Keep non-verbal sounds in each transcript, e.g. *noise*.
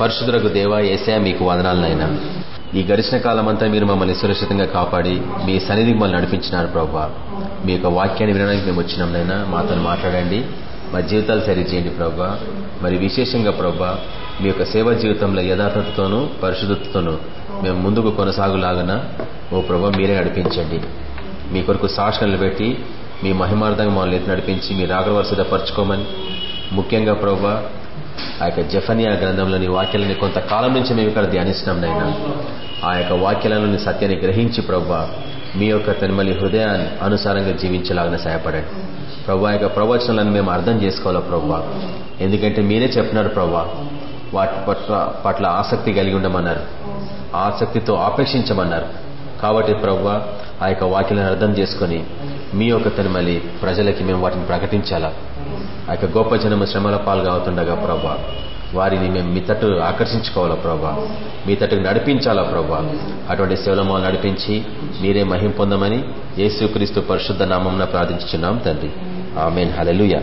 పరిశుద్ధులకు దేవ ఏసా మీకు వదనాలనైనా ఈ గడిచిన కాలం అంతా మీరు మమ్మల్ని సురక్షితంగా కాపాడి మీ సన్నిధికి మమ్మల్ని నడిపించినారు ప్రభా. మీ యొక్క వాక్యాన్ని వినడానికి మేము వచ్చినాంనైనా మాతో మాట్లాడండి. మా జీవితాలు సరిచేయండి ప్రభా. మరి విశేషంగా ప్రభా మీ యొక్క సేవా జీవితంలో యథార్థతతోనూ పరిశుద్ధతతోనూ మేము ముందుకు కొనసాగులాగన ఓ ప్రభా మీరే నడిపించండి. మీ కొరకు సాక్షణలు పెట్టి మీ మహిమార్థంగా మమ్మల్ని ఎత్తి నడిపించి మీ రాగవర సిద్ధపరచుకోమని ముఖ్యంగా ప్రభా ఆ యొక్క జఫనియా గ్రంథంలోని వాక్యాలని కొంతకాలం నుంచి మేము ఇక్కడ ధ్యానిస్తున్నాం నైనా ఆ యొక్క వాక్యాలలోని సత్యాన్ని గ్రహించి ప్రభా మీ యొక్క తనమలి హృదయాన్ని అనుసారంగా జీవించేలాగా సహాయపడండి. ప్రభా యొక్క ప్రవచనాలను మేము అర్థం చేసుకోవాలా ప్రభా ఎందుకంటే మీరే చెప్పినారు ప్రభా వాటి పట్ల పట్ల ఆసక్తి కలిగి ఉండమన్నారు. ఆసక్తితో ఆపేక్షించమన్నారు. కాబట్టి ప్రవ్వా ఆ యొక్క వాక్యాలను అర్థం చేసుకుని మీ యొక్క తనమలి ప్రజలకి మేము వాటిని ప్రకటించాలా? ఆ యొక్క గొప్ప జనము శ్రమల పాలుగా అవుతుండగా ప్రభా. వారిని మేము మీ తట్టు ఆకర్షించుకోవాలా ప్రభా. మీ తట్టుకు నడిపించాలా ప్రభా. అటువంటి సేవలమో నడిపించి మీరే మహిం పొందమని యేసుక్రీస్తు పరిశుద్ధ నామం ప్రార్థించున్నాం తండ్రి. ఆమెన్. హలలుయ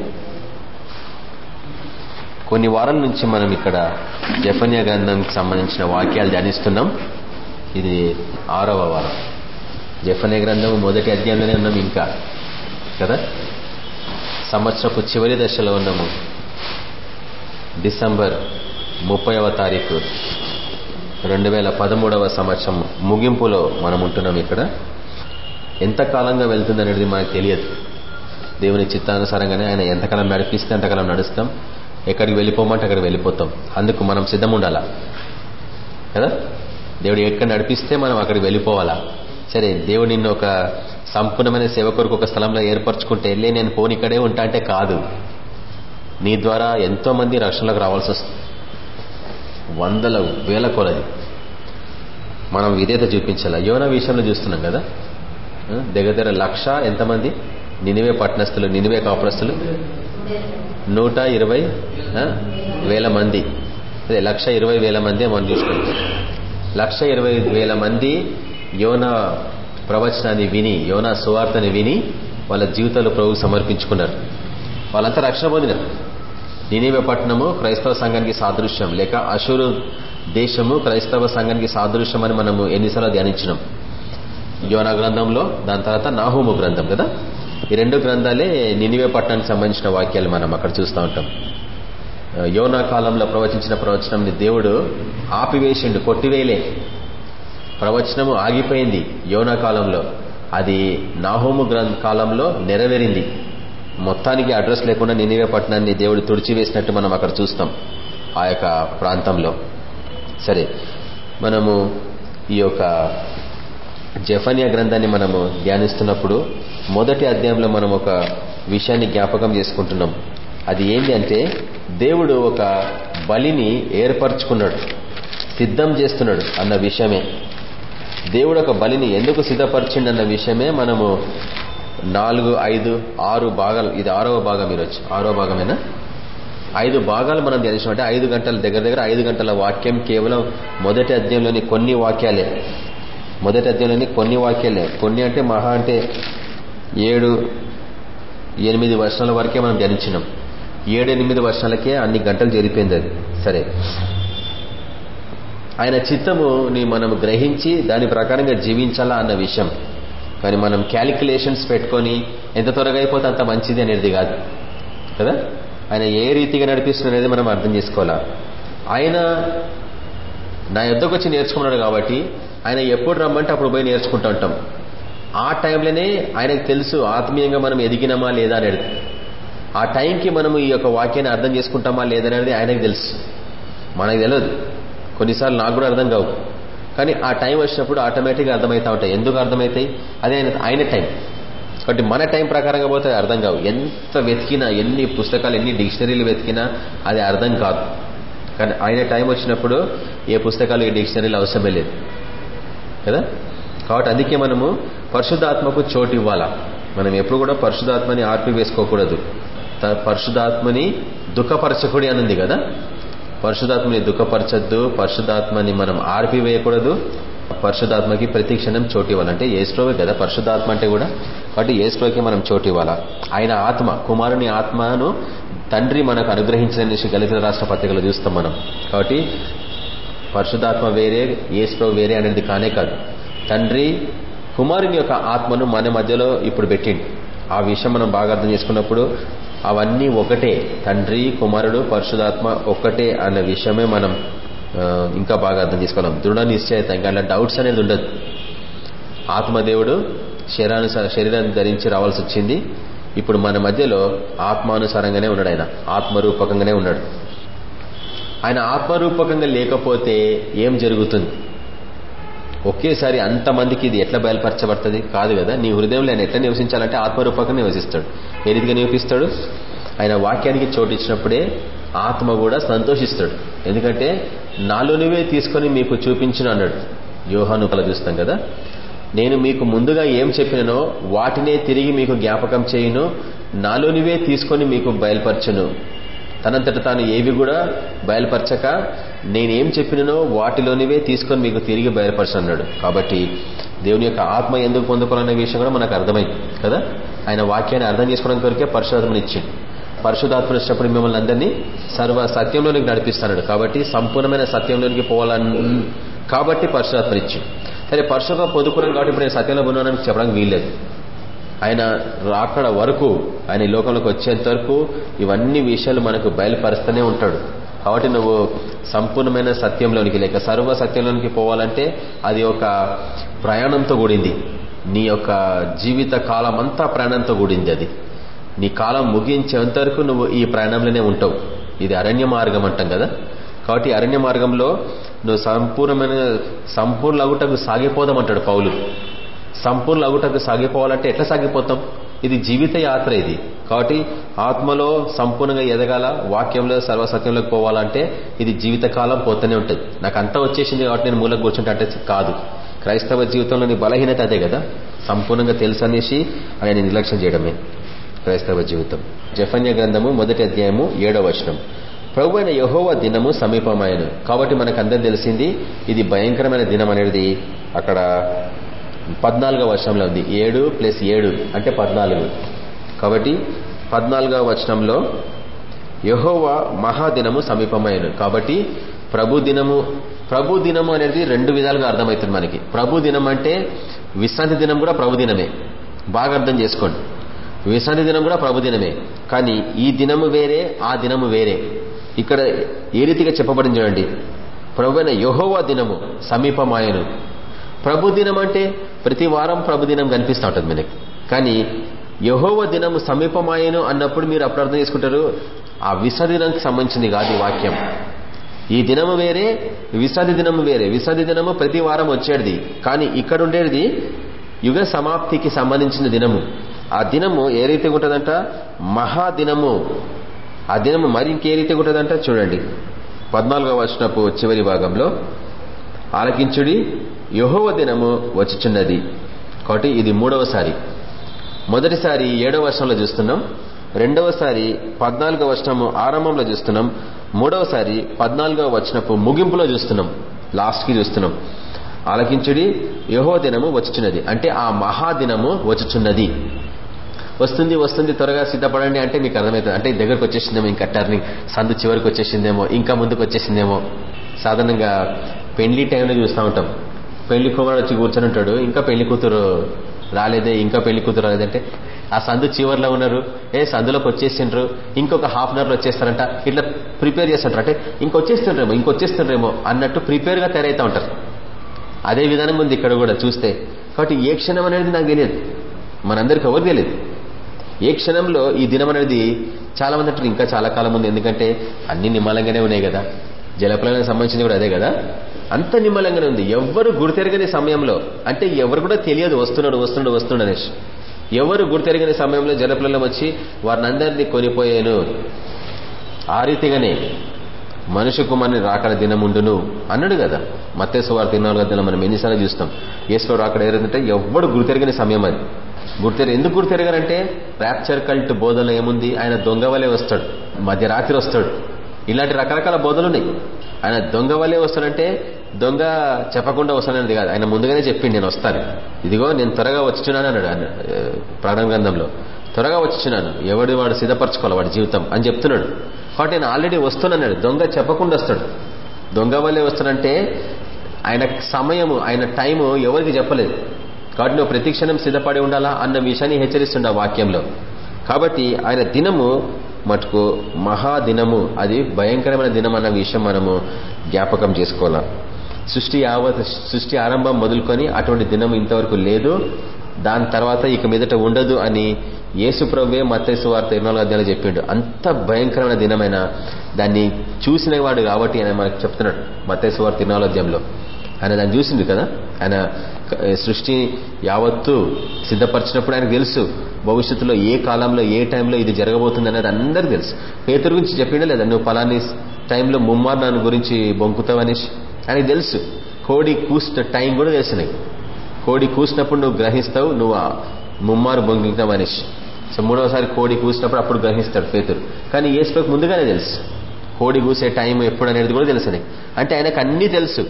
కొన్ని వారాల నుంచి మనం ఇక్కడ జపన్య గ్రంథంకి సంబంధించిన వాక్యాలు ధ్యానిస్తున్నాం. ఇది ఆరవ వారం. జఫనే గ్రంథం మొదటి అధ్యాయంలోనే ఉన్నాం ఇంకా. కదా? సంవత్సరపు చివరి దశలో ఉన్నాము. డిసెంబర్ ముప్పైవ తారీఖు రెండు వేల పదమూడవ సంవత్సరం ముగింపులో మనం ఉంటున్నాం ఇక్కడ. ఎంతకాలంగా వెళ్తుంది అనేది మనకు తెలియదు. దేవుని చిత్తానుసారంగానే ఆయన ఎంతకాలం నడిపిస్తే అంతకాలం నడుస్తాం. ఎక్కడికి వెళ్ళిపోమంటే అక్కడికి వెళ్ళిపోతాం. అందుకు మనం సిద్ధం ఉండాలా కదా? దేవుడు ఎక్కడ నడిపిస్తే మనం అక్కడికి వెళ్ళిపోవాలా? సరే దేవుడు నిన్ను ఒక సంపూర్ణమైన సేవ కొరకు ఒక స్థలంలో ఏర్పరచుకుంటే వెళ్ళి నేను పోని ఇక్కడే ఉంటా అంటే కాదు. నీ ద్వారా ఎంతో మంది రక్షణలోకి రావాల్సి వస్తుంది. వందల వేల కొలది. మనం విధేత చూపించాలా? యోన విషయంలో చూస్తున్నాం కదా? దగ్గర దగ్గర లక్ష ఎంతమంది? నినివే పట్టణస్థులు నినివే కాపురస్తులు నూట ఇరవై వేల మంది. అదే లక్ష ఇరవై వేల మంది మనం చూసుకుంటాం. లక్ష ఇరవై వేల మంది యోన ప్రవచనాన్ని విని యోనా సువార్తని విని వాళ్ళ జీవితాలు ప్రభు సమర్పించుకున్నారు. వాళ్ళంతా రక్షణ పొందినారు. నినివే పట్టణము క్రైస్తవ సంఘానికి సాదృశ్యం. లేక అశూరు దేశము క్రైస్తవ సంఘానికి సాదృశ్యం అని మనము ఎన్నిసార్లు ధ్యానించినాం. యోనా గ్రంథంలో దాని తర్వాత నాహూము గ్రంథం కదా? ఈ రెండు గ్రంథాలే నినివే పట్టణానికి సంబంధించిన వాక్యాలు మనం అక్కడ చూస్తూ ఉంటాం. యోనా కాలంలో ప్రవచించిన ప్రవచనంని దేవుడు ఆపివేసిండు కొట్టివేయలే. ప్రవచనము ఆగిపోయింది యోనా కాలంలో. అది నాహోము గ్రంథ కాలంలో నెరవేరింది. మొత్తానికి అడ్రస్ లేకుండా నినివే పట్టణాన్ని దేవుడు తుడిచివేసినట్టు మనం అక్కడ చూస్తాం ఆ యొక్క ప్రాంతంలో. సరే మనము ఈ యొక్క జఫనియా గ్రంథాన్ని మనము ధ్యానిస్తున్నప్పుడు మొదటి అధ్యాయంలో మనం ఒక విషయాన్ని జ్ఞాపకం చేసుకుంటున్నాం. అది ఏంటి అంటే దేవుడు ఒక బలిని ఏర్పరచుకున్నాడు సిద్ధం చేస్తున్నాడు అన్న విషయమే. దేవుడు ఒక బలిని ఎందుకు సిద్ధపరిచిండన్న విషయమే మనము నాలుగు ఐదు ఆరు భాగాలు ఇది ఆరవ భాగం ఈరోజు. ఆరో భాగమేనా? ఐదు భాగాలు మనం ధ్యానించాం. అంటే ఐదు గంటల దగ్గర దగ్గర ఐదు గంటల వాక్యం కేవలం మొదటి అధ్యాయంలోని కొన్ని వాక్యాలే. మొదటి అధ్యాయంలోని కొన్ని వాక్యాలే. కొన్ని అంటే మహా అంటే ఏడు ఎనిమిది వర్షాల వరకే మనం ధ్యానించినాం. ఏడు ఎనిమిది వర్షాలకే అన్ని గంటలు జరిపోయింది అది. సరే. ఆయన చిత్తముని మనం గ్రహించి దాని ప్రకారంగా జీవించాలా అన్న విషయం. కానీ మనం క్యాలిక్యులేషన్స్ పెట్టుకొని ఎంత త్వరగా అయిపోతే అంత మంచిది అనేది కాదు. కదా? ఆయన ఏ రీతిగా నడిపిస్తున్నది మనం అర్థం చేసుకోవాలా? ఆయన నా యుద్ధకు వచ్చి నేర్చుకున్నాడు కాబట్టి ఆయన ఎప్పుడు రమ్మంటే అప్పుడు పోయి నేర్చుకుంటూ ఉంటాం. ఆ టైంలోనే ఆయనకు తెలుసు ఆత్మీయంగా మనం ఎదిగినామా లేదా అనేది. ఆ టైంకి మనము ఈ యొక్క వాక్యాన్ని అర్థం చేసుకుంటామా లేదనేది ఆయనకు తెలుసు. మనకు తెలియదు. కొన్నిసార్లు నాకు కూడా అర్థం కావు. కానీ ఆ టైం వచ్చినప్పుడు ఆటోమేటిక్గా అర్థమవుతా ఉంటాయి. ఎందుకు అర్థమవుతాయి అదే ఆయన ఆయన టైం. కాబట్టి మన టైం ప్రకారంగా పోతే అర్థం కావు. ఎంత వెతికినా ఎన్ని పుస్తకాలు ఎన్ని డిక్షనరీలు వెతికినా అది అర్థం కాదు. కానీ ఆయన టైం వచ్చినప్పుడు ఏ పుస్తకాలు ఏ డిక్షనరీలు అవసరమే లేదు. కదా? కాబట్టి అందుకే మనము పరిశుద్ధాత్మకు చోటు ఇవ్వాలా. మనం ఎప్పుడు కూడా పరిశుధాత్మని ఆర్పి వేసుకోకూడదు పరిశుధాత్మని దుఃఖపరచకుడి అని ఉంది కదా? పరిశుధాత్మని దుఃఖపరచద్దు పరిశుధాత్మని మనం ఆర్పివేయకూడదు పరిశుధాత్మకి ప్రతి క్షణం చోటు ఇవ్వాలంటే ఏస్ట్రోవే కదా పరిశుధాత్మ అంటే కూడా కాబట్టి ఏస్ట్రోకి మనం చోటు ఇవ్వాలా? ఆయన ఆత్మ కుమారుని ఆత్మను తండ్రి మనకు అనుగ్రహించిన గలిత రాష్ట్ర పత్రికలు చూస్తాం మనం. కాబట్టి పరిశుధాత్మ వేరే ఏసుప్రభు వేరే అనేది కానే కాదు. తండ్రి కుమారుని యొక్క ఆత్మను మన మధ్యలో ఇప్పుడు పెట్టిండు. ఆ విషయం మనం బాగా అర్థం చేసుకున్నప్పుడు అవన్నీ ఒకటే. తండ్రి కుమారుడు పరిశుధాత్మ ఒక్కటే అన్న విషయమే మనం ఇంకా బాగా అర్థం చేసుకోవాలి దృఢ నిశ్చయత ఇంకా అలా డౌట్స్ అనేది ఉండదు. ఆత్మదేవుడు శరీరాను శరీరాన్ని ధరించి రావాల్సి వచ్చింది. ఇప్పుడు మన మధ్యలో ఆత్మానుసారంగానే ఉన్నాడు ఆయన. ఆత్మరూపకంగానే ఉన్నాడు. ఆయన ఆత్మరూపకంగా లేకపోతే ఏం జరుగుతుంది? ఒకేసారి అంతమందికి ఇది ఎట్లా బయలుపరచబడుతుంది? కాదు కదా. నీ హృదయంలో ఆయన ఎట్లా నివసించాలంటే ఆత్మరూపకంగా నివసిస్తాడు. ఏ రీతిగా నివసిస్తాడు? ఆయన వాక్యానికి చోటు ఇచ్చినప్పుడే ఆత్మ కూడా సంతోషిస్తాడు. ఎందుకంటే నాలోనివే తీసుకొని మీకు చూపించిన అన్నాడు. యోహాను చూస్తాం కదా. నేను మీకు ముందుగా ఏం చెప్పిననో వాటినే తిరిగి మీకు జ్ఞాపకం చేయును నాలోనివే తీసుకొని మీకు బయలుపరచును. తనంతట తాను ఏవి కూడా బయలుపరచక నేనేం చెప్పిననో వాటిలోనివే తీసుకొని మీకు తిరిగి బయలుపరచన్నాడు కాబట్టి దేవుని యొక్క ఆత్మ ఎందుకు పొందుకోవాలనే విషయం కూడా మనకు అర్థమైంది కదా? ఆయన వాక్యాన్ని అర్థం చేసుకోవడం కొరికే పరిశుధాత్మని ఇచ్చింది పరిశుధాత్మ ఇచ్చినప్పుడు మిమ్మల్ని అందరినీ సర్వ సత్యంలోనికి నడిపిస్తున్నాడు కాబట్టి సంపూర్ణమైన సత్యంలోనికి పోవాలని కాబట్టి పరిశుధాత్మ ఇచ్చింది సరే పరుషగా పొదుకున్నాను కాబట్టి ఇప్పుడు నేను సత్యంలో ఉన్నానని చెప్పడానికి వీల్లేదు. ఆయన అక్కడ వరకు ఆయన ఈ లోకంలోకి వచ్చేంత వరకు ఇవన్నీ విషయాలు మనకు బయలుపరుస్తూనే ఉంటాడు. కాబట్టి నువ్వు సంపూర్ణమైన సత్యంలోనికి లేక సర్వ సత్యంలోనికి పోవాలంటే అది ఒక ప్రయాణంతో కూడింది. నీ యొక్క జీవిత కాలం అంతా ప్రయాణంతో కూడింది అది. నీ కాలం ముగించేంత వరకు నువ్వు ఈ ప్రయాణంలోనే ఉంటావు. ఇది అరణ్య మార్గం అంటాం కదా. కాబట్టి అరణ్య మార్గంలో నువ్వు సంపూర్ణమైన సంపూర్ణ అగుటకు సాగిపోదామంటాడు పౌలు. సంపూర్ణ అగుటకు సాగిపోవాలంటే ఎట్లా సాగిపోతాం? ఇది జీవిత యాత్ర ఇది. కాబట్టి ఆత్మలో సంపూర్ణంగా ఎదగాల వాక్యంలో సర్వసత్యంలోకి పోవాలంటే ఇది జీవితకాలం పోతూనే ఉంటుంది. నాకు అంతా వచ్చేసింది కాబట్టి నేను మూలకు కూర్చుంటే కాదు. క్రైస్తవ జీవితంలోని బలహీనత అదే కదా. సంపూర్ణంగా తెలుసనేసి ఆయన నిర్లక్ష్యం చేయడమే. క్రైస్తవ జీవితం. జఫన్య గ్రంథము మొదటి అధ్యాయము ఏడవ వచనం. ప్రభు అయిన యహోవ దినము సమీపమైన కాబట్టి మనకందరూ తెలిసింది ఇది భయంకరమైన దినం అనేది అక్కడ పద్నాలుగవ వర్షంలో ఉంది. ఏడు ప్లస్ ఏడు అంటే పద్నాలుగు. కాబట్టి పద్నాలుగవ వచనంలో యహోవ మహాదినము సమీపమైన కాబట్టి ప్రభు దినము ప్రభు దినము అనేది రెండు విధాలుగా అర్థమవుతుంది మనకి. ప్రభు దినం అంటే విశ్రాంతి దినం కూడా ప్రభు దినమే. బాగా అర్థం చేసుకోండి. విశ్రాంతి దినం కూడా ప్రభు దినమే. కానీ ఈ దినము వేరే ఆ దినము వేరే. ఇక్కడ ఏ రీతిగా చెప్పబడింది చూడండి. ప్రభువైన యహోవా దినము సమీపమాయను. ప్రభుదినం అంటే ప్రతి వారం ప్రభుదినం కనిపిస్తూ ఉంటుంది మనకి. కానీ యహోవ దినం సమీపమాయను అన్నప్పుడు మీరు అప్పుడు అర్థం చేసుకుంటారు. ఆ విసర్జనకు సంబంధించింది కాదు వాక్యం. ఈ దినము వేరే విసది దినము వేరే. విసది దినము ప్రతి వారం వచ్చేది కానీ ఇక్కడ ఉండేది యుగ సమాప్తికి సంబంధించిన దినము. ఆ దినము ఏ రీతిగా ఉంటుందంట? మహాదినము ఆ దినము మరి ఇంకే రీతిగా ఉంటుందంట? చూడండి. పద్నాలుగవ వచ్చినపు చివరి భాగంలో. ఆలకించుడి. యహోవ దినము వచ్చుచున్నది. కాబట్టి ఇది మూడవసారి మొదటిసారి ఏడవ వర్షంలో చూస్తున్నాం. రెండవసారి పద్నాలుగవ వర్షము ఆరంభంలో చూస్తున్నాం. మూడవసారి పద్నాలుగవ వచ్చినపు ముగింపులో చూస్తున్నాం. లాస్ట్కి చూస్తున్నాం. ఆలకించుడి యహో దినము వచ్చుచున్నది. అంటే ఆ మహాదినము వచ్చుచున్నది. వస్తుంది వస్తుంది త్వరగా సిద్ధపడండి అంటే మీకు అర్థమవుతుంది. అంటే దగ్గరకు వచ్చేసిందేమో ఇంకా టర్నింగ్ సందు చివరికి వచ్చేసిందేమో ఇంకా ముందుకు వచ్చేసిందేమో. సాధారణంగా పెండ్లి టైంలో చూస్తూ ఉంటాం. పెళ్ళి కుమారుడు వచ్చి కూర్చొని ఉంటాడు ఇంకా పెళ్ళి కూతురు రాలేదే ఇంకా పెళ్ళి కూతురు రాలేదంటే ఆ సందు చివరిలో ఉన్నారు. ఏ సందులోకి వచ్చేసిండ్రు. ఇంకొక హాఫ్ అన్ అవర్లో వచ్చేస్తారంట. ఇట్లా ప్రిపేర్ చేస్తుంటారు. అంటే ఇంకొచ్చేస్తుండ్రేమో ఇంకొచ్చేస్తుండ్రేమో అన్నట్టు ప్రిపేర్గా తయారైతా ఉంటారు. అదే విధానం ఉంది ఇక్కడ కూడా చూస్తే. కాబట్టి ఏ క్షణం అనేది నాకు తెలియదు. మనందరికి ఎవరు తెలియదు. ఏ క్షణంలో ఈ దినం అనేది చాలా మంది అంటారు ఇంకా చాలా కాలం ఉంది. ఎందుకంటే అన్ని నిమ్మలంగానే ఉన్నాయి కదా. జలప్రలయానికి సంబంధించింది కూడా అదే కదా. అంత నిమ్మలంగానే ఉంది. ఎవరు గుర్తెరగని సమయంలో అంటే ఎవరు కూడా తెలియదు వస్తున్నాడు వస్తున్నాడు వస్తున్నాడు అనేసి. ఎవరు గుర్తెరగని సమయంలో జలప్రలయం వచ్చి వారిని అందరినీ కొనిపోయాను. ఆ రీతిగానే మనుషు కుమార్ని రాకడ దినముండును అన్నాడు కదా. మత్తేశ్వ వారి తిన్నాడు కదా మనం ఎన్నిసార్లు చూస్తాం. ఈశ్వరు రాకడ ఏదంటే ఎవడు గుర్తెరగని సమయం అది. గుర్తెర ఎందుకు గుర్తెరగారంటే ర్యాప్చర్ కల్ట్ బోధన ఏముంది? ఆయన దొంగవలే వస్తాడు. మధ్యరాత్రి వస్తాడు. ఇలాంటి రకరకాల బోధలు ఉన్నాయి. ఆయన దొంగ వలే వస్తాడంటే దొంగ చెప్పకుండా వస్తానన్నది కాదు. ఆయన ముందుగానే చెప్పింది నేను వస్తాను. ఇదిగో నేను త్వరగా వచ్చుచున్నాను అన్నాడు ఆయన ప్రకటన గ్రంథంలో త్వరగా వచ్చుచున్నాను. ఎవడు వాడు సిద్ధపరచుకోవాలి వాడి జీవితం అని చెప్తున్నాడు. కాబట్టి నేను ఆల్రెడీ వస్తున్నాడు దొంగ చెప్పకుండా వస్తాడు. దొంగ వల్లే వస్తానంటే ఆయన సమయము ఆయన టైము ఎవరికి చెప్పలేదు. కాబట్టి నువ్వు ప్రతిక్షణం సిద్ధపడి ఉండాలా అన్న విషయాన్ని హెచ్చరిస్తుండ వాక్యంలో. కాబట్టి ఆయన దినము మటుకు మహాదినము అది భయంకరమైన దినం అన్న విషయం మనము జ్ఞాపకం చేసుకోవాలా. సృష్టి యావత్ సృష్టి ఆరంభం మొదలుకొని అటువంటి దినం ఇంతవరకు లేదు. దాని తర్వాత ఇక మీదట ఉండదు అని యేసు ప్రవ్వే మత్స్సు వార్త ఇరవై అధ్యాయులు చెప్పిండు. అంత భయంకరమైన దినమైన దాన్ని చూసిన వాడు కాబట్టి ఆయన మనకు చెప్తున్నాడు మత్స్సు వార్త ఇరవై అధ్యాయంలో. ఆయన దాన్ని చూసింది కదా? ఆయన సృష్టి యావత్తు సిద్ధపరిచినప్పుడు ఆయనకు తెలుసు భవిష్యత్తులో ఏ కాలంలో ఏ టైంలో ఇది జరగబోతుంది అనేది అందరికి తెలుసు. పేతురు గురించి చెప్పిండే లేదా? నువ్వు పలాని టైంలో ముమ్మార్ నాన్న గురించి బొంకుతావనేసి? అని తెలుసు. కోడి కూసిన టైం కూడా తెలుసు నీకు కోడి కూసినప్పుడు నువ్వు గ్రహిస్తావు నువ్వు ముమ్మారు బొంకితావు మనిషి. సో మూడవసారి కోడి కూసినప్పుడు అప్పుడు గ్రహిస్తాడు పేతురు. కానీ ఏసుకు ముందుగానే తెలుసు. కోడి కూసే టైం ఎప్పుడు అనేది కూడా తెలుసు అంటే ఆయనకు అన్నీ తెలుసు.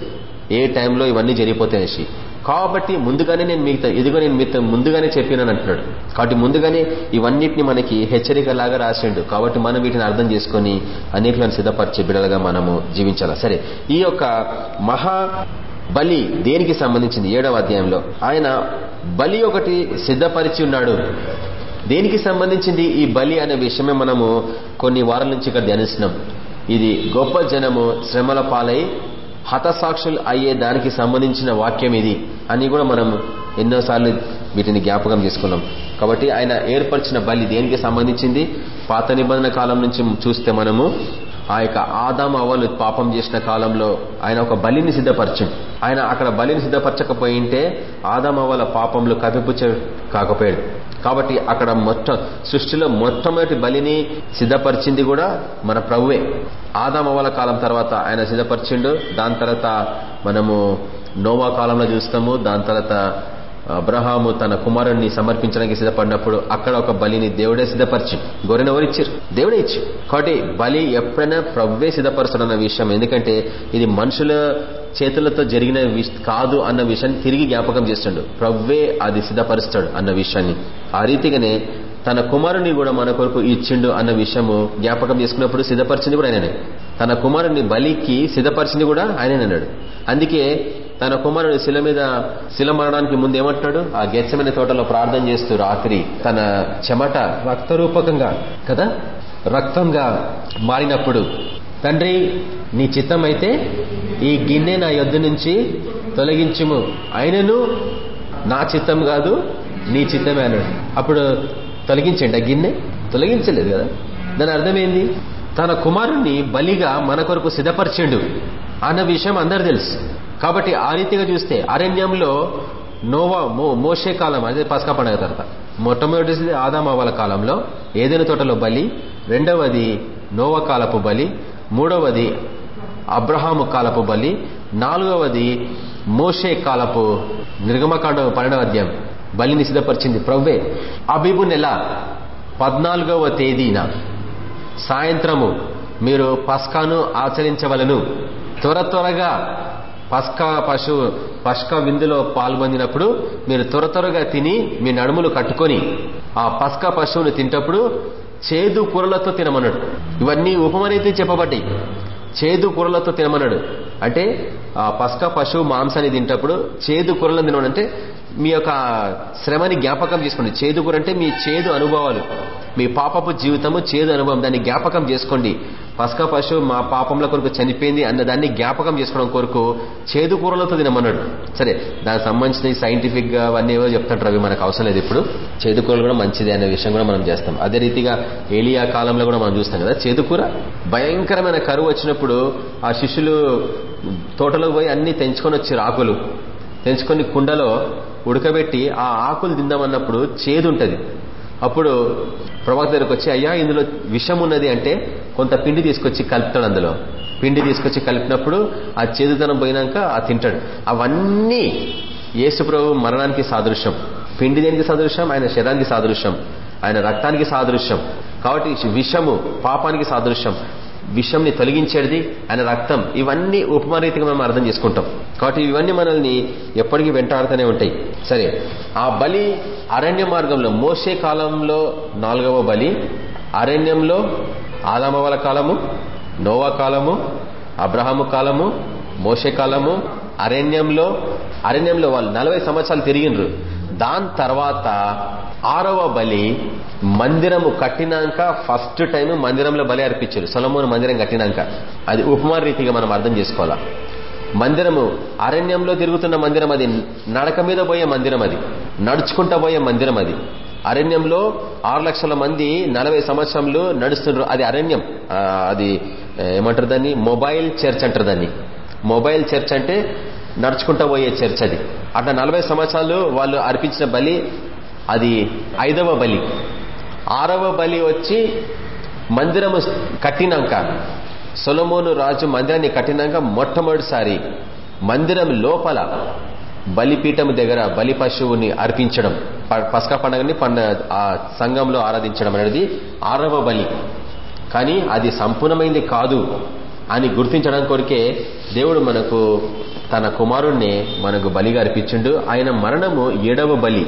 ఏ టైంలో ఇవన్నీ జరిగిపోతాయనేసి కాబట్టి ముందుగానే నేను మిగతా ఇదిగో నేను మీతో ముందుగానే చెప్పినాను అంటున్నాడు. కాబట్టి ముందుగానే ఇవన్నిటిని మనకి హెచ్చరిక లాగా రాసిండు. కాబట్టి మనం వీటిని అర్థం చేసుకుని అనేకలను సిద్ధపరిచే బిడలుగా మనము జీవించాలా? సరే ఈ యొక్క మహా బలి దేనికి సంబంధించింది? ఏడవ అధ్యాయంలో. ఆయన బలి ఒకటి సిద్ధపరిచి ఉన్నాడు. దేనికి సంబంధించింది ఈ బలి అనే విషయమే మనము కొన్ని వారాల నుంచి ఇక్కడ ధ్యానిస్తున్నాం. ఇది గొప్ప జనము శ్రమల పాలై హతసాక్షులు అయ్యే దానికి సంబంధించిన వాక్యం ఇది అని కూడా మనం ఎన్నోసార్లు వీటిని జ్ఞాపకం చేసుకున్నాం. కాబట్టి ఆయన ఏర్పరిచిన బలి దేనికి సంబంధించింది? పాత నిబంధన కాలం నుంచి చూస్తే మనము ఆ యొక్క ఆదాం అవలు పాపం చేసిన కాలంలో ఆయన ఒక బలిని సిద్ధపరచండి. ఆయన అక్కడ బలిని సిద్ధపరచకపోయింటే ఆదాం అవల పాపంలో కవిపుచ్చ కాకపోయాడు కాబట్టి అక్కడ మొత్తం సృష్టిలో మొట్టమొదటి బలిని సిద్ధపరిచింది కూడా మన ప్రభువే. ఆదామవల కాలం తర్వాత ఆయన సిద్ధపరిచిండు. దాని తర్వాత మనము నోవా కాలంలో చూస్తాము. దాని తర్వాత అబ్రహాము తన కుమారుణ్ణి సమర్పించడానికి సిద్ధపడినప్పుడు అక్కడ ఒక బలిని దేవుడే సిద్ధపరిచి గొర్రెనెవరిచ్చారు దేవుడే ఇచ్చి కాబట్టి బలి ఎప్పుడైనా ప్రవ్వే సిద్ధపరుస్తాడన్న విషయం. ఎందుకంటే ఇది మనుషుల చేతులతో జరిగిన కాదు అన్న విషయాన్ని తిరిగి జ్ఞాపకం చేస్తుండు. ప్రవ్వే అది సిద్ధపరుస్తాడు అన్న విషయాన్ని. ఆ రీతిగానే తన కుమారుని కూడా మన కొరకు ఇచ్చిండు అన్న విషయము జ్ఞాపకం చేసుకున్నప్పుడు సిద్ధపరిచింది కూడా ఆయననే. తన కుమారుని బలికి సిద్ధపరిచింది కూడా ఆయననే అన్నాడు. అందుకే తన కుమారుడు శిల మీద శిల మరణానికి ముందు ఏమంటున్నాడు? ఆ గెచ్చమైన తోటలో ప్రార్థన చేస్తూ రాత్రి తన చెమట రక్తరూపకంగా కదా? రక్తంగా మారినప్పుడు తండ్రి నీ చిత్తం అయితే ఈ గిన్నె నా యొద్ నుంచి తొలగించుము. అయినను నా చిత్తం కాదు నీ చిత్తమే అన్నాడు. అప్పుడు తొలగించండి ఆ గిన్నె. తొలగించలేదు కదా? దాని అర్థమైంది తన కుమారుణ్ణి బలిగా మన కొరకు సిద్ధపరిచిండు అన్న విషయం అందరు తెలుసు. కాబట్టి ఆ రీతిగా చూస్తే అరణ్యంలో నోవా మోషే కాలం అదే పసకా పండగ తర్వాత. మొట్టమొదటిది ఆదామావాల కాలంలో. ఏదైనా తోటలో బలి రెండవది నోవా కాలపు బలి మూడవది అబ్రహాము కాలపు బలి నాలుగవది మోషే కాలపు నిర్గమకాండం పన్నెండవ అధ్యాయం. బలిని సిద్ధపరిచింది ప్రవ్వే. అబిబు నెల పద్నాలుగవ తేదీన. సాయంత్రము మీరు పస్కాను ఆచరించవలను. త్వర త్వరగా పస్కా పశువు పస్కా విందులో పాల్గొందినప్పుడు మీరు త్వర త్వరగా తిని మీ నడుములు కట్టుకొని ఆ పస్కా పశువుని తింటప్పుడు చేదు కూరలతో తినమన్నాడు. ఇవన్నీ ఉపమనైతే చెప్పబడ్డాయి. చేదు కూరలతో తినమన్నాడు. అంటే ఆ పస్కా పశువు మాంసాన్ని తింటప్పుడు చేదు కూరలను తినమనంటే మీ యొక్క శ్రమని జ్ఞాపకం చేసుకోండి. చేదు కూర అంటే మీ చేదు అనుభవాలు. మీ పాపపు జీవితము చేదు అనుభవం. దాన్ని జ్ఞాపకం చేసుకోండి. పసక పశువు మా పాపంలో కొరకు చనిపోయింది అన్న దాన్ని జ్ఞాపకం చేసుకోవడం కొరకు చేదు కూరలతో తినమన్నాడు. సరే దానికి సంబంధించిన సైంటిఫిక్గా అవన్నీ ఏవో చెప్తుంటారు అవి మనకు అవసరం లేదు ఇప్పుడు. చేదు కూరలు కూడా మంచిది అనే విషయం కూడా మనం చేస్తాం. అదే రీతిగా ఏలియా కాలంలో కూడా మనం చూస్తాం కదా చేదుకూర భయంకరమైన కరువు వచ్చినప్పుడు ఆ శిష్యులు తోటలోకి పోయి అన్ని తెంచుకొని వచ్చి ఆకులు తెంచుకొని కుండలో ఉడకబెట్టి ఆ ఆకులు తిందామన్నప్పుడు చేదు ఉంటుంది అప్పుడు ప్రభాత దగ్గరకు వచ్చి అయ్యా ఇందులో విషం ఉన్నది అంటే కొంత పిండి తీసుకొచ్చి కలుపుతాడు అందులో. పిండి తీసుకొచ్చి కలిపినప్పుడు ఆ చేదుతనం పోయినాక ఆ తింటాడు. అవన్నీ యేసుప్రభు మరణానికి సాదృశ్యం. పిండి దేనికి సాదృశ్యం? ఆయన శరీరానికి సాదృశ్యం. ఆయన రక్తానికి సాదృశ్యం. కాబట్టి విషము పాపానికి సాదృశ్యం. విషంని తొలగించేది ఆయన రక్తం ఇవన్నీ ఉపమారీతిగా మనం అర్థం చేసుకుంటాం. కాబట్టి ఇవన్నీ మనల్ని ఎప్పటికీ వెంటాడుతూనే ఉంటాయి. సరే ఆ బలి అరణ్య మార్గంలో మోసే కాలంలో నాలుగవ బలి అరణ్యంలో ఆదామవల కాలము నోవా కాలము అబ్రహాము కాలము మోసే కాలము అరణ్యంలో అరణ్యంలో వాళ్ళు నలభై సంవత్సరాలు తిరిగినరు. దాని తర్వాత ఆరవ బలి మందిరము కట్టినాక ఫస్ట్ టైం మందిరంలో బలి అర్పించారు. సొలమోను మందిరం కట్టినాక. అది ఉపమాన రీతిగా మనం అర్థం చేసుకోవాలా. మందిరము అరణ్యంలో తిరుగుతున్న మందిరం అది నడక మీద పోయే మందిరం అది నడుచుకుంటా పోయే మందిరం అది. అరణ్యంలో ఆరు లక్షల మంది నలభై సంవత్సరంలో నడుస్తున్నారు అది అరణ్యం. అది ఏమంటారు దాన్ని? మొబైల్ చర్చ్ అంటారు దాన్ని. మొబైల్ చర్చ్ అంటే నడుచుకుంటా పోయే చర్చ్ అది. అట్లా నలభై సంవత్సరాలు వాళ్ళు అర్పించిన బలి అది ఐదవ బలి. ఆరవ బలి వచ్చి మందిరము కట్టినాక సొలమోను రాజు మందిరాన్ని కట్టినాక మొట్టమొదటిసారి మందిరం లోపల బలిపీఠం దగ్గర బలి పశువుని అర్పించడం పసకా పండుగని పండ ఆ సంఘంలో ఆరాధించడం అనేది ఆరవ బలి. కానీ అది సంపూర్ణమైంది కాదు. అని గుర్తించడం కొరికే దేవుడు మనకు తన కుమారుణ్ణి మనకు బలిగా అర్పించిండు. ఆయన మరణము ఏడవ బలి.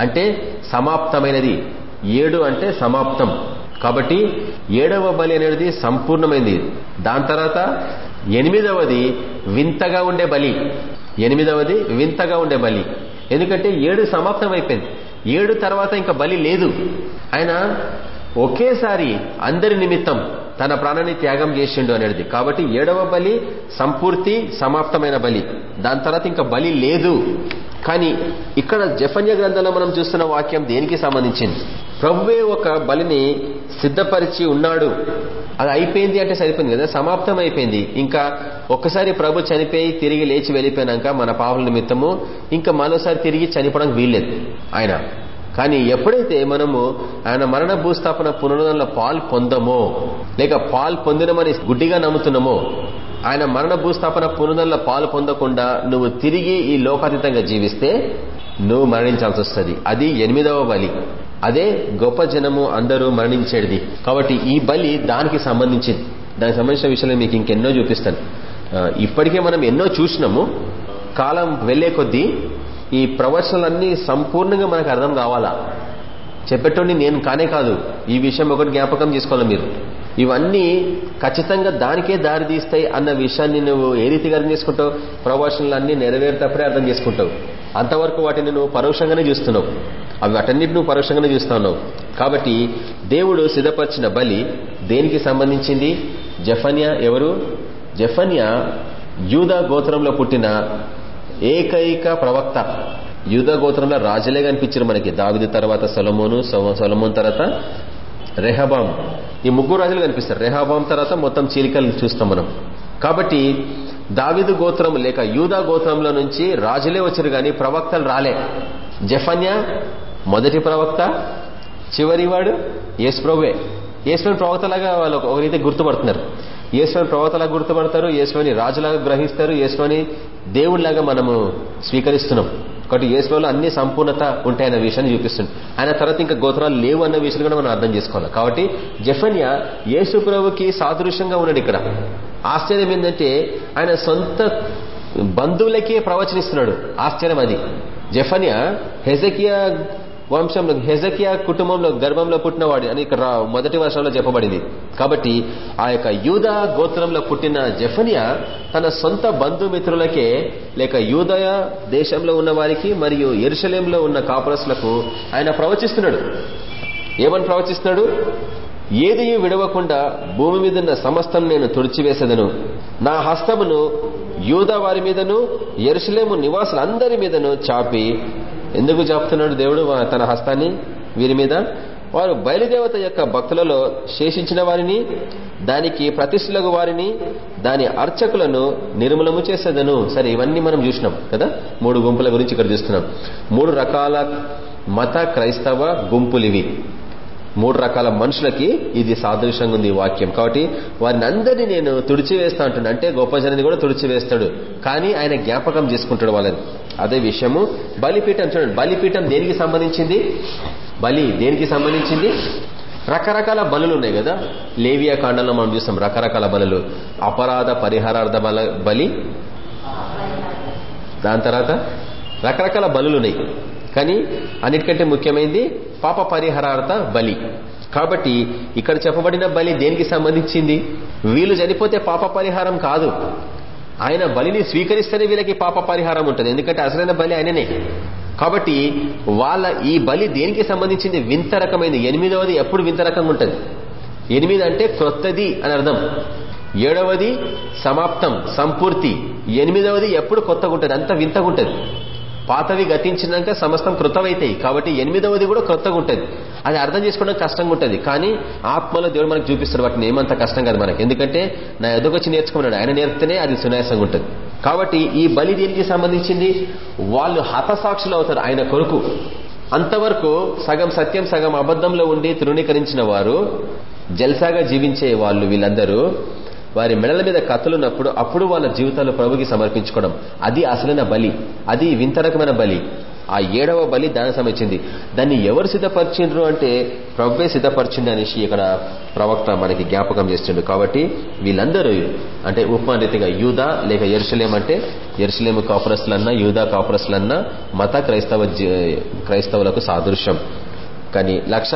అంటే సమాప్తమైనది. ఏడు అంటే సమాప్తం. కాబట్టి ఏడవ బలి అనేది సంపూర్ణమైంది. దాని తర్వాత ఎనిమిదవది వింతగా ఉండే బలి. ఎనిమిదవది వింతగా ఉండే బలి. ఎందుకంటే ఏడు సమాప్తం అయిపోయింది ఏడు తర్వాత ఇంకా బలి లేదు. ఆయన ఒకేసారి అందరి నిమిత్తం తన ప్రాణాన్ని త్యాగం చేసిండు అనేది. కాబట్టి ఏడవ బలి సంపూర్తి సమాప్తమైన బలి. దాని తర్వాత ఇంకా బలి లేదు. కానీ ఇక్కడ జఫన్య గ్రంథంలో మనం చూస్తున్న వాక్యం దేనికి సంబంధించింది? ప్రభువే ఒక బలిని సిద్ధపరిచి ఉన్నాడు. అది అయిపోయింది అంటే సరిపోయింది కదా? సమాప్తం అయిపోయింది. ఇంకా ఒక్కసారి ప్రభు చనిపోయి తిరిగి లేచి వెళ్ళిపోయినాక మన పావుల నిమిత్తము ఇంకా మరోసారి తిరిగి చనిపోవడానికి వీల్లేదు. ఆయన కానీ ఎప్పుడైతే మనము ఆయన మరణ భూస్థాపన పునరుద్ధరణలో పాలు పొందమో లేక పాలు పొందినమని గుడ్డిగా నమ్ముతున్నామో ఆయన మరణ భూస్థాపన పునరుద్ధరణలో పాలు పొందకుండా నువ్వు తిరిగి ఈ లోకాతీతంగా జీవిస్తే నువ్వు మరణించాల్సి వస్తుంది. అది ఎనిమిదవ బలి. అదే గొప్ప జనము అందరూ మరణించేది. కాబట్టి ఈ బలి దానికి సంబంధించింది. దానికి సంబంధించిన విషయాలు మీకు ఇంకెన్నో చూపిస్తాను. ఇప్పటికే మనం ఎన్నో చూసినాము. కాలం వెళ్ళే కొద్దీ ఈ ప్రవచనలన్నీ సంపూర్ణంగా మనకు అర్థం కావాలా? చెప్పేటోని నేను కానే కాదు. ఈ విషయం ఒకటి జ్ఞాపకం చేసుకోవాలి మీరు. ఇవన్నీ ఖచ్చితంగా దానికే దారి తీస్తాయి అన్న విషయాన్ని నువ్వు ఏ రీతిగా అర్థం చేసుకుంటావు? ప్రవచనలన్నీ నెరవేరేటప్పుడే అర్థం చేసుకుంటావు. అంతవరకు వాటిని నువ్వు పరోక్షంగానే చూస్తున్నావు. అవి వాటన్నిటి నువ్వు పరోక్షంగానే చూస్తున్నావు. కాబట్టి దేవుడు సిద్ధపరిచిన బలి దేనికి సంబంధించింది? జఫన్యా ఎవరు? జఫన్యా యూదా గోత్రంలో పుట్టిన ఏకైక ప్రవక్త యూదా గోత్రంలో రాజులే కనిపించారు మనకి. దావిది తర్వాత సొలమోను సొలమోన్ తర్వాత రెహబాం. ఈ ముగ్గురు రాజులు కనిపిస్తారు. రెహబాం తర్వాత మొత్తం చీలికలు చూస్తాం మనం. కాబట్టి దావిదు గోత్రం లేక యూదా గోత్రంలో నుంచి రాజులే వచ్చారు కానీ ప్రవక్తలు రాలే. జఫన్య మొదటి ప్రవక్త చివరివాడు యేసుప్రభువే యేసుని ప్రవక్తలాగా వాళ్ళు ఒక రీతి గుర్తుపడుతున్నారు. యేసుని ప్రవక్తలాగా గుర్తుపడతారు యేసుని రాజులాగా గ్రహిస్తారు యేసుని దేవుళ్ళాగా మనము స్వీకరిస్తున్నాం. కాబట్టి ఏసులో అన్ని సంపూర్ణత ఉంటాయన్న విషయాన్ని చూపిస్తుంది. ఆయన తర్వాత ఇంకా గోత్రాలు లేవు అన్న విషయాలు కూడా మనం అర్థం చేసుకోవాలి. కాబట్టి జఫన్య యేసు ప్రభుకి సాదృశ్యంగా ఉన్నాడు ఇక్కడ. ఆశ్చర్యం ఏంటంటే ఆయన సొంత బంధువులకే ప్రవచనిస్తున్నాడు. ఆశ్చర్యం అది. జఫన్య హెజకియా వంశంలో హెజకియా కుటుంబంలో గర్భంలో పుట్టినవాడు అని ఇక్కడ మొదటి వర్షంలో చెప్పబడింది. కాబట్టి ఆ యొక్క యూదా గోత్రంలో పుట్టిన జఫనియా తన సొంత బంధుమిత్రులకే లేక యూదయ దేశంలో ఉన్న వారికి మరియు ఎరుశలేంలో ఉన్న కాపురస్లకు ఆయన ప్రవచిస్తున్నాడు. ఏమని ప్రవచిస్తున్నాడు? ఏది విడవకుండా భూమి మీదున్న సమస్తం నేను తుడిచివేసేదను. నా హస్తమును యూదా వారి మీదను ఎరుసలేము నివాసులందరి మీదను చాపి ఎందుకు చెప్తున్నాడు దేవుడు? తన హస్తాన్ని వీరి మీద. వారు బయలుదేవత యొక్క భక్తులలో శేషించిన వారిని దానికి ప్రతిష్ఠలకు వారిని దాని అర్చకులను నిర్మూలము చేసేదను. సరే ఇవన్నీ మనం చూసినాం కదా? మూడు గుంపుల గురించి ఇక్కడ చూస్తున్నాం. మూడు రకాల మత క్రైస్తవ గుంపులివి. మూడు రకాల మనుషులకి ఇది సాదృశ్యంగా ఉంది వాక్యం. కాబట్టి వారిని అందరినీ నేను తుడిచివేస్తా అంటున్నా. అంటే గొప్ప కూడా తుడిచివేస్తాడు. కానీ ఆయన జ్ఞాపకం చేసుకుంటాడు వాళ్ళని. అదే విషయము బలిపీఠం చూడండి. బలిపీఠం దేనికి సంబంధించింది? బలి దేనికి సంబంధించింది? రకరకాల బలులు ఉన్నాయి కదా. లేవియా కాండంలో మనం చూస్తాం రకరకాల బలులు. అపరాధ పరిహారార్థ బల బలి. దాని తర్వాత రకరకాల బలులు ఉన్నాయి. కానీ అన్నిటికంటే ముఖ్యమైనది పాప పరిహారార్థ బలి. కాబట్టి ఇక్కడ చెప్పబడిన బలి దేనికి సంబంధించింది? వీళ్ళు చనిపోతే పాప పరిహారం కాదు. ఆయన బలిని స్వీకరిస్తేనే వీళ్ళకి పాప పరిహారం ఉంటుంది. ఎందుకంటే అసలైన బలి ఆయననే. కాబట్టి వాళ్ళ ఈ బలి దేనికి సంబంధించింది? వింత రకమైనది ఎనిమిదవది ఎప్పుడు వింత రకంగా ఉంటుంది? ఎనిమిది అంటే క్రొత్తది అని అర్థం. ఏడవది సమాప్తం సంపూర్తి. ఎనిమిదవది ఎప్పుడు కొత్తగా ఉంటుంది? అంత వింతగా ఉంటుంది. పాతవి గతించినాక సమస్తం కృతమైతాయి. కాబట్టి ఎనిమిదవది కూడా కొత్తగా ఉంటుంది అది అర్థం చేసుకోవడం కష్టంగా ఉంటుంది కానీ ఆత్మలో దేవుడు మనకు చూపిస్తాడు. వాటిని ఏమంత కష్టం కాదు మనకి. ఎందుకంటే నా ఎదుగొచ్చి నేర్చుకున్నాడు. ఆయన నేర్పితేనే అది సునాయాసంగా ఉంటుంది కాబట్టి ఈ బలి దీనికి సంబంధించింది? వాళ్ళు హతసాక్షులు అవుతారు ఆయన కొరకు. అంతవరకు సగం సత్యం సగం అబద్దంలో ఉండి తృణీకరించిన వారు జల్సాగా జీవించే వాళ్ళు వీళ్ళందరూ వారి మెడల మీద కత్తులున్నప్పుడు అప్పుడు వాళ్ళ జీవితాలు ప్రభుకి సమర్పించుకోవడం. అది అసలైన బలి. అది వింత రకమైన బలి. ఆ ఏడవ బలి దానికి సంబంధించింది. దాన్ని ఎవరు సిద్ధపరిచిండ్రు అంటే ప్రభువే సిద్ధపరిచింది అనేసి ఇక్కడ ప్రవక్త మనకి జ్ఞాపకం చేస్తుండ్రు కాబట్టి వీళ్ళందరూ అంటే ఉపమాన రీతిగా యూదా లేక ఎరుసలేం అంటే ఎరుసలేము కాపురస్లన్నా యూదా కాపురస్లన్నా మత క్రైస్తవ క్రైస్తవులకు సాదృశ్యం. కానీ లక్ష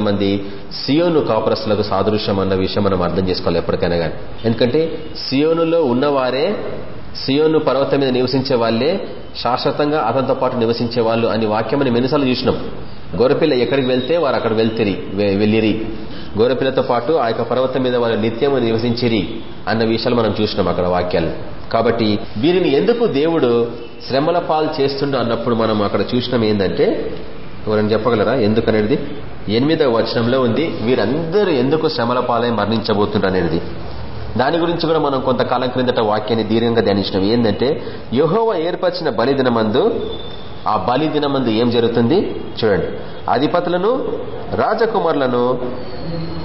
మంది సియోను కాపురస్తులకు సాదృశ్యం అన్న విషయం మనం అర్థం చేసుకోవాలి ఎప్పటికైనా కానీ. ఎందుకంటే సియోనులో ఉన్నవారే సియోను పర్వతం మీద నివసించే వాళ్ళే శాశ్వతంగా అతనితో పాటు నివసించే వాళ్ళు అని వాక్యం మెనుసలు ఎన్నిసార్లు చూసినాం. గోరపిల్ల ఎక్కడికి వెళ్తే వారు అక్కడ వెళ్తిరి వెళ్ళిరి. గోరపిల్లతో పాటు ఆ యొక్క పర్వతం మీద వారు నిత్యము నివసించిరి అన్న విషయాలు మనం చూసినాం అక్కడ వాక్యాలు. కాబట్టి వీరిని ఎందుకు దేవుడు శ్రమల పాలు చేస్తుండో అన్నప్పుడు మనం అక్కడ చూసినాం ఏంటంటే ఎవరైనా చెప్పగలరా? ఎందుకనేది? ఎనిమిదవ వచనంలో ఉంది వీరందరూ ఎందుకు శ్రమల పాలై మరణించబోతుండ్రు అనేది దాని గురించి కూడా మనం కొంతకాలం క్రిందట వాక్యాన్ని దీర్ఘంగా ధ్యానించినాం. ఏంటంటే యహోవ ఏర్పరిచిన బలిదినమందు ఆ బలిదినమందు ఏం జరుగుతుంది? చూడండి. అధిపతులను రాజకుమారులను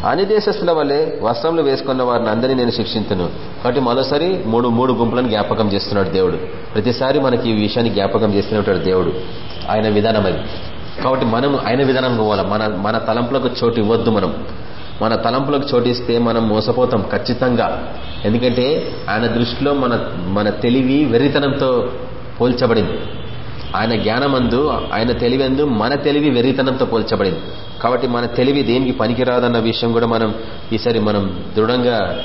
అనిదేశస్తుల వల్లే వస్త్రములు వేసుకున్న వారిని అందరినీ నేను శిక్షించను కాబట్టి మరోసారి మూడు మూడు గుంపులను జ్ఞాపకం చేస్తున్నాడు దేవుడు. ప్రతిసారి మనకి ఈ విషయాన్ని జ్ఞాపకం చేస్తున్నట్టు దేవుడు. ఆయన విధానం అది. కాబట్టి మనం ఆయన విధానం పోవాలి? మన మన తలంపులకు చోటు ఇవ్వద్దు మనం. మన తలంపులకు చోటిస్తే మనం మోసపోతాం ఖచ్చితంగా. ఎందుకంటే ఆయన దృష్టిలో మన మన తెలివి వెర్రితనంతో పోల్చబడింది. ఆయన జ్ఞానమందు ఆయన తెలివందు మన తెలివి వెర్రితనంతో పోల్చబడింది. కాబట్టి మన తెలివి దేనికి పనికిరాదన్న విషయం కూడా మనం ఈసారి మనం దృఢంగా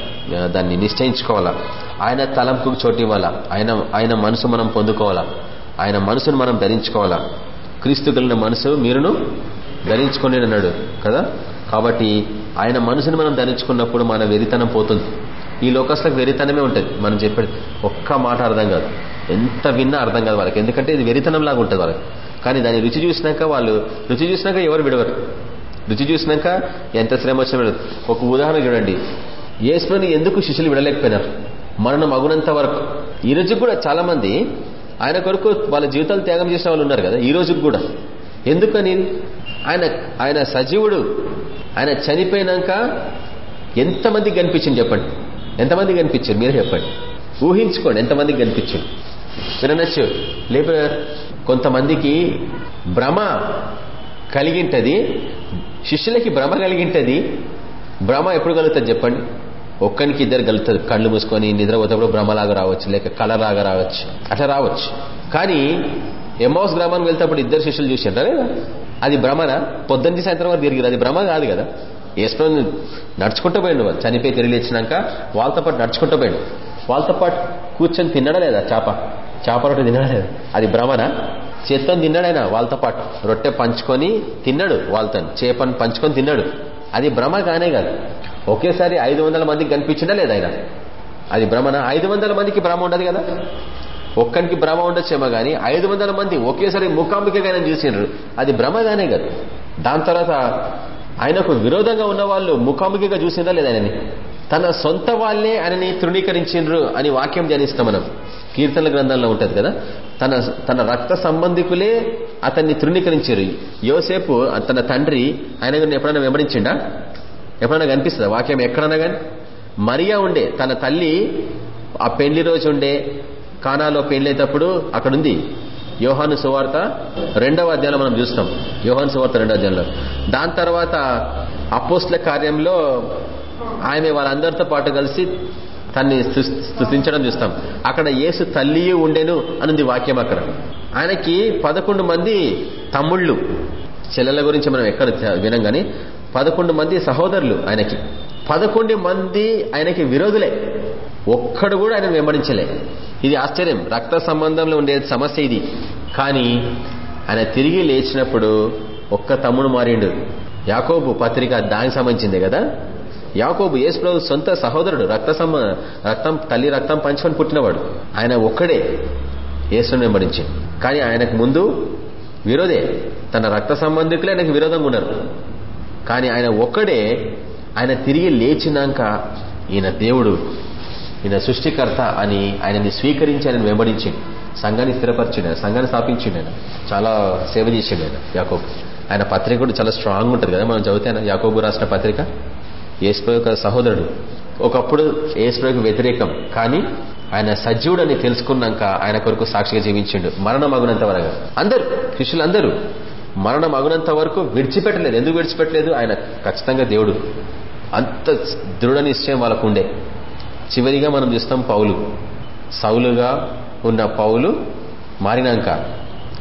దాన్ని నిశ్చయించుకోవాలా? ఆయన తలంపుకు చోటు ఇవ్వాలా? ఆయన ఆయన మనసు మనం పొందుకోవాలా? ఆయన మనసును మనం ధరించుకోవాలా? క్రీస్తు కలిగిన మనసు మీరును ధరించుకొని అన్నాడు కదా? కాబట్టి ఆయన మనసుని మనం ధరించుకున్నప్పుడు మన వెరితనం పోతుంది. ఈ లోకస్లకు వెరితనమే ఉంటుంది. మనం చెప్పేది ఒక్క మాట అర్థం కాదు. ఎంత విన్నా అర్థం కాదు వాళ్ళకి. ఎందుకంటే ఇది వెరితనం లాగా ఉంటుంది వాళ్ళకి. కానీ దాన్ని రుచి చూసినాక వాళ్ళు రుచి చూసినాక ఎవరు విడవరు? రుచి చూసినాక ఎంత శ్రమ వచ్చిన ఒక ఉదాహరణ చూడండి. యేసుని ఎందుకు శిష్యులు విడలేకపోయినారు? మరణం అగునంత వరకు. ఈ రోజు కూడా చాలా మంది ఆయన కొరకు వాళ్ళ జీవితాలు త్యాగం చేసిన వాళ్ళు ఉన్నారు కదా ఈ రోజుకి కూడా. ఎందుకని? ఆయన ఆయన సజీవుడు ఆయన చనిపోయినాక ఎంతమందికి కనిపించింది చెప్పండి? ఎంతమందికి కనిపించారు మీరు చెప్పండి. ఊహించుకోండి ఎంతమందికి కనిపించారు మీరు అనొచ్చు లేకపోతే కొంతమందికి భ్రమ కలిగింటది శిష్యులకి భ్రమ కలిగింటది. భ్రమ ఎప్పుడు కలుగుతుంది చెప్పండి? ఒక్కనికి ఇద్దరు కలుగుతుంది కళ్ళు మూసుకొని నిద్రపోతేప్పుడు భ్రమలాగా రావచ్చు లేక కళలాగా రావచ్చు. అట్లా రావచ్చు. కానీ ఎమ్మౌస్ గ్రామానికి వెళ్తేప్పుడు ఇద్దరు శిష్యులు చూసింటారా లేదా? అది భ్రమన? పొద్దున్నది సాయంత్రం వరకు తిరిగి అది భ్రమ కాదు కదా. వేసుకొని నడుచుకుంటూ పోయిండు చనిపోయి తిరిగి వచ్చినాక వాళ్ళతో పాటు నడుచుకుంటూ పోయిండు. వాళ్ళతో పాటు కూర్చొని తిన్నడా లేదా చేప? చేప రొట్టె తినడా లేదా? అది భ్రమన? చేత్తో తిన్నాడైనా వాళ్ళతో పాటు రొట్టె పంచుకొని తిన్నాడు వాళ్ళతో చేపని పంచుకొని తిన్నాడు. అది భ్రమ కానే కాదు. ఒకేసారి ఐదు మందికి కనిపించిందా లేదా ఆయన. అది భ్రమణ ఐదు మందికి భ్రమ ఉండదు కదా? ఒక్కడికి భ్రమ ఉండొచ్చేమో కానీ ఐదు వందల మంది ఒకేసారి ముఖాంబికగా చూసిండ్రు. అది భ్రమగానే కదా. దాని తర్వాత ఆయనకు విరోధంగా ఉన్న వాళ్ళు ముఖాముఖిగా చూసిందా లేదా ఆయనని? తన సొంత వాళ్ళే ఆయనని తృణీకరించిండ్రు అని వాక్యం ధ్యానిస్తాం మనం. కీర్తనల గ్రంథంలో ఉంటది కదా? తన తన రక్త సంబంధికులే అతన్ని తృణీకరించారు. యోసేపు తన తండ్రి ఆయన ఎప్పుడైనా వెంబడించిండా ఎప్పుడైనా కనిపిస్తుంది? వాక్యం ఎక్కడన్నా కానీ? మరియా ఉండే తన తల్లి ఆ పెళ్ళి రోజు ఉండే కానాలో పెళ్ళైతప్పుడు అక్కడుంది. యోహాను సువార్త రెండవ అధ్యాయంలో మనం చూస్తాం. యోహాను సువార్త రెండవ అధ్యాయంలో. దాని తర్వాత అపోస్ల కార్యంలో ఆమె వాళ్ళందరితో పాటు కలిసి తన్ని స్థుతించడం చూస్తాం. అక్కడ ఏసు తల్లి ఉండేను అనుంది వాక్యం అక్కడ. ఆయనకి పదకొండు మంది తమ్ముళ్ళు. చెల్లెల గురించి మనం ఎక్కడ వినం గాని పదకొండు మంది సహోదరులు ఆయనకి. పదకొండు మంది ఆయనకి విరోధులే. ఒక్కడు కూడా ఆయన వెంబడించలే. ఇది ఆశ్చర్యం. రక్త సంబంధంలో ఉండే సమస్య ఇది. కానీ ఆయన తిరిగి లేచినప్పుడు ఒక్క తమ్ముడు మారిండు. యాకోబు పత్రిక దానికి సంబంధించిందే కదా? యాకోబు యేసుప్రభు సొంత సహోదరుడు. రక్త రక్తం తల్లి రక్తం పంచుకొని పుట్టినవాడు. ఆయన ఒక్కడే యేసును వెంబడించి. కానీ ఆయనకు ముందు విరోధే. తన రక్త సంబంధికులే ఆయనకు విరోధంగా ఉన్నారు. కానీ ఆయన ఒక్కడే ఆయన తిరిగి లేచినాక ఈయన దేవుడు ఈయన సృష్టికర్త అని ఆయనని స్వీకరించి ఆయన వెంబడించింది సంఘాన్ని స్థిరపరిచిండు సంఘాన్ని స్థాపించిండు ఆయన. చాలా సేవ చేసిండు ఆయన యాకోబు. ఆయన పత్రిక కూడా చాలా స్ట్రాంగ్ ఉంటుంది కదా మనం చదివితే యాకోబు రాసిన పత్రిక? ఏసుప్రభు యొక్క సహోదరుడు. ఒకప్పుడు ఏసుప్రభుకి వ్యతిరేకం కానీ ఆయన సజీవుడని తెలుసుకున్నాక ఆయన కొరకు సాక్షిగా జీవించిండు మరణం అగునంత వరకు. అందరు కృషులందరూ మరణం అగునంత వరకు విడిచిపెట్టలేదు. ఎందుకు విడిచిపెట్టలేదు? ఆయన ఖచ్చితంగా దేవుడు. అంత దృఢ నిశ్చయం వాళ్ళకు ఉండే చివరిగా మనం చూస్తాం పౌలు. సౌలుగా ఉన్న పౌలు మారినాక.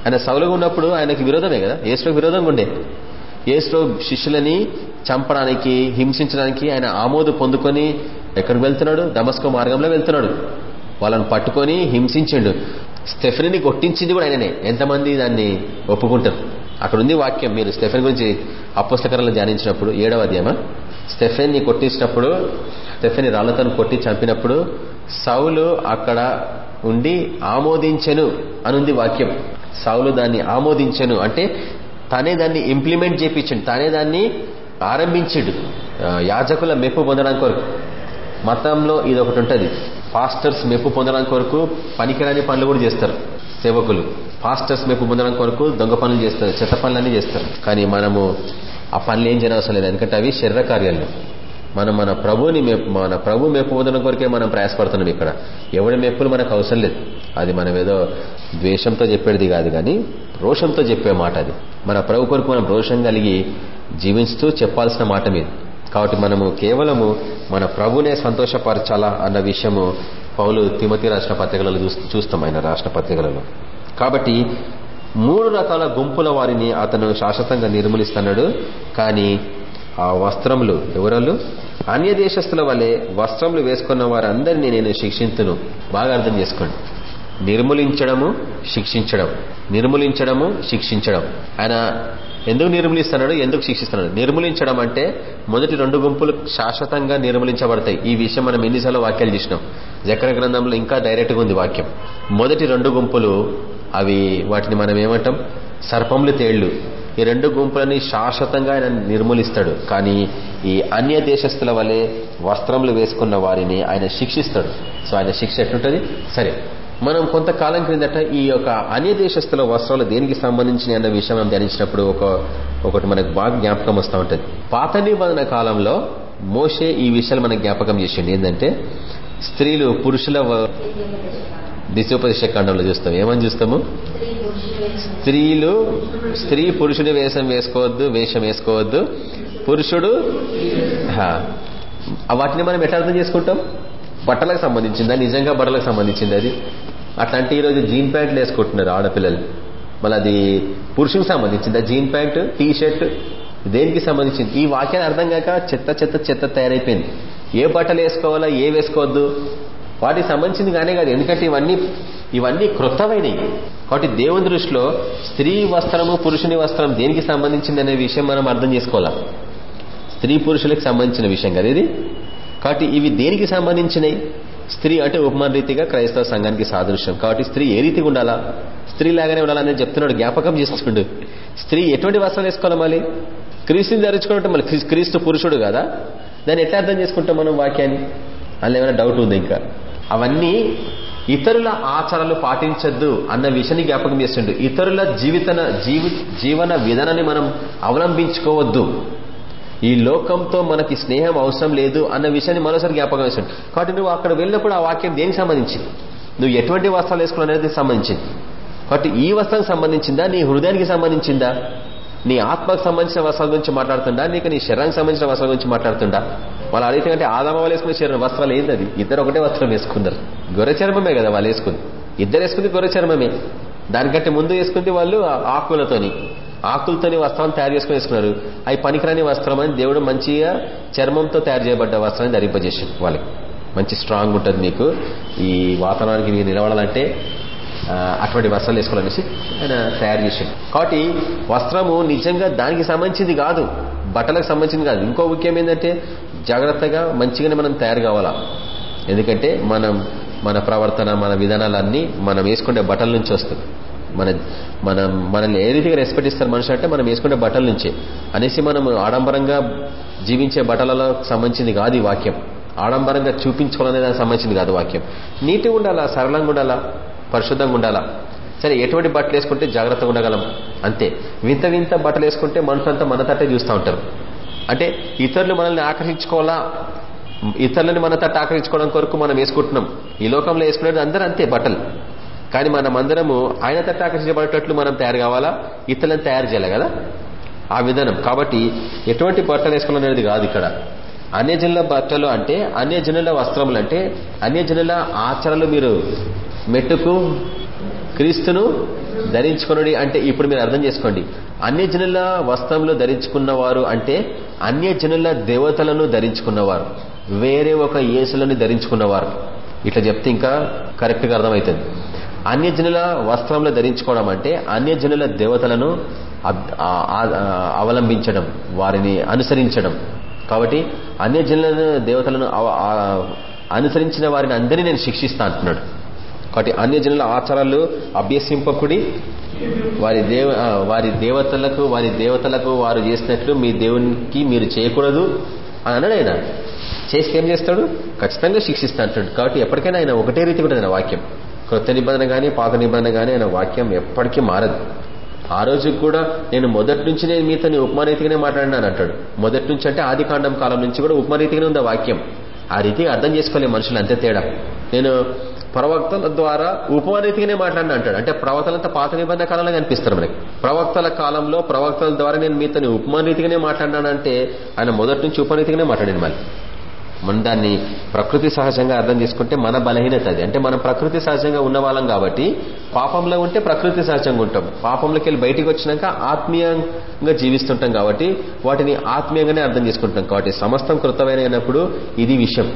ఆయన సౌలుగా ఉన్నప్పుడు ఆయనకి విరోధమే కదా? ఏసులో విరోధంగా ఉండే. ఏసులో శిష్యులని చంపడానికి హింసించడానికి ఆయన ఆమోదు పొందుకొని ఎక్కడికి వెళ్తున్నాడు? దమస్కో మార్గంలో వెళ్తున్నాడు. వాళ్ళని పట్టుకొని హింసించిండు. స్టెఫనీని కొట్టించింది కూడా ఆయననే. ఎంతమంది దాన్ని ఒప్పుకుంటారు? అక్కడ ఉంది వాక్యం. మీరు స్టెఫెన్ గురించి అపుస్తకరంలో ధ్యానించినప్పుడు ఏడవ అధ్యాయమా? స్టెఫెన్ని కొట్టించినప్పుడు స్టెఫెన్ని రాళ్ళతను కొట్టి చంపినప్పుడు సౌలు అక్కడ ఉండి ఆమోదించెను అనుంది వాక్యం. సౌలు దాన్ని ఆమోదించెను అంటే తనే దాన్ని ఇంప్లిమెంట్ చేపించండు. తానే దాన్ని ఆరంభించిండు. యాజకుల మెప్పు పొందడానికి కొరకు. మతంలో ఇది ఒకటి ఉంటుంది. పాస్టర్స్ మెప్పు పొందడానికి కొరకు పనికిరాని పనులు కూడా చేస్తారు. సేవకులు. పాస్టర్స్ మెప్పు పొందడం కొరకు దొంగ పనులు చేస్తారు చెత్త పనులన్నీ చేస్తారు. కానీ మనము ఆ పనులు ఏం చేయనవసరం లేదు. ఎందుకంటే అవి శరీర కార్యాలు. మనం మన ప్రభుని మన ప్రభు మెప్పు పొందడం కొరకే మనం ప్రయాసపడుతున్నాం ఇక్కడ. ఎవడి మెప్పులు మనకు అవసరం లేదు. అది మనం ఏదో ద్వేషంతో చెప్పేది కాదు కానీ రోషంతో చెప్పే మాట అది. మన ప్రభు కొరకు మనం రోషం కలిగి జీవిస్తూ చెప్పాల్సిన మాట మీద. కాబట్టి మనము కేవలము మన ప్రభునే సంతోషపరచాలా అన్న విషయము పౌలు తిమతి రాష్ట్ర పత్రికలలో చూస్తాం ఆయన రాష్ట్ర పత్రికలలో. కాబట్టి మూడు రకాల గుంపుల వారిని అతను శాశ్వతంగా నిర్మూలిస్తున్నాడు. కానీ ఆ వస్త్రములు ఎవరలు అన్య దేశస్తుల వలె వస్త్రములు వేసుకున్న వారందరినీ నేను శిక్షించును బాగా అర్థం చేసుకోండి. నిర్మూలించడము శిక్షించడం. నిర్మూలించడము శిక్షించడం. ఆయన ఎందుకు నిర్మూలిస్తున్నాడు? ఎందుకు శిక్షిస్తున్నాడు? నిర్మూలించడం అంటే మొదటి రెండు గుంపులు శాశ్వతంగా నిర్మూలించబడతాయి. ఈ విషయం మనం ఎన్నిసార్లు వాక్యాలు చేసినాం. జకర గ్రంథంలో ఇంకా డైరెక్ట్గా ఉంది వాక్యం. మొదటి రెండు గుంపులు అవి వాటిని మనం ఏమంటాం? సర్పములు తేళ్ళు. ఈ రెండు గుంపులని శాశ్వతంగా ఆయన నిర్మూలిస్తాడు. కానీ ఈ అన్య దేశస్తుల వలె వస్త్రములు వేసుకున్న వారిని ఆయన శిక్షిస్తాడు. సో ఆయన శిక్ష ఎట్లుంటుంది? సరే. మనం కొంతకాలం క్రిందట ఈ యొక్క అన్య దేశస్తుల వస్త్రాలు దేనికి సంబంధించిన అన్న విషయం మనం ధ్యానించినప్పుడు ఒక ఒకటి మనకు బాగా జ్ఞాపకం వస్తూ ఉంటుంది. పాత నిబంధన కాలంలో మోసే ఈ విషయాలు మనకు జ్ఞాపకం చేసిండు. ఏంటంటే స్త్రీలు పురుషుల దిశోపదేశ కాండంలో చూస్తాం. ఏమని చూస్తాము? స్త్రీలు స్త్రీ పురుషుడు వేషం వేసుకోవద్దు వేషం వేసుకోవద్దు. పురుషుడు వాటిని మనం ఎట్లా అర్థం చేసుకుంటాం? బట్టలకు సంబంధించిందా? నిజంగా బట్టలకు సంబంధించింది అది? అట్లాంటి ఈరోజు జీన్ ప్యాంట్లు వేసుకుంటున్నారు ఆడపిల్లలు. మళ్ళీ అది పురుషునికి సంబంధించిందా? జీన్ ప్యాంట్ టీ షర్ట్ దేనికి సంబంధించింది? ఈ వాక్యాన్ని అర్థం కాక చెత్త చెత్త చెత్త తయారైపోయింది. ఏ బట్టలు వేసుకోవాలా? ఏ వేసుకోవద్దు? వాటికి సంబంధించింది కానీ కాదు. ఎందుకంటే ఇవన్నీ ఇవన్నీ కృతమైనవి కాబట్టి దేవుని దృష్టిలో స్త్రీ వస్త్రము పురుషుని వస్త్రం దేనికి సంబంధించింది అనే విషయం మనం అర్థం చేసుకోవాలా? స్త్రీ పురుషులకు సంబంధించిన విషయం కదా ఇది. కాబట్టి ఇవి దేనికి సంబంధించినవి స్త్రీ అంటే ఉపమాన రీతిగా క్రైస్తవ సంఘానికి సాదృశ్యం. కాబట్టి స్త్రీ ఏ రీతిగా ఉండాలా? స్త్రీ లాగానే ఉండాలని చెప్తున్నాడు జ్ఞాపకం చేస్తుండు స్త్రీ ఎటువంటి వస్త్రాలు వేసుకోవాలి మళ్ళీ? క్రీస్తుని ధరించుకుంటే మళ్ళీ క్రీస్తు పురుషుడు కదా? దాన్ని ఎట్లా అర్థం చేసుకుంటాం మనం వాక్యాన్ని? అందులో ఏమైనా డౌట్ ఉంది ఇంకా? అవన్నీ ఇతరుల ఆచారాలు పాటించద్దు అన్న విషయాన్ని జ్ఞాపకం చేస్తుండు. ఇతరుల జీవితన జీవి జీవన విధానాన్ని మనం అవలంబించుకోవద్దు. ఈ లోకంతో మనకి స్నేహం అవసరం లేదు అన్న విషయాన్ని మరోసారి జ్ఞాపకం వేసాడు కాబట్టి నువ్వు అక్కడ వెళ్ళినప్పుడు ఆ వాక్యం దేనికి సంబంధించింది? నువ్వు ఎటువంటి వస్త్రాలు వేసుకున్నావు అనేది సంబంధించింది. కాబట్టి ఈ వస్త్రానికి సంబంధించిందా? నీ హృదయానికి సంబంధించిందా? నీ ఆత్మకు సంబంధించిన వస్త్రాల గురించి మాట్లాడుతుండా నీకు నీ శరీరానికి సంబంధించిన వస్త్రాల గురించి మాట్లాడుతుండా వాళ్ళు అడిగితే అంటే ఆదామ వాళ్ళు వేసుకునే శరీరం వస్త్రాలు ఏంది అది? ఇద్దరు ఒకటే వస్త్రం వేసుకున్నారు. గొర్రె చర్మమే కదా వాళ్ళు వేసుకుంది. ఇద్దరు వేసుకుంది గొర్రె చర్మమే. దానికంటే ముందు వేసుకుంది వాళ్ళు ఆకులతోని. ఆకులతోని వస్త్రాన్ని తయారు చేసుకుని వేసుకున్నారు. అవి పనికిరాని వస్త్రం అని దేవుడు మంచిగా చర్మంతో తయారు చేయబడ్డ వస్త్రాన్ని ధరింపజేసాడు వాళ్ళకి. మంచి స్ట్రాంగ్ ఉంటుంది మీకు ఈ వాతావరణానికి మీరు నిలబడాలంటే అటువంటి వస్త్రాలు వేసుకోవాలనేసి ఆయన తయారు చేశాడు. కాబట్టి వస్త్రము నిజంగా దానికి సంబంధించింది కాదు. బట్టలకు సంబంధించింది కాదు. ఇంకో ముఖ్యం ఏంటంటే జాగ్రత్తగా మంచిగానే మనం తయారు కావాలా? ఎందుకంటే మనం మన ప్రవర్తన మన విధానాలన్నీ మనం వేసుకునే బట్టల నుంచి వస్తుంది మన మనం మనల్ని ఏ రీతిగా రెస్పెక్ట్ ఇస్తారు మనుషులు అంటే మనం వేసుకునే బట్టల నుంచే. అనేసి మనం ఆడంబరంగా జీవించే బట్టలలో సంబంధించింది కాదు ఈ వాక్యం. ఆడంబరంగా చూపించుకోవాలనే దానికి సంబంధించింది కాదు వాక్యం. నీటిగా ఉండాలా? సరళంగా ఉండాలా? పరిశుద్ధంగా ఉండాలా? సరే ఎటువంటి బట్టలు వేసుకుంటే జాగ్రత్తగా ఉండగలం? అంతే. వింత వింత బట్టలు వేసుకుంటే మనుషులంతా మన తట్టే చూస్తూ ఉంటారు. అంటే ఇతరులు మనల్ని ఆకర్షించుకోవాలా? ఇతరులని మన తట్టు ఆకర్షించుకోవడం కొరకు మనం వేసుకుంటున్నాం. ఈ లోకంలో వేసుకునేది అందరూ అంతే బట్టలు. కానీ మనం అందరము ఆయన తట్టు ఆకర్షించబడేటట్లు మనం తయారు కావాలా? ఇతరులను తయారు చేయాలి కదా? ఆ విధానం. కాబట్టి ఎటువంటి బట్టలు వేసుకోవాలనేది కాదు ఇక్కడ. అన్యజనుల బట్టలు అంటే అన్యజనుల వస్త్రములు అంటే అన్యజనుల ఆచరణలు మీరు మెట్టుకు క్రీస్తును ధరించుకున్నది అంటే ఇప్పుడు మీరు అర్థం చేసుకోండి. అన్యజనుల వస్త్రములు ధరించుకున్నవారు అంటే అన్యజనుల దేవతలను ధరించుకున్నవారు. వేరే ఒక యేసులను ధరించుకున్నవారు. ఇట్లా చెప్తే ఇంకా కరెక్ట్గా అర్థమవుతుంది. అన్యజనుల వస్త్రంలో ధరించుకోవడం అంటే అన్యజనుల దేవతలను అవలంబించడం వారిని అనుసరించడం. కాబట్టి అన్యజనుల దేవతలను అనుసరించిన వారిని అందరినీ నేను శిక్షిస్తా అంటున్నాడు. కాబట్టి అన్యజనుల ఆచారాలు అభ్యసింపకుడి వారి దేవ వారి దేవతలకు వారి దేవతలకు వారు చేసినట్లు మీ దేవునికి మీరు చేయకూడదు అని అన్నాడు ఆయన. చేస్తే ఏం చేస్తాడు? ఖచ్చితంగా శిక్షిస్తా అంటాడు కాబట్టి ఎప్పటికైనా ఆయన ఒకటే రీతి ఉంటుంది వాక్యం. కొత్త నిబంధన కానీ పాత నిబంధన కానీ ఆయన వాక్యం ఎప్పటికీ మారదు. ఆ రోజు కూడా నేను మొదటి నుంచి నేను మీతో ఉపమారీతిగానే మాట్లాడినాను అంటాడు. మొదటి నుంచి అంటే ఆది కాలం నుంచి కూడా ఉపమారీతిగానే ఉంది వాక్యం. ఆ రీతి అర్థం చేసుకోలే మనుషులు అంతే తేడా. నేను ప్రవక్తల ద్వారా ఉపమారీతిగానే మాట్లాడిన అంటాడు. అంటే ప్రవక్తలంతా పాత నిబంధన కాలంలో కనిపిస్తారు మనకి. ప్రవక్తల కాలంలో ప్రవక్తల ద్వారా నేను మీతో ఉపమారీతిగానే మాట్లాడినానంటే ఆయన మొదటి నుంచి ఉపనీతిగానే మాట్లాడాను మళ్ళీ. మనం దాన్ని ప్రకృతి సహజంగా అర్థం చేసుకుంటే మన బలహీనత అది. అంటే మనం ప్రకృతి సహజంగా ఉన్నవాళ్ళం కాబట్టి పాపంలో ఉంటే ప్రకృతి సహజంగా ఉంటాం. పాపంలోకి వెళ్ళి బయటికి వచ్చినాక ఆత్మీయంగా జీవిస్తుంటాం కాబట్టి వాటిని ఆత్మీయంగానే అర్థం చేసుకుంటాం కాబట్టి సమస్తం కృతమైనప్పుడు ఇది విషయం.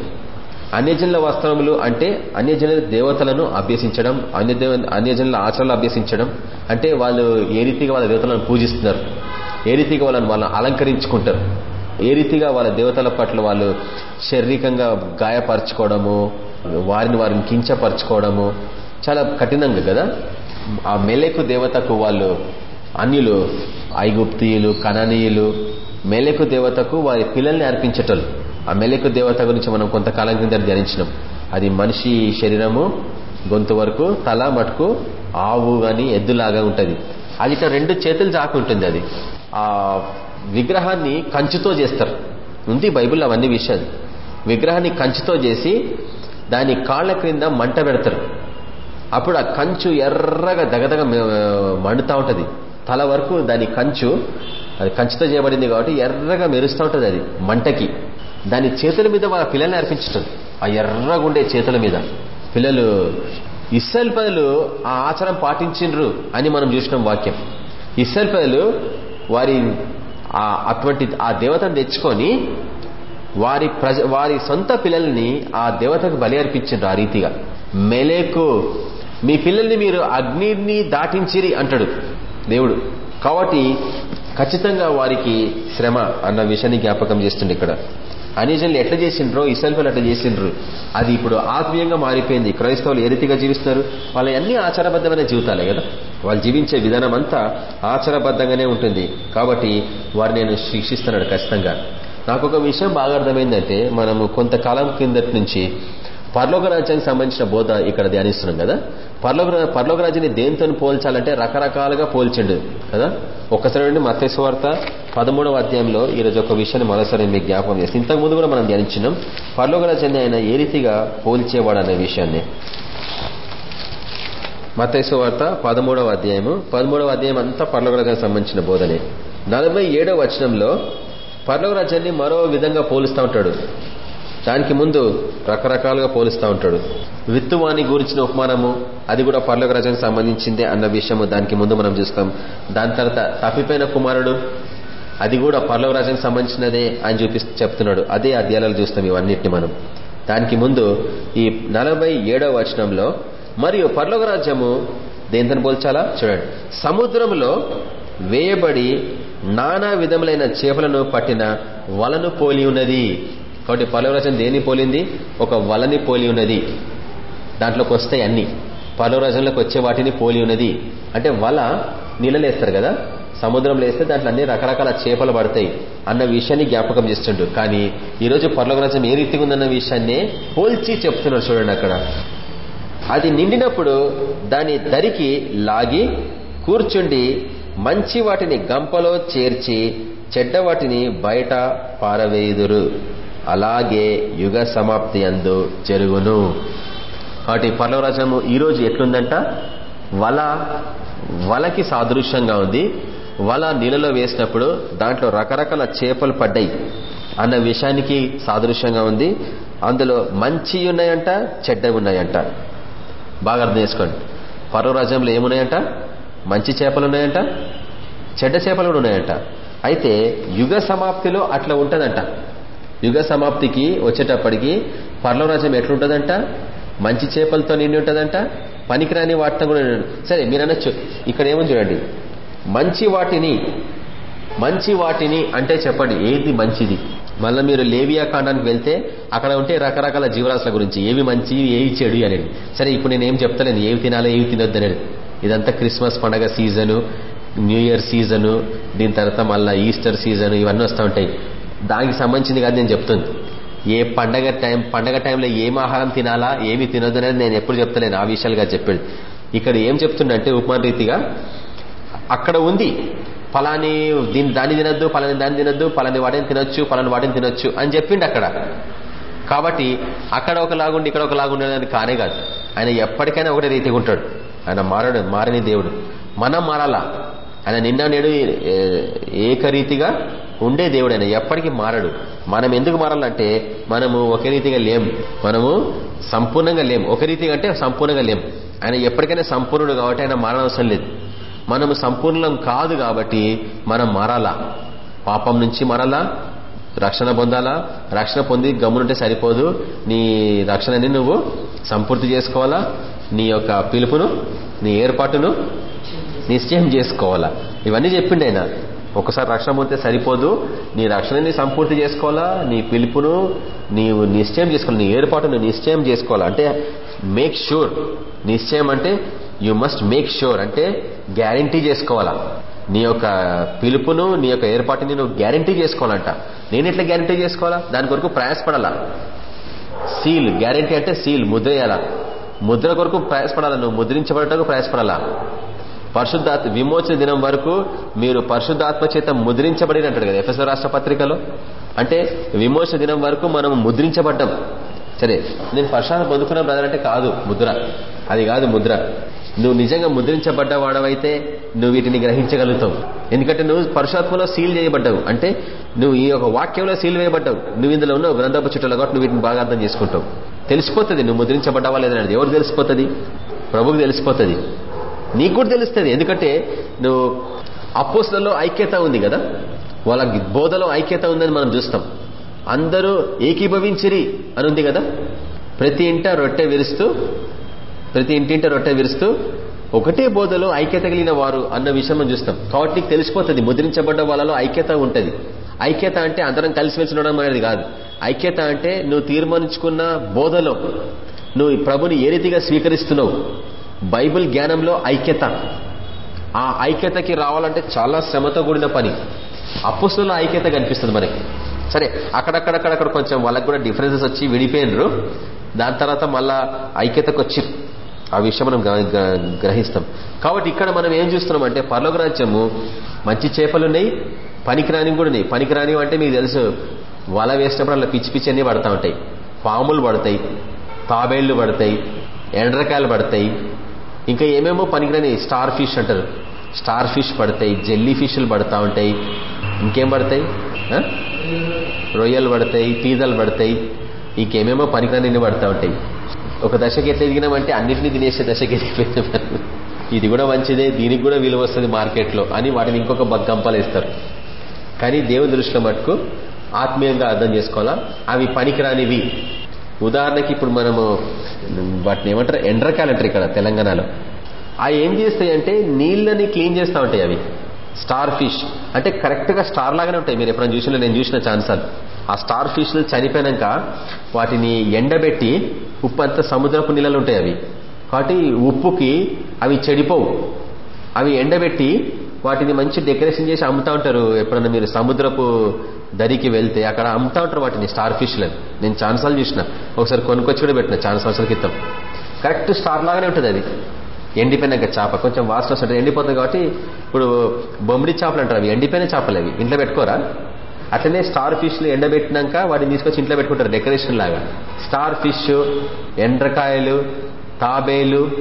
అన్యజనుల వస్త్రములు అంటే అన్యజనుల దేవతలను అభ్యసించడం అన్య అన్యజనుల ఆచరణలు అభ్యసించడం. అంటే వాళ్ళు ఏ రీతిగా వాళ్ళ దేవతలను పూజిస్తున్నారు? ఏ రీతిగా వాళ్ళని వాళ్ళని అలంకరించుకుంటారు? ఏ రీతిగా వాళ్ళ దేవతల పట్ల వాళ్ళు శారీరకంగా గాయపరచుకోవడము వారిని వారిని కించపరచుకోవడము చాలా కఠినంగా కదా? ఆ మెలకు దేవతకు వాళ్ళు అన్యులు ఐగుప్తీయులు కననీయులు మెలకు దేవతకు వారి పిల్లల్ని అర్పించటలు ఆ మెలకు దేవత గురించి మనం కొంతకాలం కింద ధ్యానించినాం. అది మనిషి శరీరము గొంతు వరకు తల మటుకు ఆవు గాని ఎద్దులాగా ఉంటుంది. అది ఇట్లా రెండు చేతులు చాకుంటుంది అది. ఆ విగ్రహాన్ని కంచుతో చేస్తారు. ఉంది బైబుల్ అవన్నీ విషయాలు. విగ్రహాన్ని కంచుతో చేసి దాని కాళ్ళ క్రింద మంట పెడతారు. అప్పుడు ఆ కంచు ఎర్రగా దగదగ మండుతూ ఉంటుంది. తల వరకు దాని కంచు అది కంచుతో చేయబడింది కాబట్టి ఎర్రగా మెరుస్తూ ఉంటుంది అది మంటకి. దాని చేతుల మీద వాళ్ళ పిల్లల్ని అర్పించటం ఆ ఎర్రగుండే చేతుల మీద. పిల్లలు ఇస్సల్ పదలు ఆ ఆచారం పాటించిండ్రు అని మనం చూసినాం వాక్యం. ఇస్సల్ పదలు వారి అటువంటి ఆ దేవతను తెచ్చుకొని వారి ప్రజ వారి సొంత పిల్లల్ని ఆ దేవతకు బలి అర్పించారు ఆ రీతిగా. మెలేకు మీ పిల్లల్ని మీరు అగ్నిని దాటించిరి అంటాడు దేవుడు. కాబట్టి ఖచ్చితంగా వారికి శ్రమ అన్న విషయాన్ని జ్ఞాపకం చేస్తుండే ఇక్కడ. అనిజన్లు ఎట్లా చేసిండ్రో ఇసల్ఫలు అట్లా చేసిండ్రు అది ఇప్పుడు ఆత్మీయంగా మారిపోయింది. క్రైస్తవులు ఏ రీతిగా జీవిస్తున్నారు? వాళ్ళ అన్ని ఆచారబద్ధమైన జీవితాలే కదా. వాళ్ళు జీవించే విధానం అంతా ఆచారబద్ధంగానే ఉంటుంది. కాబట్టి వారు నేను శిక్షిస్తున్నాడు ఖచ్చితంగా. నాకు ఒక విషయం బాగా అర్థమైందంటే మనము కొంతకాలం కిందటి నుంచి పర్లోక రాజ్యానికి సంబంధించిన బోధ ఇక్కడ ధ్యానిస్తున్నాం కదా. పర్లోక పర్లోక రాజ్యాన్ని దేంతో పోల్చాలంటే రకరకాలుగా పోల్చిండు కదా? ఒక్కసారి మత్స్య వార్త పదమూడవ అధ్యాయంలో ఈరోజు ఒక విషయాన్ని మరోసారి మీకు జ్ఞాపకం చేస్తే. ఇంతకు ముందు కూడా మనం ధ్యానించినాం పర్లోక రాజ్యాన్ని ఆయన ఏ రీతిగా పోల్చేవాడు అనే విషయాన్ని. మతైసు వార్త పదమూడవ అధ్యాయము పదమూడవ అధ్యాయం అంతా పర్లోక రాజ్యానికి సంబంధించిన బోధనే. నలభై ఏడవ వచనంలో పర్లోక రాజ్యాన్ని మరో విధంగా పోలుస్తూ ఉంటాడు. దానికి ముందు రకరకాలుగా పోలుస్తూ ఉంటాడు. విత్తువాణి గురించిన ఉపమానము అది కూడా పర్లోక రాజ్యానికి సంబంధించిందే అన్న విషయము దానికి ముందు మనం చూస్తాం. దాని తర్వాత తప్పిపోయిన కుమారుడు అది కూడా పర్లోక రాజ్యానికి సంబంధించినదే అని చూపి చెప్తున్నాడు. అదే అధ్యాయాలు చూస్తాం ఇవన్నిటిని మనం. దానికి ముందు ఈ నలభై వచనంలో మరియు పర్లోక రాజ్యము దేంతని పోల్చాలా? చూడండి. సముద్రంలో వేయబడి నానా విధములైన చేపలను పట్టిన వలను పోలి ఉన్నది. కాబట్టి పర్లోకరాజ్యం దేన్ని పోలింది? ఒక వలని పోలి ఉన్నది. దాంట్లోకి వస్తాయి అన్ని. పర్లోకరాజ్యంలోకి వచ్చే వాటిని పోలి ఉన్నది. అంటే వల నీళ్ళలో వేస్తారు కదా? సముద్రంలో వేస్తే దాంట్లో అన్ని రకరకాల చేపలు పడతాయి అన్న విషయాన్ని జ్ఞాపకం చేస్తుండ్రు కానీ ఈరోజు పర్లోకరాజ్యం ఏ రీతిగా ఉందన్న విషయాన్నే పోల్చి చెప్తున్నారు చూడండి అక్కడ. అది నిండినప్పుడు దాని దరికి లాగి కూర్చుండి మంచి వాటిని గంపలో చేర్చి చెడ్డ వాటిని బయట పారవేయుదురు. అలాగే యుగ సమాప్తి అందు జరుగును. కాబట్టి పర్లవరాజము ఈరోజు ఎట్లుందంట? వల వలకి సాదృశ్యంగా ఉంది. వల నీళ్ళలో వేసినప్పుడు దాంట్లో రకరకాల చేపలు పడ్డాయి అన్న విషయానికి సాదృశ్యంగా ఉంది. అందులో మంచి ఉన్నాయంట చెడ్డవి ఉన్నాయంట. బాగా అర్థం చేసుకోండి. పర్వరాజ్యంలో ఏమున్నాయంట? మంచి చేపలు ఉన్నాయంట చెడ్డ చేపలు కూడా ఉన్నాయంట. అయితే యుగ సమాప్తిలో అట్లా ఉంటుందంట. యుగ సమాప్తికి వచ్చేటప్పటికి పర్లవరాజ్యం ఎట్లుంటదంట? మంచి చేపలతో నిండి ఉంటదంట పనికిరాని వాటితో కూడా సరే మీరు అనొచ్చు ఇక్కడ ఏమని చూడండి. మంచి వాటిని మంచి వాటిని అంటే చెప్పండి ఏది మంచిది? మళ్ళీ మీరు లేవియా కాండానికి వెళ్తే అక్కడ ఉంటే రకరకాల జీవరాశుల గురించి ఏవి మంచి ఏవి చెడు అనేది. సరే ఇప్పుడు నేను ఏం చెప్తలేను ఏవి తినాలో ఏవి తినొద్దు అనేది. ఇదంతా క్రిస్మస్ పండగ సీజను న్యూ ఇయర్ సీజను దీని తర్వాత మళ్ళీ ఈస్టర్ సీజన్ ఇవన్నీ వస్తూ ఉంటాయి. దానికి సంబంధించింది కాదు నేను చెప్తుంది. ఏ పండగ టైం పండగ టైంలో ఏం ఆహారం తినాలా ఏమి తినొద్దు అనేది నేను ఎప్పుడు చెప్తలేను. ఆ విషయాలుగా చెప్పాడు ఇక్కడ ఏం చెప్తుండంటే ఉపమాన రీతిగా అక్కడ ఉంది. ఫలాని దీని దాన్ని తినద్దు పలాని దాన్ని తినద్దు పలాని వాటిని తినొచ్చు ఫలాని వాటిని తినొచ్చు అని చెప్పిండు అక్కడ. కాబట్టి అక్కడ ఒకలాగుండి ఇక్కడ ఒకలాగుండేది కానే కాదు. ఆయన ఎప్పటికైనా ఒకటే రీతిగా ఉంటాడు. ఆయన మారడు మారని దేవుడు. మనం మారాలా? ఆయన నిన్న నేడు ఏకరీతిగా ఉండే దేవుడు ఆయన. ఎప్పటికీ మారడు. మనం ఎందుకు మారాలంటే మనము ఒక రీతిగా లేం. మనము సంపూర్ణంగా లేం. ఒక రీతిగా అంటే సంపూర్ణంగా లేం. ఆయన ఎప్పటికైనా సంపూర్ణుడు కాబట్టి ఆయన మారనవసరం లేదు. మనము సంపూర్ణం కాదు కాబట్టి మనం మారాలా? పాపం నుంచి మారాలా? రక్షణ పొందాలా? రక్షణ పొంది గమ్మునుంటే సరిపోదు. నీ రక్షణని నువ్వు సంపూర్తి చేసుకోవాలా? నీ యొక్క పిలుపును నీ ఏర్పాటును నిశ్చయం చేసుకోవాలా? ఇవన్నీ చెప్పిండి ఆయన. ఒకసారి రక్షణ పొందితే సరిపోదు. నీ రక్షణని సంపూర్తి చేసుకోవాలా? నీ పిలుపును నీవు నిశ్చయం చేసుకోవాలి. నీ ఏర్పాటును నిశ్చయం చేసుకోవాలా? అంటే మేక్ షూర్ నిశ్చయం అంటే యు మస్ట్ మేక్ షూర్ అంటే గ్యారంటీ చేసుకోవాలా? నీ యొక్క పిలుపును నీ యొక్క ఏర్పాటుని నువ్వు గ్యారంటీ చేసుకోవాలంట. నేను ఎట్లా గ్యారంటీ చేసుకోవాలా? దాని కొరకు ప్రయాసపడాలా? సీల్ గ్యారంటీ అంటే సీల్ ముద్రేయాలా? ముద్ర కొరకు ప్రయాసపడాలా? నువ్వు ముద్రించబడటకు ప్రయాసపడాలా? పరిశుద్ధాత్మ విమోచన దినం వరకు మీరు పరిశుద్ధాత్మ చేత ముద్రించబడి అంటాడు కదా ఎఫ్ఎస్ రాష్ట్ర పత్రికలో? అంటే విమోచన దినం వరకు మనం ముద్రించబడ్డాం. సరే నేను పరశాన్ని పొందుకున్న బ్రదర్ అంటే కాదు ముద్ర. అది కాదు ముద్ర. నువ్వు నిజంగా ముద్రించబడ్డ వాడవైతే నువ్వు వీటిని గ్రహించగలుగుతావు. ఎందుకంటే నువ్వు పరుషాత్మలో సీల్ చేయబడ్డావు. అంటే నువ్వు ఈ యొక్క వాక్యంలో సీల్ వేయబడ్డావు. నువ్వు ఇందులో ఉన్నావు గ్రంథపు చుట్టలో కాబట్టి నువ్వు వీటిని బాగా అర్థం చేసుకుంటావు. తెలిసిపోతుంది నువ్వు ముద్రించబడ్డావా లేదనేది ఎవరు తెలిసిపోతుంది? ప్రభుకి తెలిసిపోతుంది. నీకు కూడా తెలుస్తుంది. ఎందుకంటే నువ్వు అపోస్లలో ఐక్యత ఉంది కదా? వాళ్ళ బోధలో ఐక్యత ఉందని మనం చూస్తాం. అందరూ ఏకీభవించిరి అని ఉంది కదా? ప్రతి ఇంట రొట్టె విరుస్తూ ప్రతి ఇంటింట రొట్టె విరుస్తూ ఒకటే బోధలో ఐక్యత కలిగిన వారు అన్న విషయం మనం చూస్తాం. కాబట్టి నీకు తెలిసిపోతుంది ముద్రించబడ్డ వాళ్ళలో ఐక్యత ఉంటుంది. ఐక్యత అంటే అందరం కలిసి వెలిసి ఉండడం అనేది కాదు. ఐక్యత అంటే నువ్వు తీర్మానించుకున్న బోధలో నువ్వు ప్రభుని ఏ రీతిగా స్వీకరిస్తున్నావు? బైబిల్ జ్ఞానంలో ఐక్యత. ఆ ఐక్యతకి రావాలంటే చాలా శ్రమతో కూడిన పని. అప్పుసులో ఐక్యత కనిపిస్తుంది మనకి. సరే అక్కడక్కడక్కడక్కడ కొంచెం వాళ్ళకి కూడా డిఫరెన్సెస్ వచ్చి విడిపోయినరు. దాని తర్వాత మళ్ళా ఐక్యతకు వచ్చి ఆ విషయం మనం గ్రహిస్తాం. కాబట్టి ఇక్కడ మనం ఏం చూస్తున్నాం అంటే పర్లోక రాజ్యము మంచి చేపలున్నాయి పనికిరాని కూడా ఉన్నాయి. పనికిరాని అంటే మీకు తెలుసు వల వేసినప్పుడు అలా పిచ్చి పిచ్చి అన్నీ పడతా ఉంటాయి. పాములు పడతాయి తాబేళ్ళు పడతాయి ఎండ్రకాయలు పడతాయి ఇంకా ఏమేమో పనికిరాని స్టార్ ఫిష్ అంటారు. స్టార్ ఫిష్ పడతాయి జెల్లీ ఫిష్లు పడతా ఉంటాయి. ఇంకేం పడతాయి? రొయ్యలు పడతాయి పీదలు పడతాయి. ఇంకేమేమో పనికిరాని పడతా ఉంటాయి. ఒక దశకి ఎట్లా ఎదిగినామంటే అన్నింటినీ తినేసే దశకి ఎదిగిపోయినాం. ఇది కూడా మంచిదే దీనికి కూడా విలువ వస్తుంది మార్కెట్లో అని వాటిని ఇంకొక బగ్గంపాలు కానీ దేవుని దృష్టిలో మటుకు ఆత్మీయంగా అర్థం చేసుకోవాలా? అవి పనికిరానివి. ఉదాహరణకి ఇప్పుడు మనము వాటిని ఏమంటారు? ఎండర్ క్యాలెండర్ ఇక్కడ తెలంగాణలో. అవి ఏం చేస్తాయి అంటే నీళ్ళని క్లీన్ చేస్తూ ఉంటాయి అవి. Star fish. అంటే కరెక్ట్గా స్టార్ లాగానే ఉంటాయి. మీరు ఎప్పుడైనా చూసినా నేను చూసిన ఛాన్సాలు. ఆ స్టార్ ఫిష్లు చనిపోయినాక వాటిని ఎండబెట్టి ఉప్పు అంతా సముద్రపు నీళ్ళలు ఉంటాయి అవి. కాబట్టి ఉప్పుకి అవి చెడిపోవు. అవి ఎండబెట్టి వాటిని మంచి డెకరేషన్ చేసి అమ్ముతా ఉంటారు. ఎప్పుడన్నా మీరు సముద్రపు దరికి వెళ్తే అక్కడ అమ్ముతా ఉంటారు వాటిని స్టార్ ఫిష్లని నేను ఛాన్సాలు చూసిన. ఒకసారి కొనుక్కొచ్చి కూడా పెట్టిన చాలా సంవత్సరాల క్రితం కరెక్ట్ స్టార్ లాగానే ఉంటుంది అది. ఎండిపోయినాక చేప కొంచెం వాసన వస్తుంటే ఎండిపోతుంది కాబట్టి ఇప్పుడు బొమ్మిడి చేపలు అంటారు అవి ఎండిపోయిన చేపలు అవి. ఇంట్లో పెట్టుకోరా? అట్లనే స్టార్ ఫిష్లు ఎండబెట్టినాక వాటిని తీసుకొచ్చి ఇంట్లో పెట్టుకుంటారు డెకరేషన్ లాగా. స్టార్ ఫిష్ ఎండ్రకాయలు తాబేలు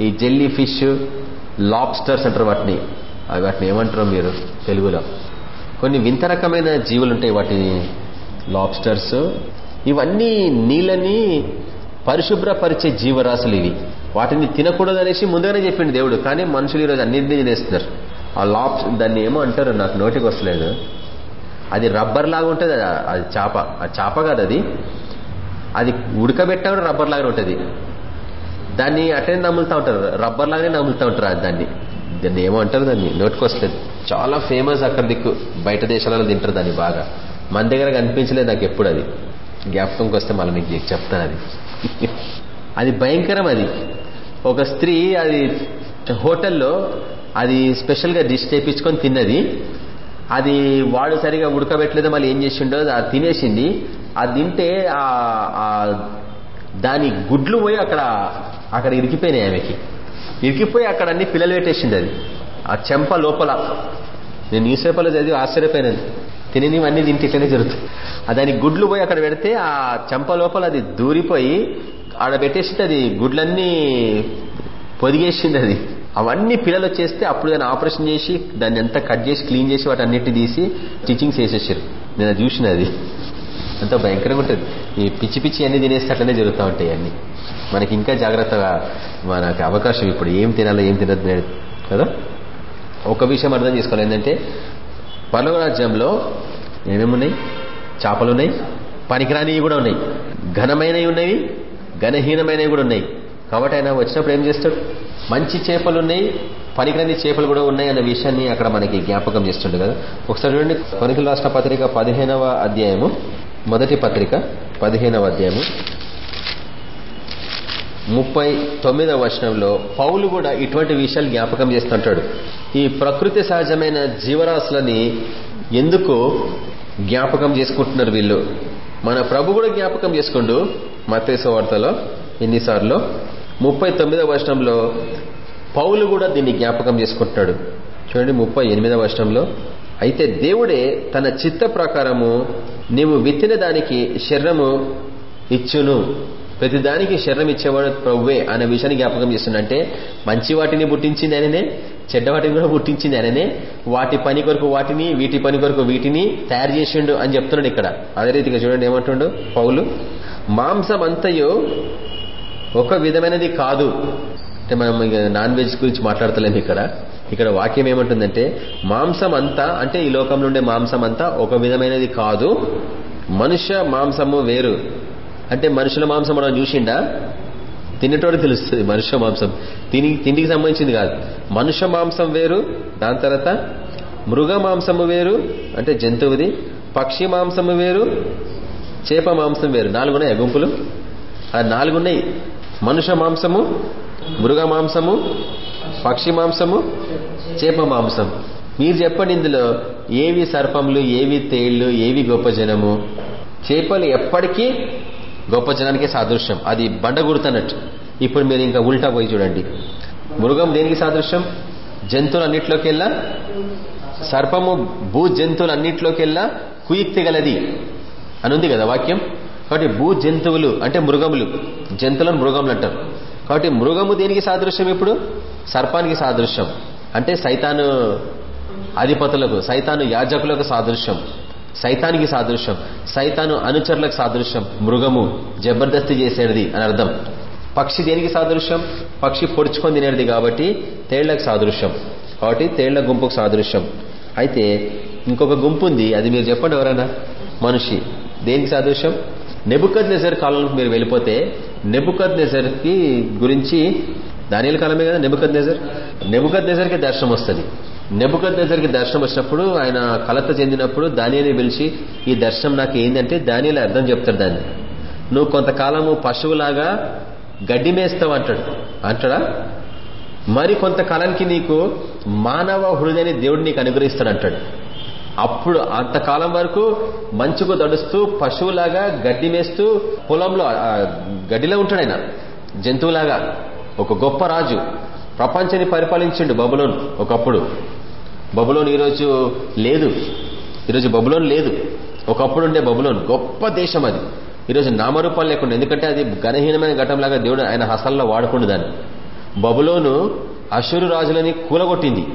ఈ జెల్లీ ఫిష్ లాబ్స్టర్స్ అంటారు వాటిని. వాటిని ఏమంటారు మీరు తెలుగులో. కొన్ని వింత రకమైన జీవులు ఉంటాయి వాటిని లాబ్స్టర్స్ ఇవన్నీ నీళ్ళని పరిశుభ్రపరిచే జీవరాశులు ఇవి. వాటిని తినకూడదు అనేసి ముందుగానే చెప్పిండు దేవుడు కానీ మనుషులు ఈరోజు అన్నింటినీ తినేస్తున్నారు. ఆ లాబ్స్ దాన్ని ఏమో అంటారు నాకు నోటికి వస్తలేదు. అది రబ్బర్ లాగా ఉంటుంది అది చేప. ఆ చేప కాదు అది. అది ఉడకబెట్టా కూడా రబ్బర్ లాగానే ఉంటుంది. దాన్ని అట్లనే నమ్ములుతూ ఉంటారు. రబ్బర్ లాగానే నమ్ములుతూ ఉంటారు దాన్ని. దాన్ని ఏమో అంటారు దాన్ని? నోటికొస్తలేదు. చాలా ఫేమస్ అక్కడ దిక్కు. బయట దేశాలలో తింటారు దాన్ని బాగా. మన దగ్గర కనిపించలేదు నాకు ఎప్పుడు అది. జ్ఞాపకంకి వస్తే మళ్ళీ మీకు చెప్తాను అది. *laughs* అది భయంకరం అది. ఒక స్త్రీ అది హోటల్లో అది స్పెషల్గా డిష్ చేయించుకొని తిన్నది. అది వాడు సరిగా ఉడకబెట్టలేదు మళ్ళీ ఏం చేసిండో అది తినేసింది. అది తింటే దాని గుడ్లు పోయి అక్కడ అక్కడ ఇరికిపోయినాయి ఆమెకి. ఇరికిపోయి అక్కడ అన్ని పిల్లలు పెట్టేసింది అది. ఆ చెంప లోపల. నేను న్యూస్ పేపర్లో చదివి ఆశ్చర్యపోయినది తిననివన్నీ దీనికి ఇట్లనే జరుగుతుంది. దాని గుడ్లు పోయి అక్కడ పెడితే ఆ చెంప లోపల అది దూరిపోయి ఆడ పెట్టేసింది అది గుడ్లన్నీ పొదిగేసింది అది. అవన్నీ పిల్లలు వచ్చేస్తే అప్పుడు దాన్ని ఆపరేషన్ చేసి దాన్ని అంతా కట్ చేసి క్లీన్ చేసి వాటి అన్నిటిని తీసి స్టిచ్చింగ్స్ వేసేసారు. నేను చూసిన అది. అంత భయంకరంగా ఉంటుంది. ఈ పిచ్చి పిచ్చి అన్ని తినేస్తే జరుగుతూ ఉంటాయి అన్ని. మనకి ఇంకా జాగ్రత్తగా మనకి అవకాశం ఇప్పుడు ఏం తినాలో ఏం తినదు కదా? ఒక విషయం అర్థం చేసుకోవాలి ఏంటంటే పర్లోక రాజ్యంలో ఏమేమున్నాయి చేపలు ఉన్నాయి పనికిరానివి కూడా ఉన్నాయి. ఘనమైనవి ఉన్నాయి ఘనహీనమైనవి కూడా ఉన్నాయి. కాబట్టి ఆయన వచ్చినప్పుడు ఏం చేస్తాడు? మంచి చేపలు ఉన్నాయి పనికిరాని చేపలు కూడా ఉన్నాయి అన్న విషయాన్ని అక్కడ మనకి జ్ఞాపకం చేస్తుండే కదా. ఒకసారి చూడండి కొనికల రాష్ట్ర పత్రిక పదిహేనవ అధ్యాయము మొదటి పత్రిక. పదిహేనవ అధ్యాయము. ముప్పై తొమ్మిదవ వర్షంలో పౌలు కూడా ఇటువంటి విషయాలు జ్ఞాపకం చేస్తుంటాడు. ఈ ప్రకృతి సహజమైన జీవరాశులని ఎందుకు జ్ఞాపకం చేసుకుంటున్నారు వీళ్ళు? మన ప్రభు కూడా జ్ఞాపకం చేసుకుండు మతేశ వార్తలో ఎన్నిసార్లు? ముప్పై తొమ్మిదవ వర్షంలో పౌలు కూడా దీన్ని జ్ఞాపకం చేసుకుంటున్నాడు. చూడండి ముప్పై ఎనిమిదవ వర్షంలో అయితే దేవుడే తన చిత్త ప్రకారము నీవు విత్తిన దానికి శరణము ఇచ్చును. ప్రతి దానికి ఇచ్చేవాడు ప్రవ్వే అనే విషయాన్ని జ్ఞాపకం చేస్తుండే మంచి వాటిని పుట్టించింది ఆయననే చెడ్డ వాటిని కూడా పుట్టించింది ఆయననే వాటి పని కొరకు వాటిని వీటి పని కొరకు వీటిని తయారు చేసిండు అని చెప్తున్నాడు ఇక్కడ. అదే రీతిగా చూడండి ఏమంటుండు పౌలు? మాంసం అంతయు ఒక విధమైనది కాదు. అంటే మనం నాన్ వెజ్ గురించి మాట్లాడతలేము ఇక్కడ. ఇక్కడ వాక్యం ఏమంటుందంటే మాంసం అంతా అంటే ఈ లోకంలో ఉండే మాంసం అంతా ఒక విధమైనది కాదు మనుష్య మాంసము వేరు. అంటే మనుషుల మాంసం మనం చూసిండా? తినేటోడు తెలుస్తుంది మనుష్య మాంసం. తిని తిండికి సంబంధించింది కాదు. మనుష్య మాంసం వేరు దాని తర్వాత మృగ మాంసము వేరు అంటే జంతువుది. పక్షి మాంసము వేరు చేప మాంసం వేరు. నాలుగున్నాయి గుంపులు? ఆ నాలుగున్నాయి. మనుష్య మాంసము మృగ మాంసము పక్షి మాంసము చేప మాంసం. మీరు చెప్పండి ఇందులో ఏవి సర్పములు ఏవి తేళ్ళు ఏవి గొప్ప జనము? చేపలు ఎప్పటికీ గొప్ప జనానికే సాదృశ్యం. అది బండ గుర్తన్నట్టు. ఇప్పుడు మీరు ఇంకా ఉల్టా పోయి చూడండి. మృగం దేనికి సాదృశ్యం? జంతువులన్నిట్లోకెల్లా? సర్పము భూ జంతువులన్నిట్లోకెల్లా? కుయుక్తి గలది అనుంది కదా వాక్యం? కాబట్టి భూ జంతువులు అంటే మృగములు. జంతువులను మృగములు అంటారు. కాబట్టి మృగము దేనికి సాదృశ్యం ఇప్పుడు సర్పానికి సాదృశ్యం. అంటే సైతాను అధిపతులకు సైతాను యాజకులకు సాదృశ్యం. సైతానికి సాదృశ్యం. సైతాను అనుచరులకు సాదృశ్యం. మృగము జబర్దస్తి చేసేది అని అర్థం. పక్షి దేనికి సాదృశ్యం? పక్షి పొడుచుకొని తినేది కాబట్టి తేళ్ళకు సాదృశ్యం. కాబట్టి తేళ్ళ గుంపుకు సాదృశ్యం. అయితే ఇంకొక గుంపు ఉంది. అది మీరు చెప్పండి ఎవరైనా? మనిషి. దేనికి సాదృశ్యం? నెబుకద్ నెజర్ కాలంలో మీరు వెళ్ళిపోతే నెబుకద్ నెజర్కి గురించి దానిల కాలమే కదా నెబుకద్ నెజర్ నెబుకద్ నెజర్కి దర్శనం వస్తుంది. నెబుకద్ నెజర్కి దర్శనం వచ్చినప్పుడు ఆయన కలత చెందినప్పుడు దానిని పిలిచి ఈ దర్శనం నాకు ఏంటంటే దానిలో అర్థం చెప్తాడు దాన్ని. నువ్వు కొంతకాలము పశువులాగా గడ్డి మేస్తావు అంటాడు. అంటాడా? మరి కొంతకాలానికి నీకు మానవ హృదయాన్ని దేవుడు నీకు అనుగ్రహిస్తాడు అంటాడు అప్పుడు అంతకాలం వరకు మంచుకు దడుస్తూ పశువులాగా గడ్డి మేస్తూ పొలంలో గడ్డిలో ఉంటాడు ఆయన. జంతువులాగా. ఒక గొప్ప రాజు. ప్రపంచాన్ని పరిపాలించిండు బబులోన్ ఒకప్పుడు. బబులోన్ ఈరోజు లేదు. ఈరోజు బబులోన్ లేదు. ఒకప్పుడు ఉండే బబులోన్ గొప్ప దేశం అది. ఈరోజు నామరూపాలు లేకుండా ఎందుకంటే అది ఘనహీనమైన ఘటంలాగా దేవుడు ఆయన హసల్లో వాడుకుండు దాన్ని. బబులోను అశురు రాజులని కూలగొట్టింది.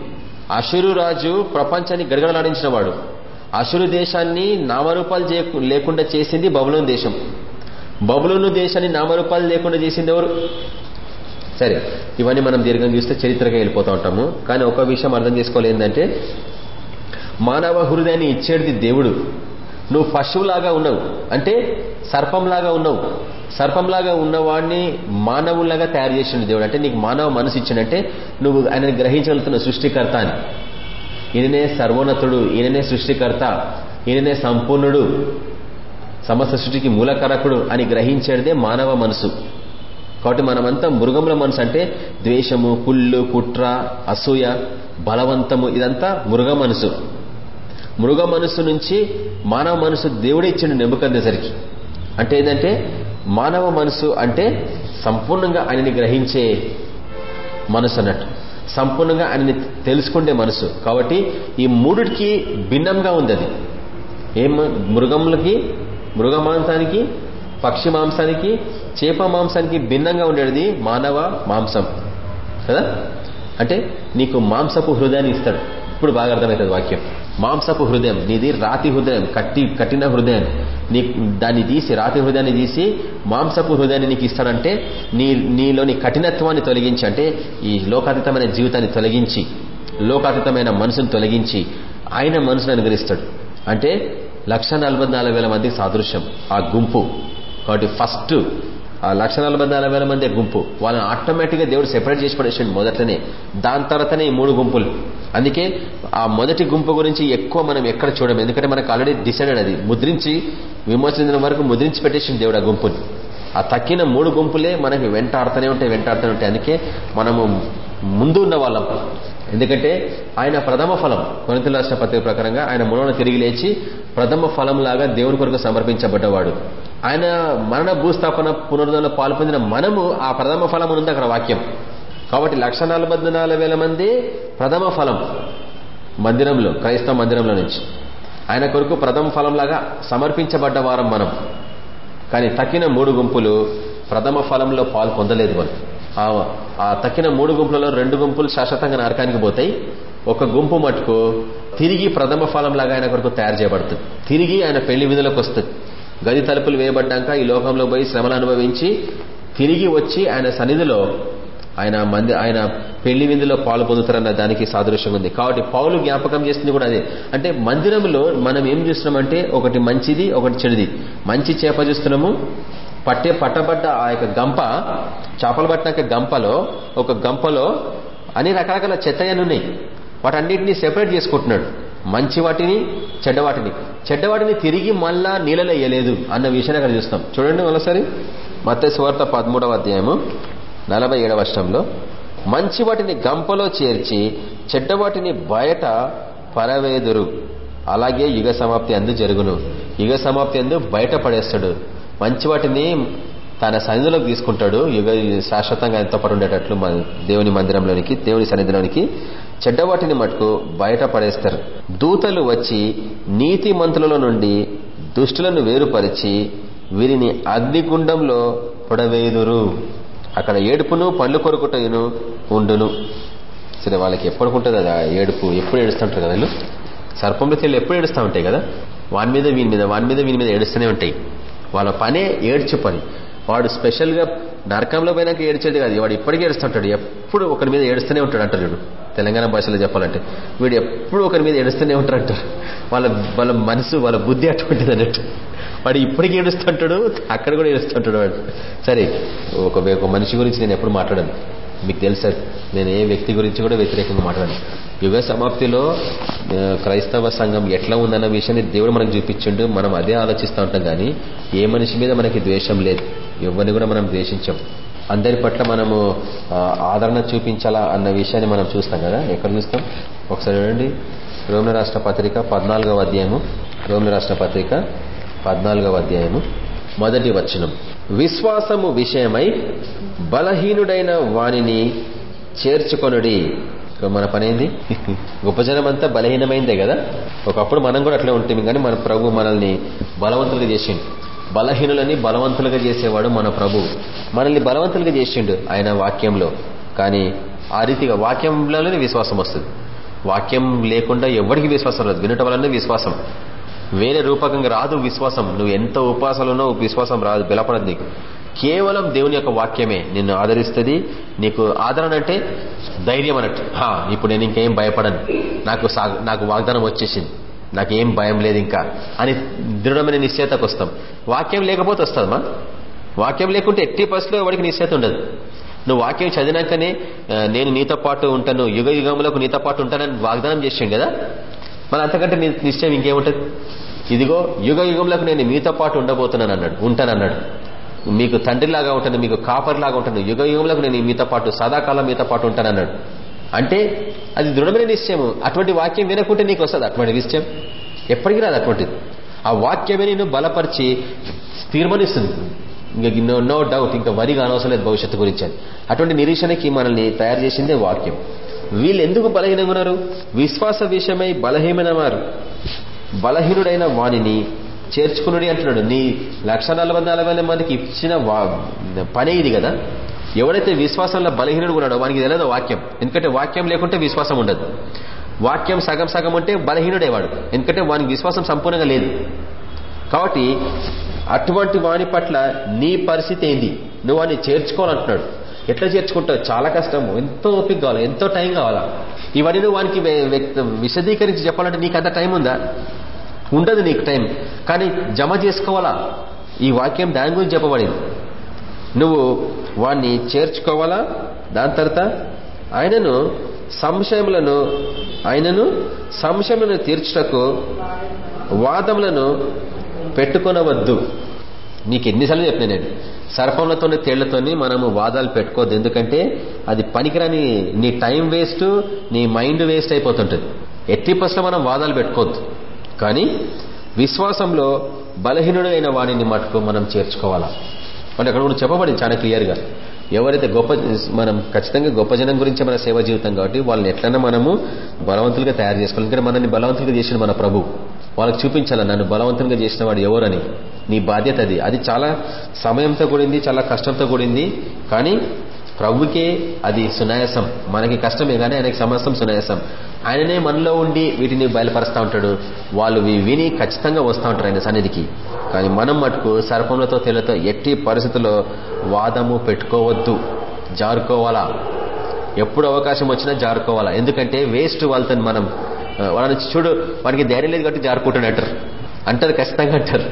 అసురు రాజు ప్రపంచాన్ని గడగడలాడించిన వాడు అసురు దేశాన్ని నామరూపాలు లేకుండా చేసింది బబులోని దేశం. బబులోను దేశాన్ని నామరూపాలు లేకుండా చేసింది ఎవరు? సరే ఇవన్నీ మనం దీర్ఘం చూస్తే చరిత్రగా వెళ్ళిపోతూ ఉంటాము. కానీ ఒక విషయం అర్థం చేసుకోవాలి ఏంటంటే మానవ హృదయాన్ని ఇచ్చేది దేవుడు. నువ్వు పశువులాగా ఉన్నావు. అంటే సర్పంలాగా ఉన్నావు. సర్పంలాగా ఉన్నవాడిని మానవులాగా తయారు చేసిండు దేవుడు. అంటే నీకు మానవ మనసు ఇచ్చిండంటే నువ్వు ఆయన గ్రహించగలుగుతున్న సృష్టికర్త అని. ఈయననే సర్వోన్నతుడు ఈయననే సృష్టికర్త ఈయననే సంపూర్ణుడు సమస్త సృష్టికి మూలకరకుడు అని గ్రహించేదే మానవ మనసు. కాబట్టి మనమంతా మృగముల మనసు అంటే ద్వేషము కుళ్ళు కుట్ర అసూయ బలవంతము ఇదంతా మృగ మనసు. మృగ మనసు నుంచి మానవ మనసు దేవుడే ఇచ్చిండు నెబ్బకందేసరికి అంటే ఏంటంటే మానవ మనసు అంటే సంపూర్ణంగా ఆయనని గ్రహించే మనసు అన్నట్టు. సంపూర్ణంగా ఆయనని తెలుసుకుండే మనసు. కాబట్టి ఈ మూడిటికి భిన్నంగా ఉంది అది. ఏం మృగములకి మృగ మాంసానికి పక్షి మాంసానికి చేప మాంసానికి భిన్నంగా ఉండేది మానవ మాంసం. కదా? అంటే నీకు మాంసపు హృదయాన్ని ఇస్తాడు. ఇప్పుడు బాగా అర్థమవుతుంది వాక్యం. మాంసపు హృదయం నీది రాతి హృదయం కట్టి కఠిన హృదయం. నీ దాన్ని తీసి రాతి హృదయాన్ని తీసి మాంసపు హృదయాన్ని నీకు ఇస్తాడంటే నీ నీలోని కఠినత్వాన్ని తొలగించి అంటే ఈ లోకాతీతమైన జీవితాన్ని తొలగించి లోకాతీతమైన మనసును తొలగించి ఆయన మనసును అనుగ్రహిస్తాడు. అంటే లక్ష మంది సాదృశ్యం ఆ గుంపు. కాబట్టి ఫస్ట్ ఆ లక్ష మంది గుంపు. వాళ్ళని ఆటోమేటిక్గా దేవుడు సెపరేట్ చేసి పడేసాడు మొదట్లోనే. దాని తర్వాతనే ఈ మూడు గుంపులు. అందుకే ఆ మొదటి గుంపు గురించి ఎక్కువ మనం ఎక్కడ చూడము. ఎందుకంటే మనకు ఆల్రెడీ డిసైడెడ్ అది. ముద్రించి విమోచించిన వరకు ముద్రించి పెట్టేసింది దేవుడు ఆ గుంపుని. ఆ తక్కిన మూడు గుంపులే మనకి వెంటాడుతూనే ఉంటాయి వెంటాడుతూనే ఉంటాయి. అందుకే మనము ముందు ఉన్న వాళ్ళం. ఎందుకంటే ఆయన ప్రథమ ఫలం కొనితల రాష్ట్ర పత్రిక ప్రకారంగా ఆయన మూలన తిరిగి లేచి ప్రథమ ఫలంలాగా దేవుని కొరకు సమర్పించబడ్డవాడు. ఆయన మరణ భూస్థాపన పునరుద్ధరణ పాల్పొందిన మనము ఆ ప్రథమ ఫలం ఉంది అక్కడ వాక్యం. కాబట్టి లక్ష మంది ప్రథమ ఫలం మందిరంలో క్రైస్తవ మందిరంలో నుంచి. ఆయన కొరకు ప్రథమ ఫలం లాగా సమర్పించబడ్డ వారం మనం. కానీ తక్కిన మూడు గుంపులు ప్రథమ ఫలంలో పాలు పొందలేదు వాళ్ళు. ఆ తక్కిన మూడు గుంపులలో రెండు గుంపులు శాశ్వతంగా నరకానికి పోతాయి. ఒక గుంపు మటుకు తిరిగి ప్రథమ ఫలం లాగా ఆయన కొరకు తయారు చేయబడుతుంది. తిరిగి ఆయన పెళ్ళి విధులకు వస్తుంది. గది తలుపులు వేయబడ్డాక ఈ లోకంలో పోయి శ్రమలు అనుభవించి తిరిగి వచ్చి ఆయన సన్నిధిలో ఆయన మంది ఆయన పెళ్ళి విందులో పాలు పొందుతారన్న దానికి సాదృశ్యం ఉంది. కాబట్టి పౌలు జ్ఞాపకం చేస్తుంది కూడా అదే. అంటే మందిరంలో మనం ఏం చూస్తున్నామంటే ఒకటి మంచిది ఒకటి చెడుది. మంచి చేప చూస్తున్నాము పట్టే పట్టబడ్డ ఆ యొక్క గంప చేపలు పట్టినాక గంపలో ఒక గంపలో అన్ని రకరకాల చెత్తయనున్నాయి వాటన్నిటిని సెపరేట్ చేసుకుంటున్నాడు. మంచి వాటిని చెడ్డవాటిని చెడ్డవాటిని తిరిగి మళ్ళా నీళ్ళలో వేయలేదు అన్న విషయాన్ని అక్కడ చూస్తాం. చూడండి మరోసారి. మత్త స్వార్థ పదమూడవ అధ్యాయము నలభై ఏడవ అష్టంలో మంచి వాటిని గంపలో చేర్చి చెడ్డవాటిని బయట పరవేదురు. అలాగే యుగ సమాప్తి అందు జరుగును. యుగ సమాప్తి అందు బయట పడేస్తాడు. మంచి వాటిని తన సన్నిధిలోకి తీసుకుంటాడు. యుగ శాశ్వతంగా ఎంతో పాటు ఉండేటట్లు దేవుని మందిరంలోనికి దేవుని సన్నిధిలోనికి చెడ్డవాటిని మటుకు బయట పడేస్తారు. దూతలు వచ్చి నీతి మంత్రుల నుండి దుష్టులను వేరుపరిచి వీరిని అగ్నిగుండంలో పొడవేదురు అక్కడ ఏడుపును పళ్ళు కొరుకుటను ఉండును. సరే వాళ్ళకి ఎప్పటికుంటుంది అది? ఏడుపు ఎప్పుడు ఏడుస్తుంటారు కదా వీళ్ళు? సర్పంలో వెళ్ళి ఎప్పుడు ఏడుస్తూ ఉంటాయి కదా? వాని మీద వీని మీద వాని మీద వీని మీద ఏడుస్తూనే ఉంటాయి. వాళ్ళ పనే ఏడ్చే పని. వాడు స్పెషల్గా నరకంలో పోయినాక ఏడ్చేది కాదు. వాడు ఇప్పటికీ ఏడుస్తుంటాడు ఎప్పుడు ఒకరి మీద ఏడుస్తూనే ఉంటాడు అంటారు వీడు తెలంగాణ భాషలో చెప్పాలంటే. వీడు ఎప్పుడు ఒకరి మీద ఏడుస్తూనే ఉంటారు అంటారు. వాళ్ళ వాళ్ళ మనసు వాళ్ళ బుద్ధి అటువంటిది అన్నట్టు. వాడు ఇప్పటికీ ఏడుస్తుంటాడు అక్కడ కూడా ఏడుస్తుంటాడు వాడు. సరే ఒక ఒక మనిషి గురించి నేను ఎప్పుడు మాట్లాడను. మీకు తెలుసా నేను ఏ వ్యక్తి గురించి కూడా వ్యతిరేకంగా మాట్లాడను. యుగ సమాప్తిలో క్రైస్తవ సంఘం ఎట్లా ఉందన్న విషయాన్ని దేవుడు మనకు చూపించిండు మనం అదే ఆలోచిస్తూ ఉంటాం కానీ ఏ మనిషి మీద మనకి ద్వేషం లేదు. ఎవరిని కూడా మనం ద్వేషించాం. అందరి పట్ల మనము ఆదరణ చూపించాలా అన్న విషయాన్ని మనం చూస్తాం కదా ఎక్కడ చూస్తాం? ఒకసారి చూడండి. రోమిన రాష్ట్ర పత్రిక పద్నాలుగవ అధ్యాయము. రోమిన రాష్ట్ర పత్రిక పద్నాలుగవ అధ్యాయము. మొదటి వచనం. విశ్వాసము విషయమై బలహీనుడైన వానిని చేర్చుకొనుడి. మన పనేంది? *laughs* గొప్ప జనం అంతా బలహీనమైందే కదా? ఒకప్పుడు మనం కూడా అట్లే ఉంటుంది కానీ మన ప్రభు మనల్ని బలవంతులుగా చేసిండు. బలహీనులని బలవంతులుగా చేసేవాడు మన ప్రభు. మనల్ని బలవంతులుగా చేసిండు ఆయన వాక్యంలో. కానీ ఆ రీతిగా వాక్యంలోనే విశ్వాసం వస్తుంది. వాక్యం లేకుండా ఎవరికి విశ్వాసం రాదు. వినటం వల్లనే విశ్వాసం. వేరే రూపకంగా రాదు విశ్వాసం. నువ్వు ఎంత ఉపాసాలున్నో విశ్వాసం రాదు బలపడదు నీకు. కేవలం దేవుని యొక్క వాక్యమే నిన్ను ఆదరిస్తుంది నీకు ఆదరణ అంటే ధైర్యం అన్నట్టు. హా ఇప్పుడు నేను ఇంకేం భయపడను. నాకు నాకు వాగ్దానం వచ్చేసింది. నాకేం భయం లేదు ఇంకా. అని దృఢమైన నిశ్చేతకు వస్తాం. వాక్యం లేకపోతే వస్తుందమ్మా. వాక్యం లేకుంటే ఎట్టి పరిస్థితిలో ఎవరికి నిశ్చేత ఉండదు. నువ్వు వాక్యం చదివినాకనే నేను నీతో పాటు ఉంటాను యుగ యుగంలోకి నీతో పాటు ఉంటానని వాగ్దానం చేసాం కదా? మరి అంతకంటే నిశ్చయం ఇంకేముంటది? ఇదిగో యుగ యుగంలోకి నేను మీతో పాటు ఉండబోతున్నాను అన్నాడు ఉంటానన్నాడు. మీకు తండ్రిలాగా ఉంటాను మీకు కాపరిలాగా ఉంటాను యుగ యుగంలోకి నేను మీతో పాటు సదాకాలం మీతో పాటు ఉంటానన్నాడు. అంటే అది దృఢమైన నిశ్చయం అటువంటి వాక్యం వినకుంటే నీకు వస్తుంది? అటువంటి నిశ్చయం? ఎప్పటికీ రాదు అటువంటిది. ఆ వాక్యమే నేను బలపరిచి తీర్మానిస్తుంది. ఇంకా నో నో డౌట్ ఇంకా వరిగా అనవసరం లేదు భవిష్యత్తు గురించి అటువంటి నిరీక్షణకి మనల్ని తయారు చేసిందే వాక్యం. వీళ్ళు ఎందుకు బలహీనంగా ఉన్నారు విశ్వాస విషయమై బలహీనమైన వారు బలహీనుడైన వాణిని చేర్చుకునుడి అంటున్నాడు. నీ లక్ష మందికి ఇచ్చిన పనే ఇది కదా? ఎవడైతే విశ్వాసంలో బలహీనుడు ఉన్నాడో వానికి తెలియదు వాక్యం. ఎందుకంటే వాక్యం లేకుంటే విశ్వాసం ఉండదు. వాక్యం సగం సగం ఉంటే బలహీనుడే వాడు ఎందుకంటే వానికి విశ్వాసం సంపూర్ణంగా లేదు. కాబట్టి అటువంటి వాని పట్ల నీ పరిస్థితి ఏంది? నువ్వు వాడిని చేర్చుకోవాలంటున్నాడు. ఎట్లా చేర్చుకుంటావు? చాలా కష్టం ఎంతో ఓపిక కావాలి ఎంతో టైం కావాలా? ఇవన్నీ నువ్వు వానికి విశదీకరించి చెప్పాలంటే నీకు అంత టైం ఉందా? ఉండదు నీకు టైం. కానీ జమ చేసుకోవాలా? ఈ వాక్యం దాని గురించి చెప్పబడింది. నువ్వు వాణ్ణి చేర్చుకోవాలా? దాని తర్వాత ఆయనను సంశయములను ఆయనను సంశయములను తీర్చుటకు వాదములను పెట్టుకొనవద్దు. నీకు ఎన్నిసార్లు చెప్పిన నేను? సర్పంలతోని తేళ్ళతోని మనము వాదాలు పెట్టుకోవద్దు ఎందుకంటే అది పనికిరాని నీ టైం వేస్ట్ నీ మైండ్ వేస్ట్ అయిపోతుంటుంది. ఎట్టి పస్లో మనం వాదాలు పెట్టుకోవద్దు కానీ విశ్వాసంలో బలహీనుడైన వాణిని మటుకు మనం చేర్చుకోవాలా? అంటే అక్కడ కూడా చెప్పబడింది చాలా క్లియర్గా. ఎవరైతే గొప్ప మనం ఖచ్చితంగా గొప్ప జనం గురించి మన సేవ జీవితం కాబట్టి వాళ్ళని ఎట్లన్నా మనము బలవంతులుగా తయారు చేసుకోవాలి. ఎందుకంటే మనల్ని బలవంతులుగా చేసిన మన ప్రభు. వాళ్ళకి చూపించాలి? నన్ను బలవంతంగా చేసిన వాడు ఎవరని? నీ బాధ్యత అది. అది చాలా సమయంతో కూడింది చాలా కష్టంతో కూడింది. కానీ ప్రభుకే అది సునాయాసం. మనకి కష్టమే కానీ ఆయనకి సమస్తం సునాయాసం. ఆయననే మనలో ఉండి వీటిని బయలుపరుస్తూ ఉంటాడు. వాళ్ళు విని ఖచ్చితంగా వస్తూ ఉంటారు ఆయన సన్నిధికి. కానీ మనం మటుకు సర్పములతో తెలతో ఎట్టి పరిస్థితుల్లో వాదము పెట్టుకోవద్దు. జారుకోవాలా? ఎప్పుడు అవకాశం వచ్చినా జారుకోవాలా? ఎందుకంటే వేస్ట్ వాళ్ళతో మనం వాడు చూడు వానికి ధైర్యం లేదు కాబట్టి జారుకుంటాడు అంటారు. అంటారు ఖచ్చితంగా అంటారు.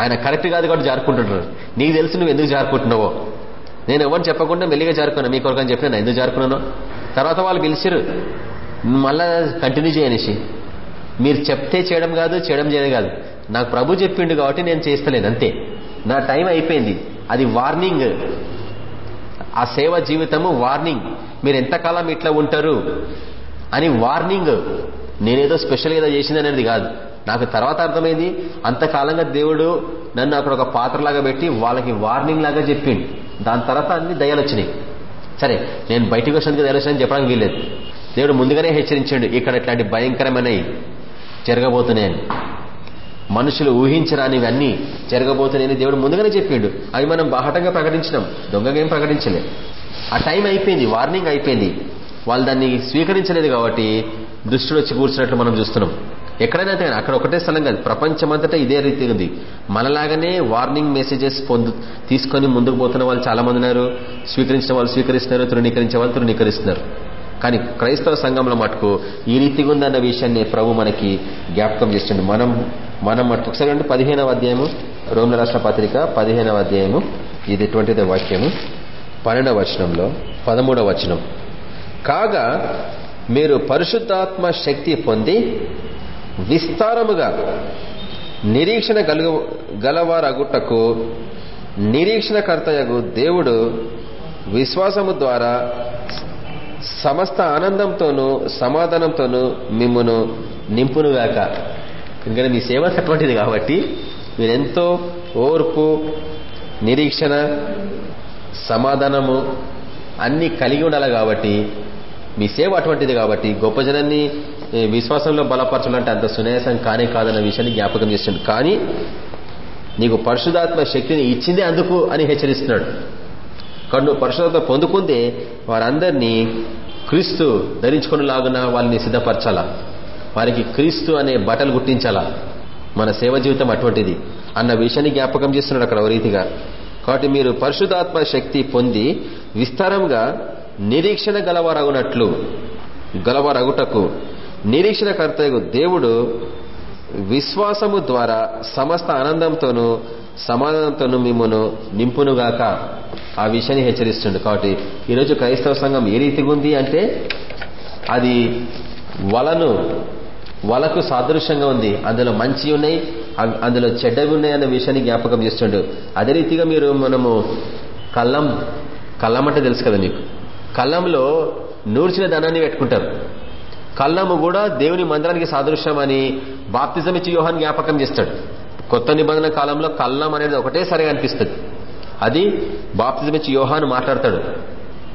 ఆయన కరెక్ట్ కాదు కాబట్టి జారుకుంటున్నారు నీకు తెలుసు నువ్వు ఎందుకు జారుకుంటున్నావో. నేను ఎవరిని చెప్పకుండా మెల్లిగా జారుకున్నాను మీ కొరకని చెప్పిన ఎందుకు జారుకున్నాను. తర్వాత వాళ్ళు పిలిచిరు మళ్ళా కంటిన్యూ చేయనిసి. మీరు చెప్తే చేయడం కాదు చేయడం చేయడం కాదు. నాకు ప్రభు చెప్పిండు కాబట్టి నేను చేస్తలేను అంతే. నా టైం అయిపోయింది. అది వార్నింగ్. ఆ సేవ జీవితము వార్నింగ్. మీరు ఎంతకాలం ఇట్లా ఉంటారు అని వార్నింగ్. నేనేదో స్పెషల్ ఏదో చేసింది అనేది కాదు. నాకు తర్వాత అర్థమైంది. అంతకాలంగా దేవుడు నన్ను అక్కడ ఒక పాత్రలాగా పెట్టి వాళ్ళకి వార్నింగ్ లాగా చెప్పిండు. దాని తర్వాత అన్ని దయాలు వచ్చినాయి. సరే నేను బయటకు వచ్చినందుకు దయాలు వచ్చాయని చెప్పడానికి వీల్లేదు. దేవుడు ముందుగానే హెచ్చరించాడు ఇక్కడ ఇట్లాంటి భయంకరమైనవి జరగబోతున్నాయని. మనుషులు ఊహించరానివన్నీ జరగబోతున్నాయని దేవుడు ముందుగానే చెప్పిండు. అవి మనం బాహటంగా ప్రకటించినాం దొంగగా ఏం ప్రకటించలే. ఆ టైం అయిపోయింది వార్నింగ్ అయిపోయింది. వాళ్ళు దాన్ని స్వీకరించలేదు కాబట్టి దుష్టుడు వచ్చి కూర్చున్నట్లు మనం చూస్తున్నాం. ఎక్కడైనా అంతే అక్కడ ఒకటే స్థలం కాదు ప్రపంచమంతటా ఇదే రీతి ఉంది. మనలాగానే వార్నింగ్ మెసేజెస్ పొందు తీసుకొని ముందుకు పోతున్న వాళ్ళు చాలా మంది ఉన్నారు. స్వీకరించిన వాళ్ళు స్వీకరిస్తున్నారు తృణీకరించే వాళ్ళు తృణీకరిస్తున్నారు. కానీ క్రైస్తవ సంఘంలో మటుకు ఈ రీతిగా ఉందన్న విషయాన్ని ప్రభు మనకి జ్ఞాపకం చేస్తుంది మనం మనం మటుకు ఒకసారి అంటే పదిహేనవ అధ్యాయము రోమిల రాష్ట్ర పత్రిక పదిహేనవ అధ్యాయము ఇది ఎటువంటిదో వాక్యము? పన్నెండవ వచనంలో పదమూడవ వచనం. కాగా మీరు పరిశుద్ధాత్మ శక్తి పొంది విస్తారముగా నిరీక్షణ కలుగు గలవారగుటకు నిరీక్షణకర్తయగు దేవుడు విశ్వాసము ద్వారా సమస్త ఆనందంతోనూ సమాధానంతోనూ మిమ్మును నింపునుగాక. ఎందుకంటే మీ సేవ అటువంటిది కాబట్టి మీరెంతో ఓర్పు నిరీక్షణ సమాధానము అన్ని కలిగి ఉండాలి కాబట్టి మీ సేవ అటువంటిది కాబట్టి గొప్ప జనాన్ని విశ్వాసంలో బలపరచాలంటే అంత సునాయాసం కానే కాదన్న విషయాన్ని జ్ఞాపకం చేస్తుంది కానీ నీకు పరిశుధాత్మ శక్తిని ఇచ్చిందే అందుకు అని హెచ్చరిస్తున్నాడు. కానీ నువ్వు పరిశుధాత్మ పొందుకుందే వారందరినీ క్రీస్తు ధరించుకుని లాగున వాళ్ళని సిద్ధపరచాలా? వారికి క్రీస్తు అనే బట్టలు గుట్టించాలా మన సేవ జీవితం అటువంటిది. అన్న విషయాన్ని జ్ఞాపకం చేస్తున్నాడు అక్కడ రీతిగా. కాబట్టి మీరు పరిశుధాత్మ శక్తి పొంది విస్తారంగా నిరీక్షణ గలవారగునట్లు గలవారగుటకు నిరీక్షణకర్తయగు దేవుడు విశ్వాసము ద్వారా సమస్త ఆనందంతోనూ సమాధానంతోనూ మిమ్మను నింపునుగాక. ఆ విషయాన్ని హెచ్చరిస్తుండు. కాబట్టి ఈరోజు క్రైస్తవ సంఘం ఏ రీతిగా ఉంది అంటే అది వలను వలకు సాదృశ్యంగా ఉంది. అందులో మంచి ఉన్నాయి అందులో చెడ్డవి ఉన్నాయి అన్న విషయాన్ని జ్ఞాపకం చేస్తుండు. అదే రీతిగా మీరు మనము కళ్ళం కళ్ళం అంటే తెలుసు కదా మీకు? కళ్ళంలో నూర్చిన ధనాన్ని పెట్టుకుంటారు. కళ్ళము కూడా దేవుని మందిరానికి సాదృశ్యం అని బాప్తిజం ఇచ్చి వ్యూహాన్ని జ్ఞాపకం చేస్తాడు. కొత్త నిబంధన కాలంలో కళ్ళం అనేది ఒకటేసారి అనిపిస్తుంది. అది బాప్తిజం ఇచ్చి యోహాన్ మాట్లాడతాడు.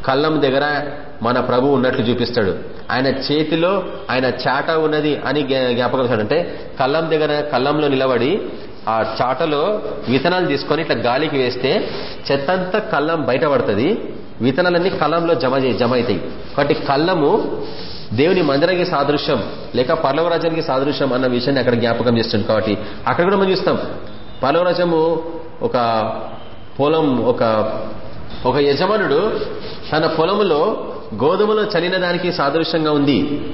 కళ్ళం దగ్గర మన ప్రభు ఉన్నట్లు చూపిస్తాడు. ఆయన చేతిలో ఆయన చాట ఉన్నది అని జ్ఞాపకం అంటే కళ్ళం దగ్గర కళ్ళంలో నిలబడి ఆ చాటలో విత్తనాలు తీసుకొని ఇట్లా గాలికి వేస్తే చెత్తంతా కళ్ళం బయటపడుతుంది. విత్తనాలన్నీ కళ్ళంలో జమ జమ అవుతాయి. కాబట్టి కళ్ళము దేవుని మందిరానికి సాదృశ్యం లేక పర్లవరాజానికి సాదృశ్యం అన్న విషయాన్ని అక్కడ జ్ఞాపకం చేస్తుంది కాబట్టి అక్కడ కూడా మనం చూస్తాం. పర్లవరాజము ఒక పొలం ఒక ఒక యజమానుడు తన పొలములో గోధుమలో చలిన దానికి సాదృశ్యంగా ఉంది.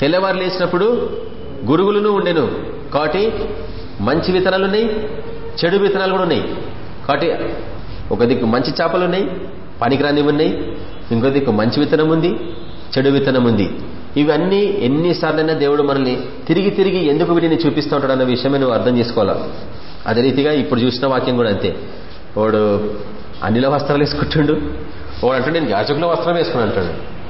తెల్లవారు లేచినప్పుడు గురుగులను ఉండెను. కాబట్టి మంచి విత్తనాలు ఉన్నాయి చెడు విత్తనాలు కూడా ఉన్నాయి. కాబట్టి ఒక దిక్కు మంచి చేపలు పనికిరాని ఉన్నాయి ఇంకో దిక్కు మంచి విత్తనం ఉంది చెడు విత్తనం ఉంది ఇవన్నీ ఎన్నిసార్లైనా దేవుడు మనల్ని తిరిగి తిరిగి ఎందుకు వీటిని చూపిస్తూ ఉంటాడు అన్న విషయమే నువ్వు అర్థం చేసుకోవాలా? అదే రీతిగా ఇప్పుడు చూసిన వాక్యం కూడా అంతే. వాడు అన్నిల వస్త్రాలు వేసుకుంటుండు. వాడు అంటాడు నేను యాజకుల వస్త్రం వేసుకుని అంటాడు.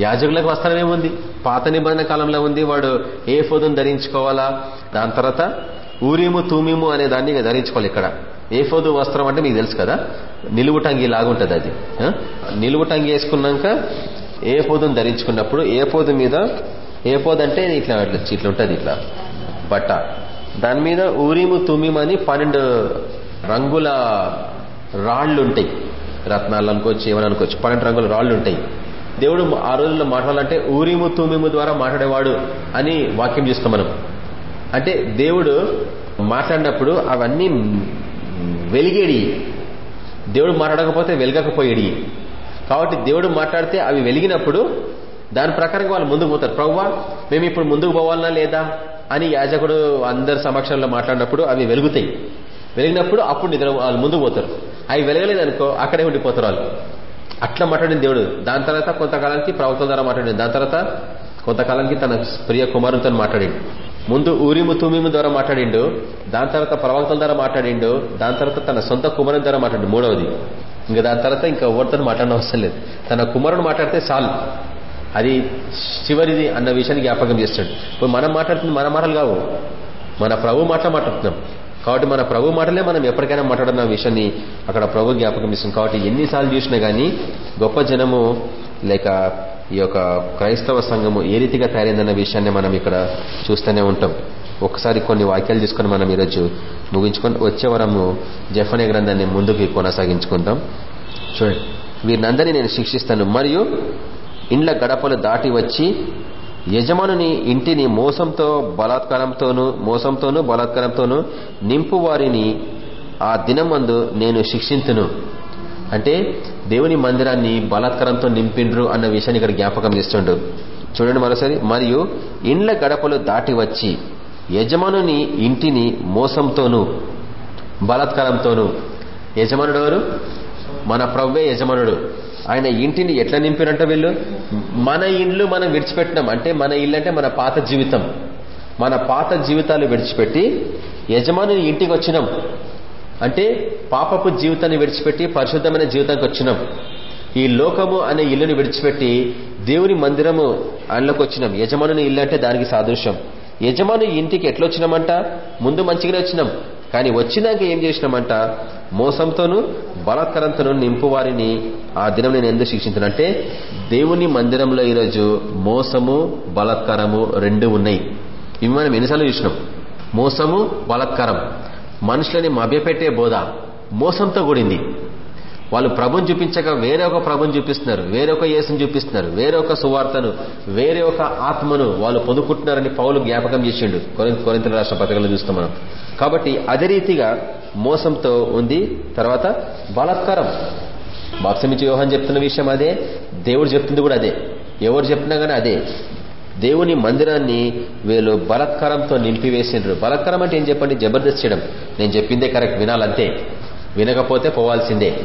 యాజకులకు వస్త్రం ఏముంది? పాత నిబంధన కాలంలో ఉంది వాడు ఏ ఫోదును ధరించుకోవాలా? దాని తర్వాత ఊరిము తూమిము అనే దాన్ని ధరించుకోవాలి ఇక్కడ. ఏ వస్త్రం అంటే మీకు తెలుసు కదా? నిలువుటంగి లాగుంటది అది. నిలువుటంగి వేసుకున్నాక ఏ పోదును ధరించుకున్నప్పుడు ఏ పోదు మీద ఏ అంటే ఇట్లా ఇట్లా ఉంటుంది ఇట్లా బట్ట. దాని మీద ఊరిము తుమ్మిమని పన్నెండు రంగుల రాళ్ళు ఉంటాయి రత్నాలు అనుకోవచ్చు ఏమని అనుకోవచ్చు పన్నెండు రంగుల రాళ్ళు ఉంటాయి దేవుడు ఆ రోజుల్లో మాట్లాడాలంటే ఊరిము తుమ్మిము ద్వారా మాట్లాడేవాడు అని వాక్యం చూస్తాం మనం. అంటే దేవుడు మాట్లాడినప్పుడు అవన్నీ వెలిగేడి. దేవుడు మాట్లాడకపోతే వెలగకపోయేడి. కాబట్టి దేవుడు మాట్లాడితే అవి వెలిగినప్పుడు దాని ప్రకారంగా వాళ్ళు ముందుకు పోతారు. ప్రవ్వా మేము ఇప్పుడు ముందుకు పోవాలనా లేదా? అని యాజకుడు అందరి సమక్షంలో మాట్లాడినప్పుడు అవి వెలుగుతాయి. వెలిగినప్పుడు అప్పుడు నిద్ర వాళ్ళు ముందుకు పోతారు. అవి వెలగలేదనుకో అక్కడే ఉండిపోతారు వాళ్ళు. అట్లా మాట్లాడిన దేవుడు. దాని తర్వాత కొంతకాలానికి ప్రవక్తల ద్వారా మాట్లాడింది. దాని తర్వాత కొంతకాలానికి తన ప్రియ కుమారునితో మాట్లాడింది. ముందు ఊరిము తుమిము ద్వారా మాట్లాడిండు దాని తర్వాత ప్రవక్తల ద్వారా మాట్లాడిండు దాని తర్వాత తన సొంత కుమారుని ద్వారా మాట్లాడు మూడవది. ఇంకా దాని తర్వాత ఇంకా ఎవరితో మాట్లాడిన అవసరం లేదు. తన కుమారుడు మాట్లాడితే చాలు. అది చివరిది అన్న విషయాన్ని జ్ఞాపకం చేస్తాడు. ఇప్పుడు మనం మాట్లాడుతుంది మన మాటలు కావు. మన ప్రభు మాట మాట్లాడుతున్నాం కాబట్టి మన ప్రభు మాటలే మనం ఎప్పటికైనా మాట్లాడుతున్న విషయాన్ని అక్కడ ప్రభు జ్ఞాపకం ఇస్తుంది కాబట్టి ఎన్నిసార్లు చూసినా గానీ గొప్ప జనము లేక ఈ యొక్క క్రైస్తవ సంఘము ఏ రీతిగా తయారైందన్న విషయాన్ని మనం ఇక్కడ చూస్తూనే ఉంటాం. ఒకసారి కొన్ని వాక్యాలు తీసుకొని మనం ఈరోజు ముగించుకొని వచ్చే వరము జఫనే గ్రంథాన్ని ముందుకు కొనసాగించుకుందాం. చూడండి. వీరినందరినీ నేను శిక్షిస్తాను మరియు ఇండ్ల గడపలు దాటి వచ్చి యజమానుని ఇంటిని మోసంతో బలాత్కారంతోనూ మోసంతోనూ బలాత్కారంతోనూ నింపు వారిని ఆ దినమందు నేను శిక్షింతును. అంటే దేవుని మందిరాన్ని బలాత్కారంతో నింపిండ్రు అన్న విషయాన్ని ఇక్కడ జ్ఞాపకం చేస్తుండ్రు. చూడండి మరోసారి మరియు ఇండ్ల గడపలు దాటి వచ్చి యజమానుని ఇంటిని మోసంతోనూ బలాత్కారంతోనూ యజమానుడు ఎవరు? మన ప్రవ్వే యజమానుడు. ఆయన ఇంటిని ఎట్లా నింపినంట వీళ్ళు? మన ఇండ్లు మనం విడిచిపెట్టినాం. అంటే మన ఇల్లు అంటే మన పాత జీవితం. మన పాత జీవితాలు విడిచిపెట్టి యజమానుని ఇంటికి వచ్చినాం. అంటే పాపపు జీవితాన్ని విడిచిపెట్టి పరిశుద్ధమైన జీవితానికి వచ్చినాం. ఈ లోకము అనే ఇల్లుని విడిచిపెట్టి దేవుని మందిరము అందులోకి వచ్చినాం. యజమానుని ఇల్లు అంటే దానికి సాదృశ్యం. యజమాను ఇంటికి ఎట్లొచ్చినామంట ముందు మంచిగానే వచ్చినాం. కానీ వచ్చినాక ఏం చేసినామంట? మోసంతోనూ బలాత్కారంతోనూ నింపు వారిని ఆ దినం నేను ఎందుకు శిక్షించానంటే దేవుని మందిరంలో ఈరోజు మోసము బలాత్కారము రెండు ఉన్నాయి. ఇవి మనం ఎన్నిసార్లు చూసినాం? మోసము బలాత్కారం. మనుషులని మభ్యపెట్టే బోధ మోసంతో కూడింది. వాళ్ళు ప్రభుని చూపించక వేరే ఒక ప్రభుని చూపిస్తున్నారు వేరే ఒక యేసుని చూపిస్తున్నారు వేరే ఒక సువార్తను వేరే ఒక ఆత్మను వాళ్ళు పొందుకుంటున్నారని పౌలు జ్ఞాపకం చేసిండు. కొరింత రాష్ట్ర పథకాలు చూస్తాం మనం. కాబట్టి అదే రీతిగా మోసంతో ఉంది. తర్వాత బలాత్కారం. బాప్సమించి వ్యూహం చెప్తున్న విషయం అదే. దేవుడు చెప్తుంది కూడా అదే. ఎవరు చెప్పినా కానీ అదే. దేవుని మందిరాన్ని వీళ్ళు బలత్కారంతో నింపివేసిండ్రు. బలత్కారం అంటే ఏం చెప్పండి? జబర్దస్త్ చేయడం. నేను చెప్పిందే కరెక్ట్ వినాలంతే. వినకపోతే పోవాల్సిందే.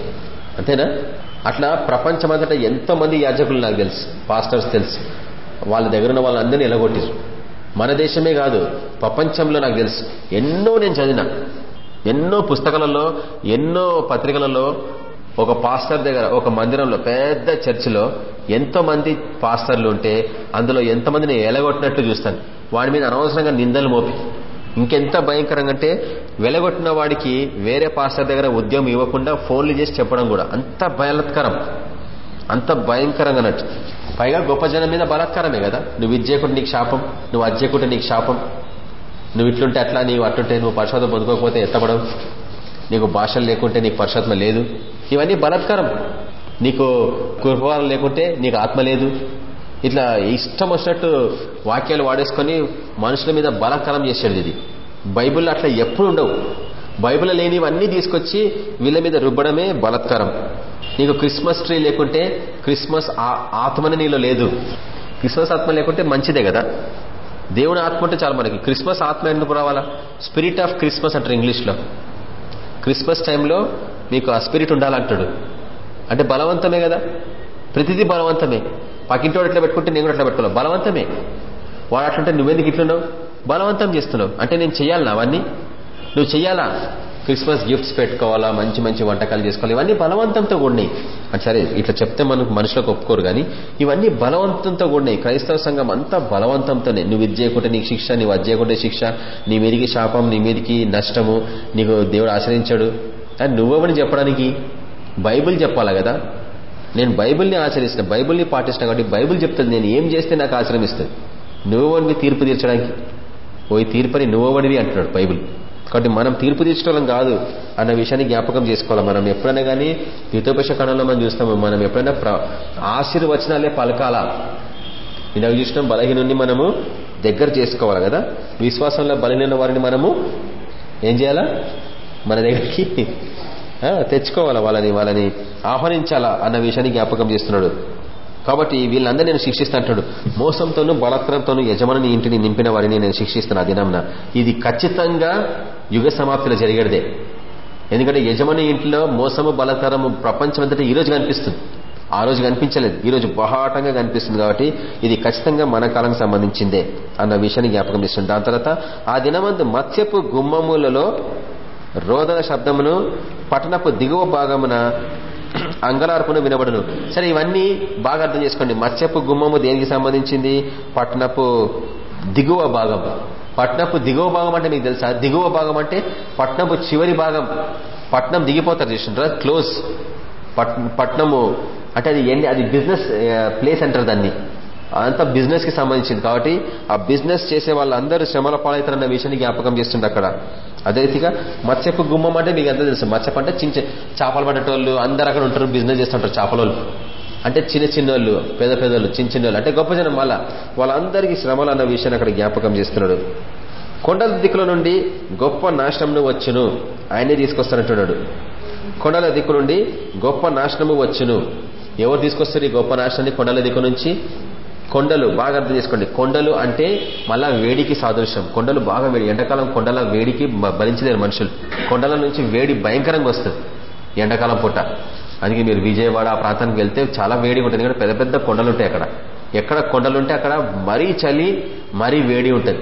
అంతేనా? అట్లా ప్రపంచమంతటా ఎంతో మంది యాజకులు నాకు తెలుసు పాస్టర్స్ తెలుసు. వాళ్ళ దగ్గర ఉన్న వాళ్ళందరినీ ఎలగొట్టిరు మన దేశమే కాదు ప్రపంచంలో నాకు తెలుసు. ఎన్నో నేను చదివిన. ఎన్నో పుస్తకాలలో ఎన్నో పత్రికలలో ఒక పాస్టర్ దగ్గర ఒక మందిరంలో పెద్ద చర్చిలో ఎంతో మంది పాస్టర్లు ఉంటే అందులో ఎంతమందిని ఎలగొట్టినట్లు చూస్తాను. వాడి మీద అనవసరంగా నిందలు మోపి. ఇంకెంత భయంకరంగా అంటే వెలగొట్టిన వాడికి వేరే పాస్టర్ దగ్గర ఉద్యమం ఇవ్వకుండా ఫోన్లు చేసి చెప్పడం కూడా అంత బలత్కరం. అంత భయంకరంగా అన్నట్టు పైగా గొప్ప జనం మీద బలాత్కారమే కదా. నువ్వు విద్యకుంటే నీకు శాపం నువ్వు అజ్జకుంటే నీకు శాపం. నువ్వు ఇట్లుంటే అట్లా నీవు అట్లుంటే నువ్వు పరిశోధన పొందుకోకపోతే ఎత్తపడవు నీకు భాషలు లేకుంటే నీకు పరిశోధన లేదు. ఇవన్నీ బలాత్కారం. నీకు కృపవారం లేకుంటే నీకు ఆత్మ లేదు. ఇట్లా ఇష్టం వచ్చినట్టు వాక్యాలు వాడేసుకొని మనుషుల మీద బలత్కారం చేసేది ఇది. బైబిల్లో అట్లా ఎప్పుడు ఉండవు. బైబిల్ లేనివన్నీ తీసుకొచ్చి వీళ్ళ మీద రుబ్బడమే బలత్కారం. నీకు క్రిస్మస్ ట్రీ లేకుంటే క్రిస్మస్ ఆత్మని నీలో లేదు. క్రిస్మస్ ఆత్మ లేకుంటే మంచిదే కదా. దేవుని ఆత్మ అంటే చాలా మనకి. క్రిస్మస్ ఆత్మ ఎందుకు రావాలా? స్పిరిట్ ఆఫ్ క్రిస్మస్ అంటారు ఇంగ్లీష్లో. క్రిస్మస్ టైంలో మీకు ఆ స్పిరిట్ ఉండాలంటాడు. అంటే బలవంతమే కదా? ప్రతిదీ బలవంతమే. పక్కింటోడు ఎట్లా పెట్టుకుంటే నేను కూడా అట్లా పెట్టుకోవాలి బలవంతమే. వాడు అట్లుంటే నువ్వెందుకు ఇట్లున్నావు బలవంతం చేస్తున్నావు. అంటే నేను చెయ్యాలనా అవన్నీ? నువ్వు చెయ్యాలా? క్రిస్మస్ గిఫ్ట్స్ పెట్టుకోవాలా? మంచి మంచి వంటకాలు చేసుకోవాలి? ఇవన్నీ బలవంతంతో కూడినాయి సరే ఇట్లా చెప్తే మనకు మనుషులకు ఒప్పుకోరు కానీ ఇవన్నీ బలవంతంతో కూడినాయి క్రైస్తవ సంఘం అంతా బలవంతంతోనే. నువ్వు ఇది చేయకుంటే నీకు శిక్ష నీవు అది చేయకుంటే శిక్ష. నీ మీదికి శాపం నీ మీదికి నష్టము. నీకు దేవుడు ఆశ్రయించాడు. అని నువ్వెవని చెప్పడానికి? బైబిల్ చెప్పాలా కదా? నేను బైబిల్ని ఆచరిస్తున్న బైబిల్ని పాటిస్తున్నా కాబట్టి బైబిల్ చెప్తుంది. నేను ఏం చేస్తే నాకు ఆశ్రమిస్తుంది నువ్వోడివి తీర్పు తీర్చడానికి? పోయి తీర్పని నువ్వోడివి అంటున్నాడు బైబిల్. కాబట్టి మనం తీర్పు తీర్చడం కాదు అన్న విషయాన్ని జ్ఞాపకం చేసుకోవాలి. మనం ఎప్పుడైనా కానీ ద్వితోపేష కణంలో మనం చూస్తాము మనం ఎప్పుడైనా ఆశీర్వచనాలే పలకాల? ఇందాక చూసినాం బలహీనుని మనము దగ్గర చేసుకోవాలి కదా? విశ్వాసంలో బలహీన వారిని మనము ఏం చేయాలా? మన దగ్గరికి. తెచ్చుకోవాలా వాళ్ళని వాళ్ళని ఆహ్వానించాలా అన్న విషయాన్ని జ్ఞాపకం చేస్తున్నాడు. కాబట్టి వీళ్ళందరూ నేను శిక్షిస్తాంటాడు మోసంతోనూ బలత్కరంతోనూ యజమాని ఇంటిని నింపిన వారిని నేను శిక్షిస్తున్నా దినంన ఇది ఖచ్చితంగా యుగ సమాప్తిలో జరిగేదే. ఎందుకంటే యజమాని ఇంట్లో మోసము బలతరము ప్రపంచం అంతటా ఈ రోజు కనిపిస్తుంది. ఆ రోజు కనిపించలేదు. ఈ రోజు బహాటంగా కనిపిస్తుంది కాబట్టి ఇది ఖచ్చితంగా మన కాలానికి సంబంధించిందే అన్న విషయాన్ని జ్ఞాపకం చేస్తుంది దాని తర్వాత ఆ దినమందు మత్స్యపు గుమ్మములలో రోదన శబ్దమును పట్టణపు దిగువ భాగమున అంగలార్పును వినబడును. సరే ఇవన్నీ బాగా అర్థం చేసుకోండి. మత్స్యపు గుమ్మము దేనికి సంబంధించింది? పట్టణపు దిగువ భాగం. పట్నపు దిగువ భాగం అంటే మీకు తెలుసా? దిగువ భాగం అంటే పట్నపు చివరి భాగం. పట్నం దిగిపోతారు చూసినారా క్లోజ్ పట్నము అంటే అది ఎండి అది బిజినెస్ ప్లేస్ అంటారు దాన్ని. అంతా బిజినెస్కి సంబంధించింది. కాబట్టి ఆ బిజినెస్ చేసే వాళ్ళందరూ శ్రమల పాలవుతారన్న విషయాన్ని జ్ఞాపకం చేస్తుంది అక్కడ. అదే రీతిగా మత్స్యపు గుమ్మం అంటే మీకు ఎంత తెలుసు? మత్స్యపు అంటే చిన్న చేపలు పడేటోళ్ళు అందరు అక్కడ ఉంటారు బిజినెస్ చేస్తుంటారు చేపల అంటే చిన్న చిన్నోళ్ళు పెద్ద పెద్దోళ్ళు చిన్న చిన్నోళ్ళు అంటే గొప్ప జనం మళ్ళా. వాళ్ళందరికీ శ్రమలు అన్న విషయాన్ని అక్కడ జ్ఞాపకం చేస్తున్నాడు. కొండల దిక్కుల నుండి గొప్ప నాశనమును వచ్చును. ఆయనే తీసుకొస్తానంటున్నాడు. కొండల దిక్కు నుండి గొప్ప నాశనము వచ్చును. ఎవరు తీసుకొస్తారు ఈ గొప్ప నాశనాన్ని? కొండల దిక్కు నుంచి కొండలు బాగా అర్థం చేసుకోండి. కొండలు అంటే మళ్ళా వేడికి సాదృశ్యం. కొండలు బాగా వేడి. ఎండాకాలం కొండల వేడికి భరించలేరు మనుషులు. కొండల నుంచి వేడి భయంకరంగా వస్తుంది. ఎండాకాలం పూట. అందుకే మీరు విజయవాడ ఆ ప్రాంతానికి వెళ్తే చాలా వేడిగా ఉంటుంది. ఎందుకంటే పెద్ద పెద్ద కొండలు ఉంటాయి అక్కడ. ఎక్కడ కొండలు ఉంటే అక్కడ మరీ చలి మరీ వేడి ఉంటుంది.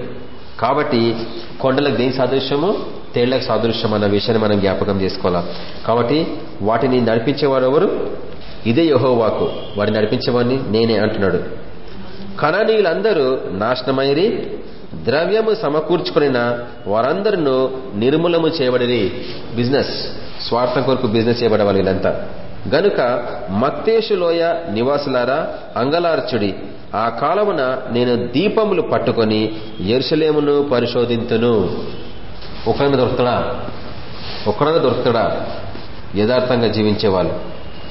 కాబట్టి కొండలకు దేని సాదృశ్యము? తేళ్ళకు సాదృశ్యం అన్న విషయాన్ని మనం జ్ఞాపకం చేసుకోవాలా? కాబట్టి వాటిని నడిపించేవారు ఎవరు? ఇదే యహోవాకు. వాడిని నడిపించేవాడిని నేనే అంటున్నాడు. కణనీయులందరూ నాశనమైరి ద్రవ్యము సమకూర్చుకున్న వారందరినూ నిర్మూలము చేయబడి బిజినెస్ స్వార్థం కొరకు బిజినెస్ చేయబడే వాళ్ళు వీళ్ళంతా గనుక మక్తేషులోయ నివాసులారా అంగలార్చుడి ఆ కాలమున నేను దీపములు పట్టుకొని ఎరుసలేమును పరిశోధింతును. ఒకరిని దొరుకుతాడా? ఒక్కడగా దొరుకుతాడా? యథార్థంగా జీవించేవాళ్ళు.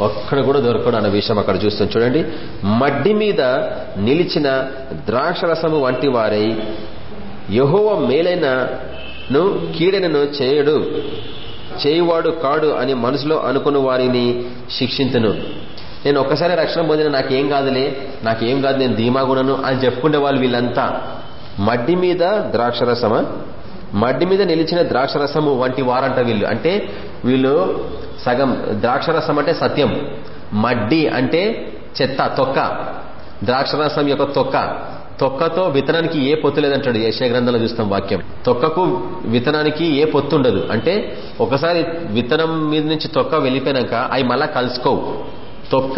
ఒక్కడ కూడా దొరకడు అన్న విషయం అక్కడ చూస్తాం. చూడండి. మడ్డి మీద నిలిచిన ద్రాక్షరసము వంటి వారై యహోవ మేలైనను కీడెనను చేయడు. చేయువాడు కాడు అని మనసులో అనుకున్న వారిని శిక్షించను నేను ఒక్కసారి రక్షణ పొందిన నాకేం కాదులే నాకేం కాదు నేను ధీమాగుణను అని చెప్పుకునే వాళ్ళు వీళ్ళంతా. మడ్డి మీద ద్రాక్షరసమా? మడ్డి మీద నిలిచిన ద్రాక్షరసము వంటి వారంట వీళ్ళు. అంటే వీళ్ళు సగం ద్రాక్షరసం అంటే సత్యం. మడ్డి అంటే చెత్త తొక్క. ద్రాక్షరసం యొక్క తొక్క. తొక్కతో విత్తనానికి ఏ పొత్తు లేదంటాడు ఏషియా గ్రంథంలో చూస్తాం వాక్యం. తొక్కకు విత్తనానికి ఏ పొత్తు ఉండదు. అంటే ఒకసారి విత్తనం మీద నుంచి తొక్క వెళ్ళిపోయినాక అవి మళ్ళా కలుసుకోవు. తొక్క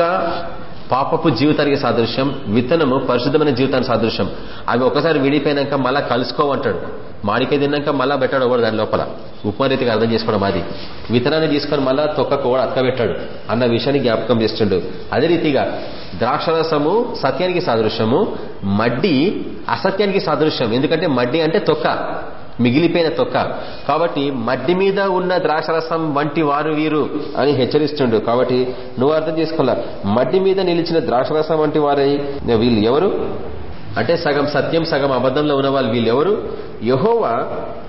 పాపపు జీవితానికి సాదృశ్యం విత్తనము పరిశుద్ధమైన జీవితానికి సాదృశ్యం. అవి ఒకసారి విడిపోయినాక మళ్ళా కలుసుకోవంటాడు. మాడికాయ తిన్నాక మళ్ళా పెట్టాడు ఒకడు దాని లోపల. ఉపమారీతిగా అర్థం చేసుకోవడం అది విత్తనాన్ని తీసుకొని మళ్ళా తొక్కకు కూడా అతకబెట్టాడు. అన్న విషయాన్ని జ్ఞాపకం చేస్తుండు. అదే రీతిగా ద్రాక్షరసము సత్యానికి సాదృశ్యము మడ్డి అసత్యానికి సాదృశ్యం. ఎందుకంటే మడ్డి అంటే తొక్క మిగిలిపోయిన తొక్క. కాబట్టి మడ్డి మీద ఉన్న ద్రాక్షరసం వంటి వారు వీరు అని హెచ్చరిస్తుండు. కాబట్టి నువ్వు అర్థం చేసుకోవాలా? మడ్డి మీద నిలిచిన ద్రాక్షరసం వంటి వారై వీళ్ళు ఎవరు? అంటే సగం సత్యం సగం అబద్ధంలో ఉన్న వాళ్ళు వీళ్ళెవరు యహోవా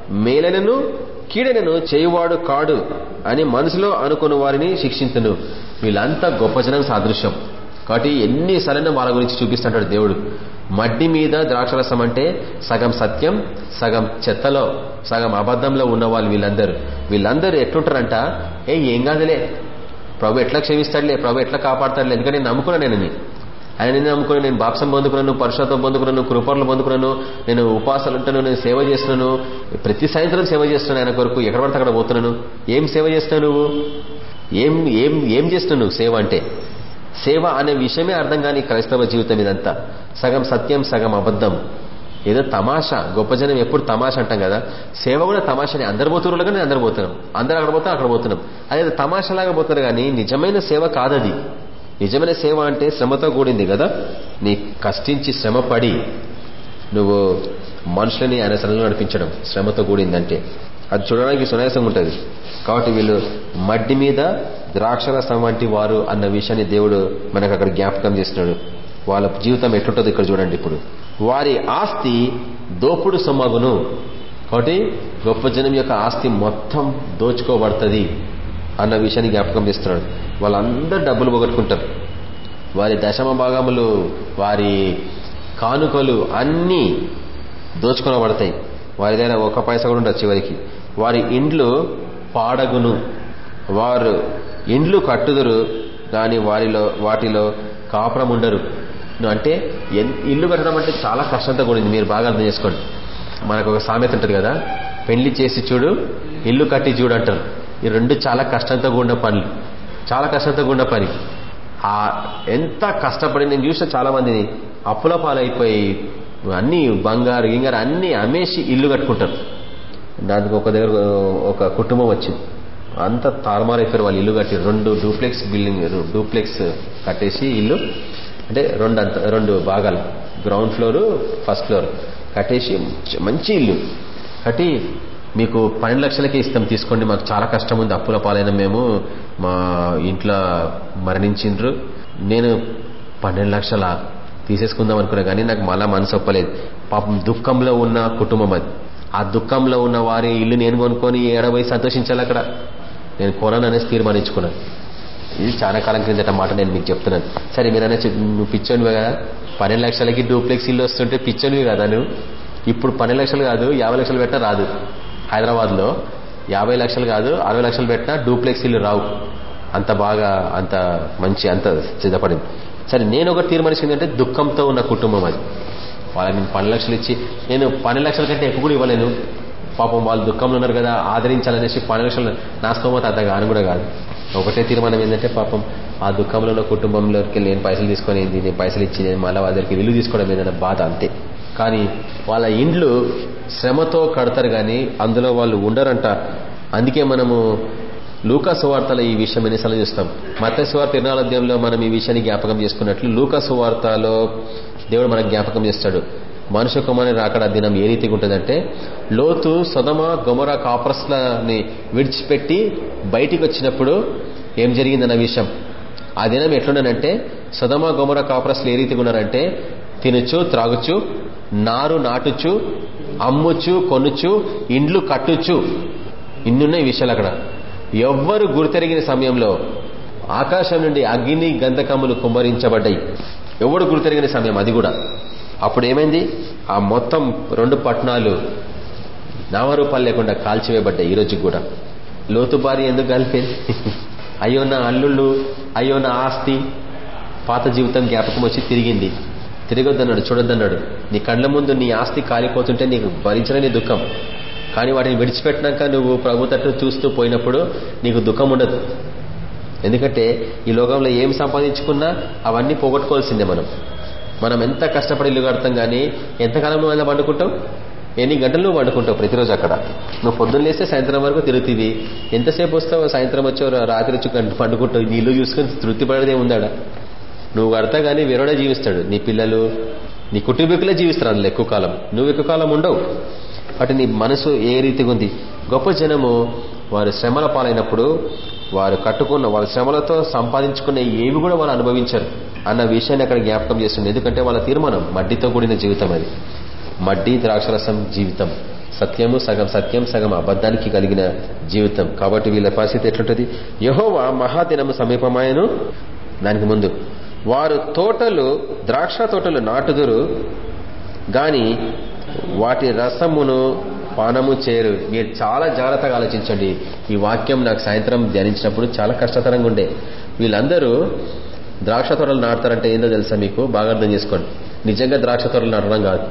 మేలనను కీడనను చేయువాడు కాడు అని మనసులో అనుకున్న వారిని శిక్షించను. వీళ్ళంతా గొప్ప జనం సాదృశ్యం. కాబట్టి ఎన్నిసార్లు వాళ్ళ గురించి చూపిస్తుంటాడు దేవుడు. మడ్డి మీద ద్రాక్షరసం అంటే సగం సత్యం సగం చెత్తలో సగం అబద్ధంలో ఉన్న వాళ్ళు వీళ్ళందరూ. వీళ్ళందరూ ఎట్లుంటారంట? ఏ ఏం కాదులే. ప్రభు ఎట్లా క్షమిస్తాడులే ప్రభు ఎట్లా కాపాడతాడులే ఎందుకంటే నేను నమ్ముకున్నా నేను ఆయన నమ్ముకుని నేను బాప్సం పొందుకున్నాను పరుషత్వం పొందుకున్నాను కృపర్లు పొందుకున్నాను నేను ఉపాసాలు ఉంటాను నేను సేవ చేస్తున్నాను. ప్రతి సాయంత్రం సేవ చేస్తున్నాను ఆయన కొరకు. ఎక్కడ పడితే అక్కడ పోతున్నాను. ఏం సేవ చేస్తున్నావు నువ్వు? ఏం ఏం ఏం చేస్తున్నావు నువ్వు సేవ అంటే? సేవ అనే విషయమే అర్థం కాని క్రైస్తవ జీవితం ఇదంతా. సగం సత్యం సగం అబద్ధం. ఏదో తమాషా గొప్ప జనం ఎప్పుడు తమాషా అంటాం కదా? సేవ కూడా తమాషాని. అందరు పోతున్నారు కానీ అందరు పోతున్నాం అందరు అక్కడ పోతాం అక్కడ పోతున్నాం అదే తమాషాలాగా పోతున్నారు కానీ నిజమైన సేవ కాదది. నిజమైన సేవ అంటే శ్రమతో కూడింది కదా? నీ కష్టించి శ్రమ పడి నువ్వు మనుషులని ఆయన సరళ నడిపించడం శ్రమతో కూడిందంటే. అది చూడడానికి సునాయాసంగా ఉంటుంది. కాబట్టి వీళ్ళు మడ్డి మీద ద్రాక్షరసం వంటి వారు అన్న విషయాన్ని దేవుడు మనకు అక్కడ జ్ఞాపకం చేస్తున్నాడు. వాళ్ళ జీవితం ఎట్లుంటుంది ఇక్కడ చూడండి ఇప్పుడు. వారి ఆస్తి దోపుడు సొమ్మగును. కాబట్టి గొప్ప జనం యొక్క ఆస్తి మొత్తం దోచుకోబడుతుంది. అన్న విషయాన్ని జ్ఞాపకం చేస్తున్నాడు. వాళ్ళందరూ డబ్బులు పొగట్టుకుంటారు. వారి దశమ భాగములు వారి కానుకలు అన్నీ దోచుకొనబడతాయి. వారి దగ్గర ఒక పైసా కూడా ఉండదు చివరికి. వారి ఇండ్లు పాడగును. వారు ఇండ్లు కట్టుదురు కానీ వారిలో వాటిలో కాపురం ఉండరు. అంటే ఇల్లు కట్టడం అంటే చాలా కష్టంతో కూడింది. మీరు బాగా అర్థం చేసుకోండి. మనకు ఒక సామెత ఉంటుంది కదా పెళ్ళి చేసి చూడు ఇల్లు కట్టి చూడు అంటారు. ఈ రెండు చాలా కష్టంతో కూడిన పనులు. చాలా కష్టంతో కూడిన పని. ఆ ఎంత కష్టపడి నేను చూసిన చాలా మందిని అప్పుల పాలైపోయి అన్ని బంగారు గింగారు అన్ని అమేసి ఇల్లు కట్టుకుంటారు. దానికి ఒక దగ్గర ఒక కుటుంబం వచ్చింది. అంత తారుమారైపోయారు వాళ్ళు ఇల్లు కట్టి రెండు డూప్లెక్స్ బిల్డింగ్ డూప్లెక్స్ కట్టేసి ఇల్లు అంటే రెండు అంత రెండు భాగాలు. గ్రౌండ్ ఫ్లోర్ ఫస్ట్ ఫ్లోర్ కట్టేసి మంచి ఇల్లు. కట్టి మీకు పన్నెండు లక్షలకే ఇస్తాం తీసుకోండి మాకు చాలా కష్టం ఉంది అప్పుల పాలైన మేము మా ఇంట్లో మరణించిండ్రు. నేను పన్నెండు లక్షల తీసేసుకుందాం అనుకున్నా కానీ నాకు మళ్ళా మనసు ఒప్పలేదు. పాపం దుఃఖంలో ఉన్న కుటుంబం అది. ఆ దుఃఖంలో ఉన్న వారి ఇల్లు నేను కొనుక్కొని ఏడబోయి సంతోషించాలి అక్కడ? నేను కొనను అనేసి తీర్మానించుకున్నాను ఇది చాలా కాలం క్రిందట మాట నేను మీకు చెప్తున్నాను. సరే మీరు అనే నువ్వు పిచ్చోనివి కదా. పన్నెండు లక్షలకి డూప్లెక్స్ ఇల్లు వస్తుంటే పిచ్చోనివి కదా నువ్వు? ఇప్పుడు పన్నెండు లక్షలు కాదు యాభై లక్షలు పెట్ట రాదు. హైదరాబాద్లో యాభై లక్షలు కాదు అరవై లక్షలు పెట్టినా డూప్లెక్స్ ఇల్లు రావు. అంత బాగా అంత మంచి అంత సిద్ధపడింది. సరే నేను ఒకటి తీర్మానించింది అంటే దుఃఖంతో ఉన్న కుటుంబం అది. వాళ్ళకి నేను పన్నెండు లక్షలు ఇచ్చి నేను పన్నెండు లక్షల కంటే ఎక్కువ కూడా ఇవ్వలేను. పాపం వాళ్ళు దుఃఖంలో ఉన్నారు కదా ఆదరించాలనేసి పన్నెండు లక్షలు నా స్తోమత అంత గాను కూడా కాదు. ఒకటే తీర్మానం ఏంటంటే పాపం ఆ దుఃఖంలో ఉన్న కుటుంబంలోకి నేను పైసలు తీసుకొని నేను పైసలు ఇచ్చి నేను మళ్ళీ వాళ్ళకి విలువ తీసుకోవడం ఏదైనా బాధ అంతే. కానీ వాళ్ళ ఇండ్లు శ్రమతో కడతారు కానీ అందులో వాళ్ళు ఉండరంట. అందుకే మనము లూకా సువార్తలో ఈ విషయం ఎన్నిసార్లు చూస్తాం. మత్స్యవార్త సువార్త మనం ఈ విషయాన్ని జ్ఞాపకం చేసుకున్నట్లు లూకా సువార్తలో దేవుడు మనకు జ్ఞాపకం చేస్తాడు. మనుషు కుమారి రాకడ దినం ఏ రీతిగా ఉంటుందంటే లోతు సొదమ గొమర కాపర్స్లని విడిచిపెట్టి బయటికి వచ్చినప్పుడు ఏం జరిగిందన్న విషయం. ఆ దినం ఎట్లున్నానంటే సొదమ గొమర కాపరస్లు ఏ రీతిగా ఉన్నారంటే తినచ్చు త్రాగుచు నారు నాటుచు అమ్ముచ్చు కొనుచు ఇండ్లు కట్టుచు. ఇన్నున్నాయి విషయాలు అక్కడ. ఎవ్వరు గుర్తెరిగిన సమయంలో ఆకాశం నుండి అగ్ని గంధకములు కుమ్మరించబడ్డాయి. ఎవడు గుర్తెరిగిన సమయం? అది కూడా. అప్పుడు ఏమైంది? ఆ మొత్తం రెండు పట్టణాలు నామరూపాలు లేకుండా కాల్చివేయబడ్డాయి ఈరోజు కూడా. లోతు భార్య ఎందుకు కలిపింది అయ్యో నా అల్లుళ్ళు అయ్యో నా ఆస్తి. పాత జీవితం జ్ఞాపకం వచ్చి తిరిగింది. తిరగొద్దన్నాడు చూడొద్దన్నాడు. నీ కళ్ళ ముందు నీ ఆస్తి కాలిపోతుంటే నీకు భరించలేని దుఃఖం. కానీ వాటిని విడిచిపెట్టినాక నువ్వు ప్రభు తట్టు చూస్తూ పోయినప్పుడు నీకు దుఃఖం ఉండదు. ఎందుకంటే ఈ లోకంలో ఏం సంపాదించుకున్నా అవన్నీ పోగొట్టుకోవాల్సిందే మనం. మనం ఎంత కష్టపడి ఇల్లు కడతాం కానీ ఎంతకాలం నువ్వు అయినా పండుకుంటావు? ఎన్ని గంటలు నువ్వు పండుకుంటావు ప్రతిరోజు అక్కడ? నువ్వు పొద్దున్న లేస్తే సాయంత్రం వరకు తిరుగుతుంది ఎంతసేపు వస్తావు? సాయంత్రం వచ్చావు రాత్రి వచ్చి పండుకుంటావు. నీళ్ళు చూసుకుని చూసుకొని తృప్తి పడేదే ఉందాడా. నువ్వు కడతా కానీ వేరేడే జీవిస్తాడు. నీ పిల్లలు నీ కుటుంబీకులే జీవిస్తారు అందులో ఎక్కువ కాలం. నువ్వు ఎక్కువ కాలం ఉండవు. అటు నీ మనసు ఏ రీతిగా ఉంది? గొప్ప జనము వారు శ్రమల పాలైనప్పుడు వారు కట్టుకున్న వాళ్ళ శ్రమలతో సంపాదించుకున్న ఏవి కూడా వాళ్ళు అనుభవించారు అన్న విషయాన్ని అక్కడ జ్ఞాపకం చేస్తుంది. ఎందుకంటే వాళ్ళ తీర్మానం మడ్డితో కూడిన జీవితం అది. మడ్డి ద్రాక్షరసం జీవితం. సత్యము సగం సత్యం సగం అబద్ధానికి కలిగిన జీవితం. కాబట్టి వీళ్ళ పరిస్థితి ఎట్లుంటది? యహోవా మహాదినము సమీపమాయను. దానికి ముందు వారు తోటలు ద్రాక్ష తోటలు నాటుదురు గాని వాటి రసమును పానము చేయరు మీరు చాలా జాగ్రత్తగా ఆలోచించండి. ఈ వాక్యం నాకు సాయంత్రం ధ్యానించినప్పుడు చాలా కష్టతరంగా ఉండే. వీళ్ళందరూ ద్రాక్ష తోటలు నాటుతారంటే ఏందో తెలుసా మీకు? బాగా అర్థం చేసుకోండి. నిజంగా ద్రాక్ష తోటలు నాటడం కాదు.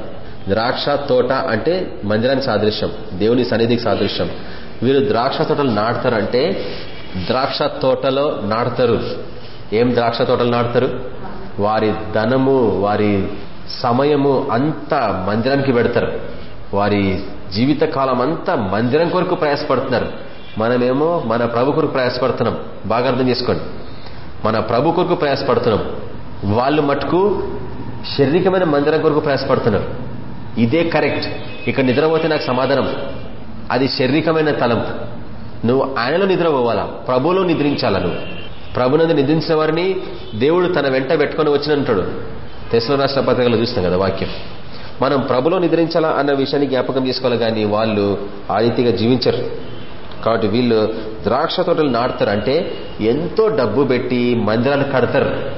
ద్రాక్ష తోట అంటే మందిరానికి సాదృశ్యం దేవుని సన్నిధికి సాదృశ్యం. వీరు ద్రాక్ష తోటలు నాటుతారంటే ద్రాక్ష తోటలో నాటుతారు. ఏం ద్రాక్ష తోటలు నాటుతారు? వారి ధనము వారి సమయము అంతా మందిరానికి పెడతారు. వారి జీవిత కాలం అంతా మందిరం కొరకు ప్రయాసపడుతున్నారు. మనమేమో మన ప్రభు కొరకు ప్రయాసపడుతున్నాం. బాగా అర్థం చేసుకోండి. మన ప్రభు కొరకు ప్రయాసపడుతున్నాం. వాళ్ళు మటుకు శారీరకమైన మందిరం కొరకు ప్రయాసపడుతున్నారు. ఇదే కరెక్ట్. ఇక్కడ నిద్రపోతే నాకు సమాధానం. అది శారీరకమైన తలంపు. నువ్వు ఆయనలో నిద్రపోవాలా? ప్రభులో నిద్రించాలా నువ్వు? ప్రభునందు నిధించిన వారిని దేవుడు తన వెంట పెట్టుకొని వచ్చినంటాడు. తెసల రాష్ట్ర పత్రికలో చూస్తాం కదా వాక్యం. మనం ప్రభులో నిద్రించాలా అన్న విషయాన్ని జ్ఞాపకం చేసుకోవాలి కానీ వాళ్ళు ఆ రీతిగా జీవించరు. కాబట్టి వీళ్ళు ద్రాక్ష తోటలు నాటుతారు అంటే ఎంతో డబ్బు పెట్టి మందిరాలు కడతారు.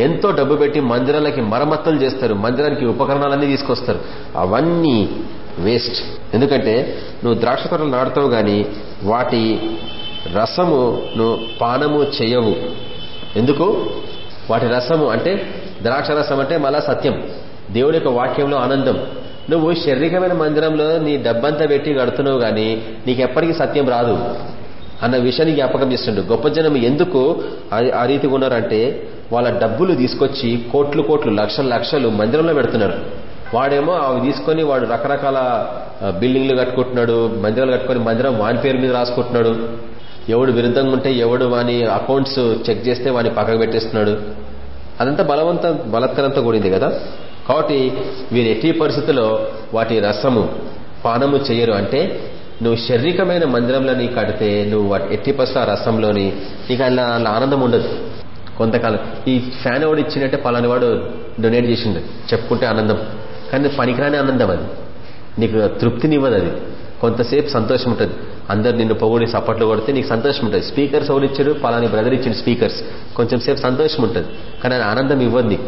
ఎంతో డబ్బు పెట్టి మందిరాలకి మరమ్మతులు చేస్తారు. మందిరానికి ఉపకరణాలన్నీ తీసుకొస్తారు. అవన్నీ వేస్ట్. ఎందుకంటే నువ్వు ద్రాక్ష తోటలు నాటుతావు కానీ వాటి రసము పానము చేయవు. ఎందుకు? వాటి రసము అంటే ద్రాక్ష రసం అంటే మళ్ళా సత్యం. దేవుడి యొక్క వాక్యంలో ఆనందం. నువ్వు శారీరకమైన మందిరంలో నీ డబ్బంతా పెట్టి కడుతున్నావు కానీ నీకెప్పటికీ సత్యం రాదు అన్న విషయాన్ని జ్ఞాపకం చేస్తుండ్రు గొప్ప జనం ఎందుకు ఆ రీతిగా ఉన్నారంటే వాళ్ళ డబ్బులు తీసుకొచ్చి కోట్లు కోట్లు లక్షల లక్షలు మందిరంలో పెడుతున్నారు. వాడేమో అవి తీసుకొని వాడు రకరకాల బిల్డింగ్లు కట్టుకుంటున్నాడు మందిరాలు కట్టుకొని మందిరం వాని పేరు మీద రాసుకుంటున్నాడు. ఎవడు విరుద్ధంగా ఉంటే ఎవడు వాని అకౌంట్స్ చెక్ చేస్తే వాని పక్కకు పెట్టేస్తున్నాడు. అదంతా బలవంత బలత్కరంతో కూడింది కదా? కాబట్టి వీరు ఎట్టి పరిస్థితుల్లో వాటి రసము పానము చేయరు. అంటే నువ్వు శారీరకమైన మందిరంలో నీ కడితే నువ్వు ఎట్టి పస్తా రసంలోని నీకు అలా అలా ఆనందం ఉండదు. కొంతకాలం ఈ ఫ్యాన్ వాడు ఇచ్చినట్టే పలాని వాడు డొనేట్ చేసిండు. చెప్పుకుంటే ఆనందం. కానీ పనికిరాని ఆనందం అది. నీకు తృప్తినివ్వదు అది. కొంతసేపు సంతోషం ఉంటుంది. అందరు నిన్ను పొగుడి సప్పట్లు కొడితే నీకు సంతోషం ఉంటుంది. స్పీకర్స్ ఎవరు ఇచ్చారు? పలాని బ్రదర్ ఇచ్చిన స్పీకర్స్. కొంచెం సేపు సంతోషం ఉంటుంది. కానీ అది ఆనందం ఇవ్వదు నీకు.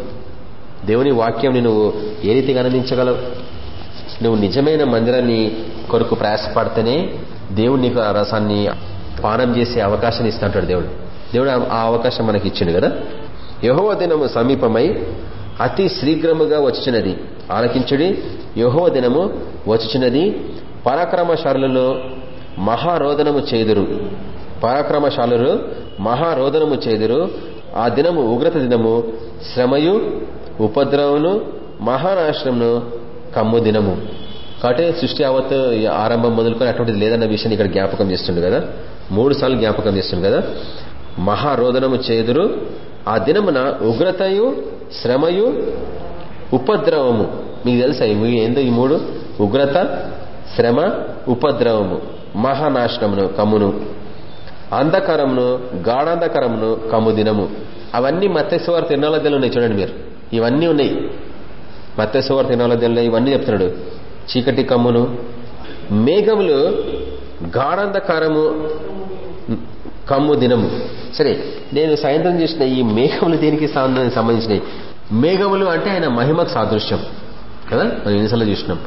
దేవుని వాక్యం నువ్వు ఏ రీతిగా ఆనందించగలవు? నువ్వు నిజమైన మందిరాన్ని కొరకు ప్రయాసపడితేనే దేవుడు నీకు ఆ రసాన్ని పానం చేసే అవకాశాన్ని ఇస్తుంటాడు దేవుడు. దేవుడు ఆ అవకాశం మనకి ఇచ్చిండు కదా? యహోవ దినము సమీపమై అతి శీఘ్రముగా వచ్చినది ఆలకించుడి. యహోవ దినము వచ్చినది పరాక్రమశాలలో మహారోదనము చేదురు. పరాక్రమశాలురు మహారోదనము చేదురు. ఆ దినము ఉగ్రత దినము. శ్రమయు ఉపద్రవమును మహానాశనమును కమ్ము దినము. కాబట్టి సృష్టి యావత్ ఆరంభం మొదలుకొని అటువంటిది లేదన్న విషయాన్ని ఇక్కడ జ్ఞాపకం చేస్తుండే కదా. మూడు సార్లు జ్ఞాపకం చేస్తుండే కదా. మహారోదనము చేదురు. ఆ దినమున ఉగ్రతయు శ్రమయు ఉపద్రవము. మీకు తెలుసా ఇవి ఏందో ఈ మూడు? ఉగ్రత శ్రమ ఉపద్రవము. మహానాశనమును కమ్మును. అంధకరమును గాఢాంధకరమును కమ్ము దినము అవన్నీ మత్స్యవారి తిరునాళ ఉన్నాయి చూడండి మీరు. ఇవన్నీ ఉన్నాయి. మత్స్యవారి తిరునాళ ఇవన్నీ చెప్తున్నాడు. చీకటి కమ్మును. మేఘములు గాఢాంధకారము కమ్ము దినము సరే నేను సాయంత్రం చేసిన ఈ మేఘములు దేనికి సంబంధించినవి? మేఘములు అంటే ఆయన మహిమకు సాదృశ్యం. కదా? మనం ఎన్నిసార్లు చూసినాం.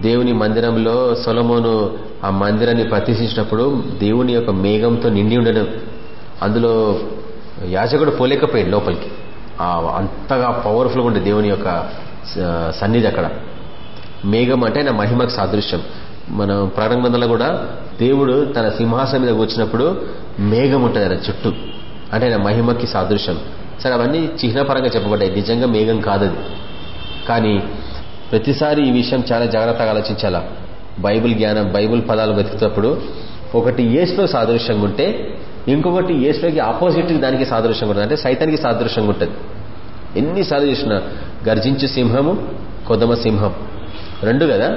దేవుని మందిరంలో సొలమోను ఆ మందిరాన్ని ప్రతిష్ఠించినప్పుడు దేవుని యొక్క మేఘంతో నిండి ఉండడం. అందులో యాజకుడు పోలేకపోయాడు లోపలికి. అంతగా పవర్ఫుల్గా ఉండే దేవుని యొక్క సన్నిధి అక్కడ. మేఘం అంటే ఆయన మహిమకు సాదృశ్యం. మనం ప్రారంభంలో కూడా దేవుడు తన సింహాసనం మీద కూర్చున్నప్పుడు మేఘం ఉంటుంది ఆయన చుట్టూ. అంటే ఆయన మహిమకి సాదృశ్యం. సరే అవన్నీ చిహ్నపరంగా చెప్పబడ్డాయి. నిజంగా మేఘం కాదది. కానీ ప్రతిసారి ఈ విషయం చాలా జాగ్రత్తగా ఆలోచించాలా? బైబుల్ జ్ఞానం బైబుల్ పదాలు వెతుకుతున్నప్పుడు ఒకటి ఏసులో సాదృశ్యంగా ఉంటే ఇంకొకటి ఏసులోకి ఆపోజిట్ దానికి సాదృశ్యంగా ఉంటుంది. అంటే సైతానికి సాదృశ్యంగా ఉంటుంది. ఎన్నిసార్లు చూసిన గర్జించు సింహము కొదమ సింహం. రెండు కదా?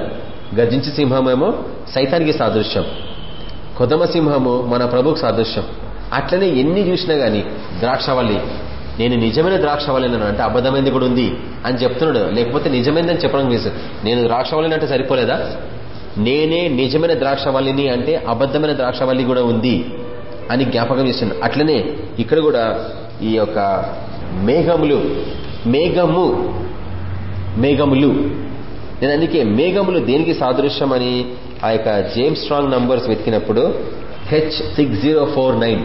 గర్జించు సింహమేమో సైతానికి సాదృశ్యం. కొదమ సింహము మన ప్రభుకు సాదృశ్యం. అట్లనే ఎన్ని చూసినా గాని ద్రాక్షవల్లి నేను నిజమైన ద్రాక్షవల్లినను అంటే అబద్ధమైంది కూడా ఉంది అని చెప్తున్నాడు. లేకపోతే నిజమైందని చెప్పడం వేసు. నేను ద్రాక్షవల్లిని అంటే సరిపోలేదా? నేనే నిజమైన ద్రాక్షవల్లిని అంటే అబద్ధమైన ద్రాక్షవల్లి కూడా ఉంది అని జ్ఞాపకం చేస్తున్నాను అట్లనే ఇక్కడ కూడా ఈ యొక్క మేఘములు మేఘము మేఘములు. నేను అందుకే మేఘములు దేనికి సాదృశ్యం అని ఆ యొక్క James Strong numbers వెతికినప్పుడు H six zero four nine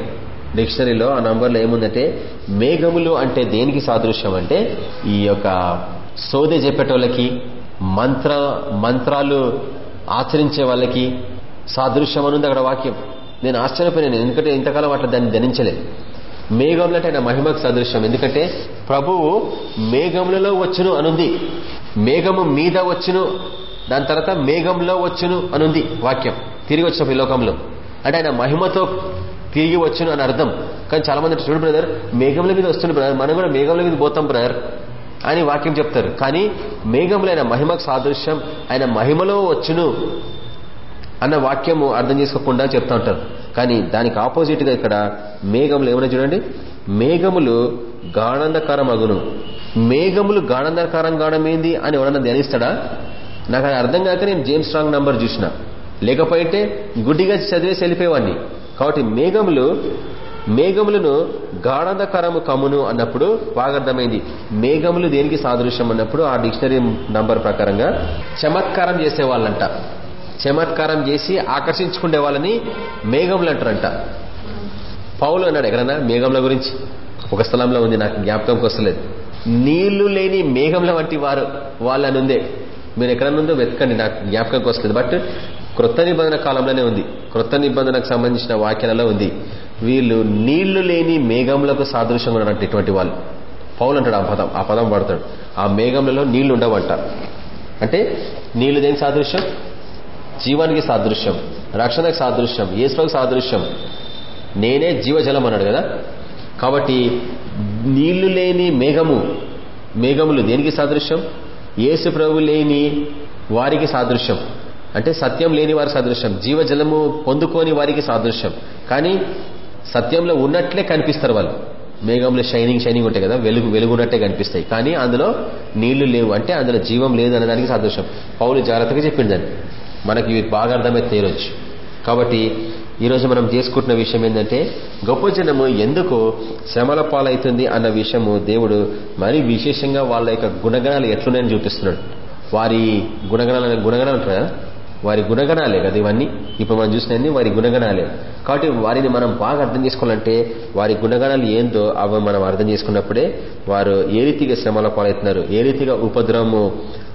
డిక్షనరీలో ఆ నంబర్లో ఏముందంటే మేఘములు అంటే దేనికి సాదృశ్యం అంటే ఈ యొక్క సోదె చెప్పేటోళ్ళకి మంత్ర మంత్రాలు ఆచరించే వాళ్ళకి సాదృశ్యం అనుంది అక్కడ వాక్యం. నేను ఆశ్చర్యపోయినాను ఎందుకంటే ఇంతకాలం అట్లా దాన్ని ధనించలేదు మేఘములు అంటే ఆయన మహిమకు సదృశ్యం. ఎందుకంటే ప్రభువు మేఘములలో వచ్చును అనుంది. మేఘము మీద వచ్చును. దాని తర్వాత మేఘంలో వచ్చును అనుంది వాక్యం. తిరిగి వచ్చిన ఈ లోకంలో. అంటే ఆయన మహిమతో తిరిగి వచ్చును అని అర్థం. కానీ చాలా మంది చూడు బ్రదర్ మేఘంల మీద వస్తుంది బ్రదర్ మనం కూడా మేఘంల మీద పోతాం బ్రదర్ అని వాక్యం చెప్తారు. కానీ మేఘంలో ఆయన మహిమకు సాదృశ్యం ఆయన మహిమలో వచ్చును అన్న వాక్యము అర్థం చేసుకోకుండా చెప్తా ఉంటారు. కానీ దానికి ఆపోజిట్గా ఇక్కడ మేఘములు ఏమైనా చూడండి? మేఘములు గాఢంధకారం అగును మేఘములు గాఢంధకారం గాఢమైంది అని ఎవరన్నా ధ్యానిస్తాడా? నాకు అది అర్థం కాక నేను జేమ్స్ స్ట్రాంగ్ నంబర్ చూసిన. లేకపోతే గుడ్డిగా చదివేసి వెళ్ళిపోయేవాడిని. కాబట్టి మేఘములు మేఘములను గాఢంధకరము కమ్మును అన్నప్పుడు బాగా అర్థమైంది. మేఘములు దేనికి సాదృశ్యం అన్నప్పుడు ఆ డిక్షనరీ నంబర్ ప్రకారంగా చమత్కారం చేసేవాళ్ళంట. చమత్కారం చేసి ఆకర్షించుకునే వాళ్ళని మేఘములు అంటారంట. పౌలు అన్నాడు ఎక్కడన్నా మేఘంల గురించి? ఒక స్థలంలో ఉంది నాకు జ్ఞాపకంకి వస్తలేదు. నీళ్ళు లేని మేఘంల వంటి వారు వాళ్ళనుందే మీరు ఎక్కడనుందో వెతకండి నాకు జ్ఞాపకంకి వస్తుంది బట్ క్రొత్త నిబంధన కాలంలోనే ఉంది. క్రొత్త నిబంధనకు సంబంధించిన వాక్యాలలో ఉంది. వీళ్ళు నీళ్ళు లేని మేఘంలకు సాదృశ్యంగా ఉన్నట్టు ఇటువంటి వాళ్ళు. పౌలు అంటాడు ఆ పదం ఆ పదం పడతాడు ఆ మేఘంలలో నీళ్ళు ఉండవంట. అంటే నీళ్ళు దేనికి సాదృశ్యం? జీవానికి సాదృశ్యం రక్షణకు సాదృశ్యం ఏసులకు సాదృశ్యం. నేనే జీవజలం అన్నాడు కదా. కాబట్టి నీళ్ళు లేని మేఘము మేఘములు దేనికి సాదృశ్యం? ఏసు ప్రభు లేని వారికి సాదృశ్యం. అంటే సత్యం లేని వారి సాదృశ్యం. జీవజలము పొందుకోని వారికి సాదృశ్యం. కానీ సత్యంలో ఉన్నట్లే కనిపిస్తారు వాళ్ళు. మేఘంలో షైనింగ్ షైనింగ్ ఉంటాయి కదా వెలుగు వెలుగున్నట్టే కనిపిస్తాయి. కానీ అందులో నీళ్ళు లేవు అంటే అందులో జీవం లేదు అనడానికి సాదృశ్యం. పౌలు జాగ్రత్తగా చెప్పిందని మనకి బాగా అర్థమైతే తీరొచ్చు కాబట్టి ఈరోజు మనం చేసుకుంటున్న విషయం ఏంటంటే గొప్ప జనము ఎందుకు శ్రమల పాలవుతుంది అన్న విషయము దేవుడు మరీ విశేషంగా వాళ్ళ యొక్క గుణగణాలు ఎట్లున్నాయని చూపిస్తున్నాడు. వారి గుణగణాలు గుణగణాలు ఉంటాయి? కదా వారి గుణగణాలే కదా ఇవన్నీ? ఇప్పుడు మనం చూసినవన్నీ వారి గుణగణాలే. కాబట్టి వారిని మనం బాగా అర్థం చేసుకోవాలంటే వారి గుణగణాలు ఏందో అవి మనం అర్థం చేసుకున్నప్పుడే వారు ఏ రీతిగా శ్రమల పాలవుతున్నారు? ఏ రీతిగా ఉపద్రవము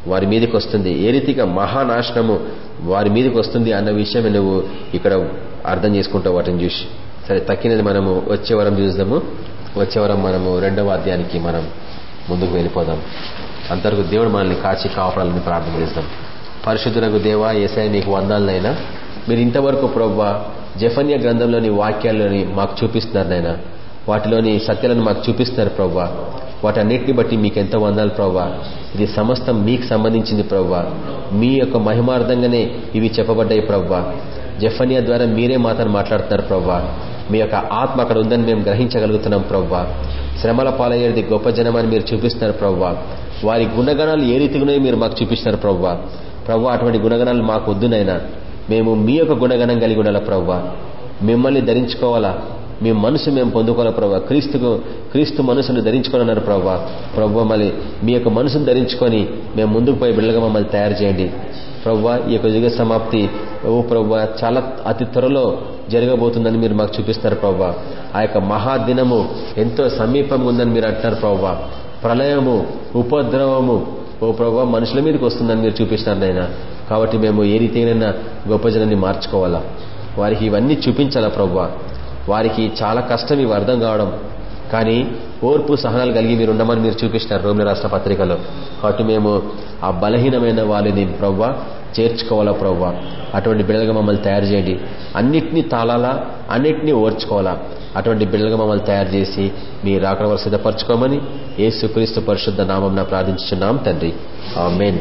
వారి మీదకి వస్తుంది? ఏ రీతిగా మహానాశనము వారి మీదకి వస్తుంది అన్న విషయం నువ్వు ఇక్కడ అర్థం చేసుకుంటావు వాటిని చూసి. సరే తక్కినది మనము వచ్చే వరం చూద్దాము. వచ్చే వరం మనము రెండవ అధ్యాయానికి మనం ముందుకు వెళ్ళిపోదాం. అంతవరకు దేవుడు మనల్ని కాచి కాపాడాలని ప్రార్థన చేస్తాం పరిశుద్ధులకు దేవ ఏసై నీకు వందాలనైనా మీరు ఇంతవరకు ప్రవ్వా జఫన్య గ్రంథంలోని వాక్యాల్లోని మాకు చూపిస్తున్నారు నాయన. వాటిలోని సత్యాలను మాకు చూపిస్తున్నారు ప్రవ్వా. వాటన్నిటిని బట్టి మీకు ఎంత వందాలు ప్రవ్వా. ఇది సమస్తం మీకు సంబంధించింది ప్రవ్వా. మీ యొక్క మహిమార్థంగానే ఇవి చెప్పబడ్డాయి ప్రవ్వా. జఫన్యా ద్వారా మీరే మాతను మాట్లాడుతున్నారు ప్రవ్వా. మీ యొక్క ఆత్మ అక్కడ ఉందని మేము గ్రహించగలుగుతున్నాం ప్రవ్వా. శ్రమల పాలయ్యేది గొప్ప జనమని మీరు చూపిస్తున్నారు ప్రవ్వా. వారి గుణగణాలు ఏ రీతిగానే మీరు మాకు చూపిస్తున్నారు ప్రవ్వా. ప్రవ్వ అటువంటి గుణగణాలు మాకు వద్దునైనా మేము మీ యొక్క గుణగణం కలిగి ఉండాలా ప్రవ్వ? మిమ్మల్ని ధరించుకోవాలా? మీ మనసు మేము పొందుకోవాలి ప్రభావ క్రీస్తుకు క్రీస్తు మనసును ధరించుకోనన్నారు ప్రభావ ప్రవ్వ మళ్ళీ మీ యొక్క మనసును ధరించుకొని మేము ముందుకు పోయి బిళ్ళగా మమ్మల్ని తయారు చేయండి. ప్రవ్వ ఈ యొక్క యుగ సమాప్తి ఓ ప్రవ్వ చాలా అతి త్వరలో జరగబోతుందని మీరు మాకు చూపిస్తారు ప్రవ్వ. ఆ యొక్క మహాదినము ఎంతో సమీపంగా ఉందని మీరు అంటున్నారు ప్రవ్వ. ప్రళయము ఉపద్రవము ఓ ప్రభావ మనుషుల మీదకి వస్తుందని మీరు చూపిస్తున్నారు నాయన. కాబట్టి మేము ఏ రీతిగానైనా గొప్ప జనాన్ని మార్చుకోవాలా? వారికి ఇవన్నీ చూపించాలా ప్రవ్వా వారికి చాలా కష్టం ఇవి అర్థం కావడం. కానీ ఓర్పు సహనాలు కలిగి మీరు ఉండమని మీరు చూపిస్తున్నారు రోమిల రాష్ట్ర పత్రికలో. కాబట్టి మేము ఆ బలహీనమైన వాళ్ళని ప్రవ్వ చేర్చుకోవాలా ప్రవ్వ అటువంటి బిడలుగా మమ్మల్ని తయారు చేయండి. అన్నిటినీ తాళాలా? అన్నిటినీ ఓర్చుకోవాలా? అటువంటి బిడ్డలుగా మమ్మల్ని తయారు చేసి మీ రాకడ సిద్ధపరచుకోమని ఏ సుక్రీస్తు పరిశుద్ధ నామం ప్రార్థించున్నాం తండ్రి. ఆ మెయిన్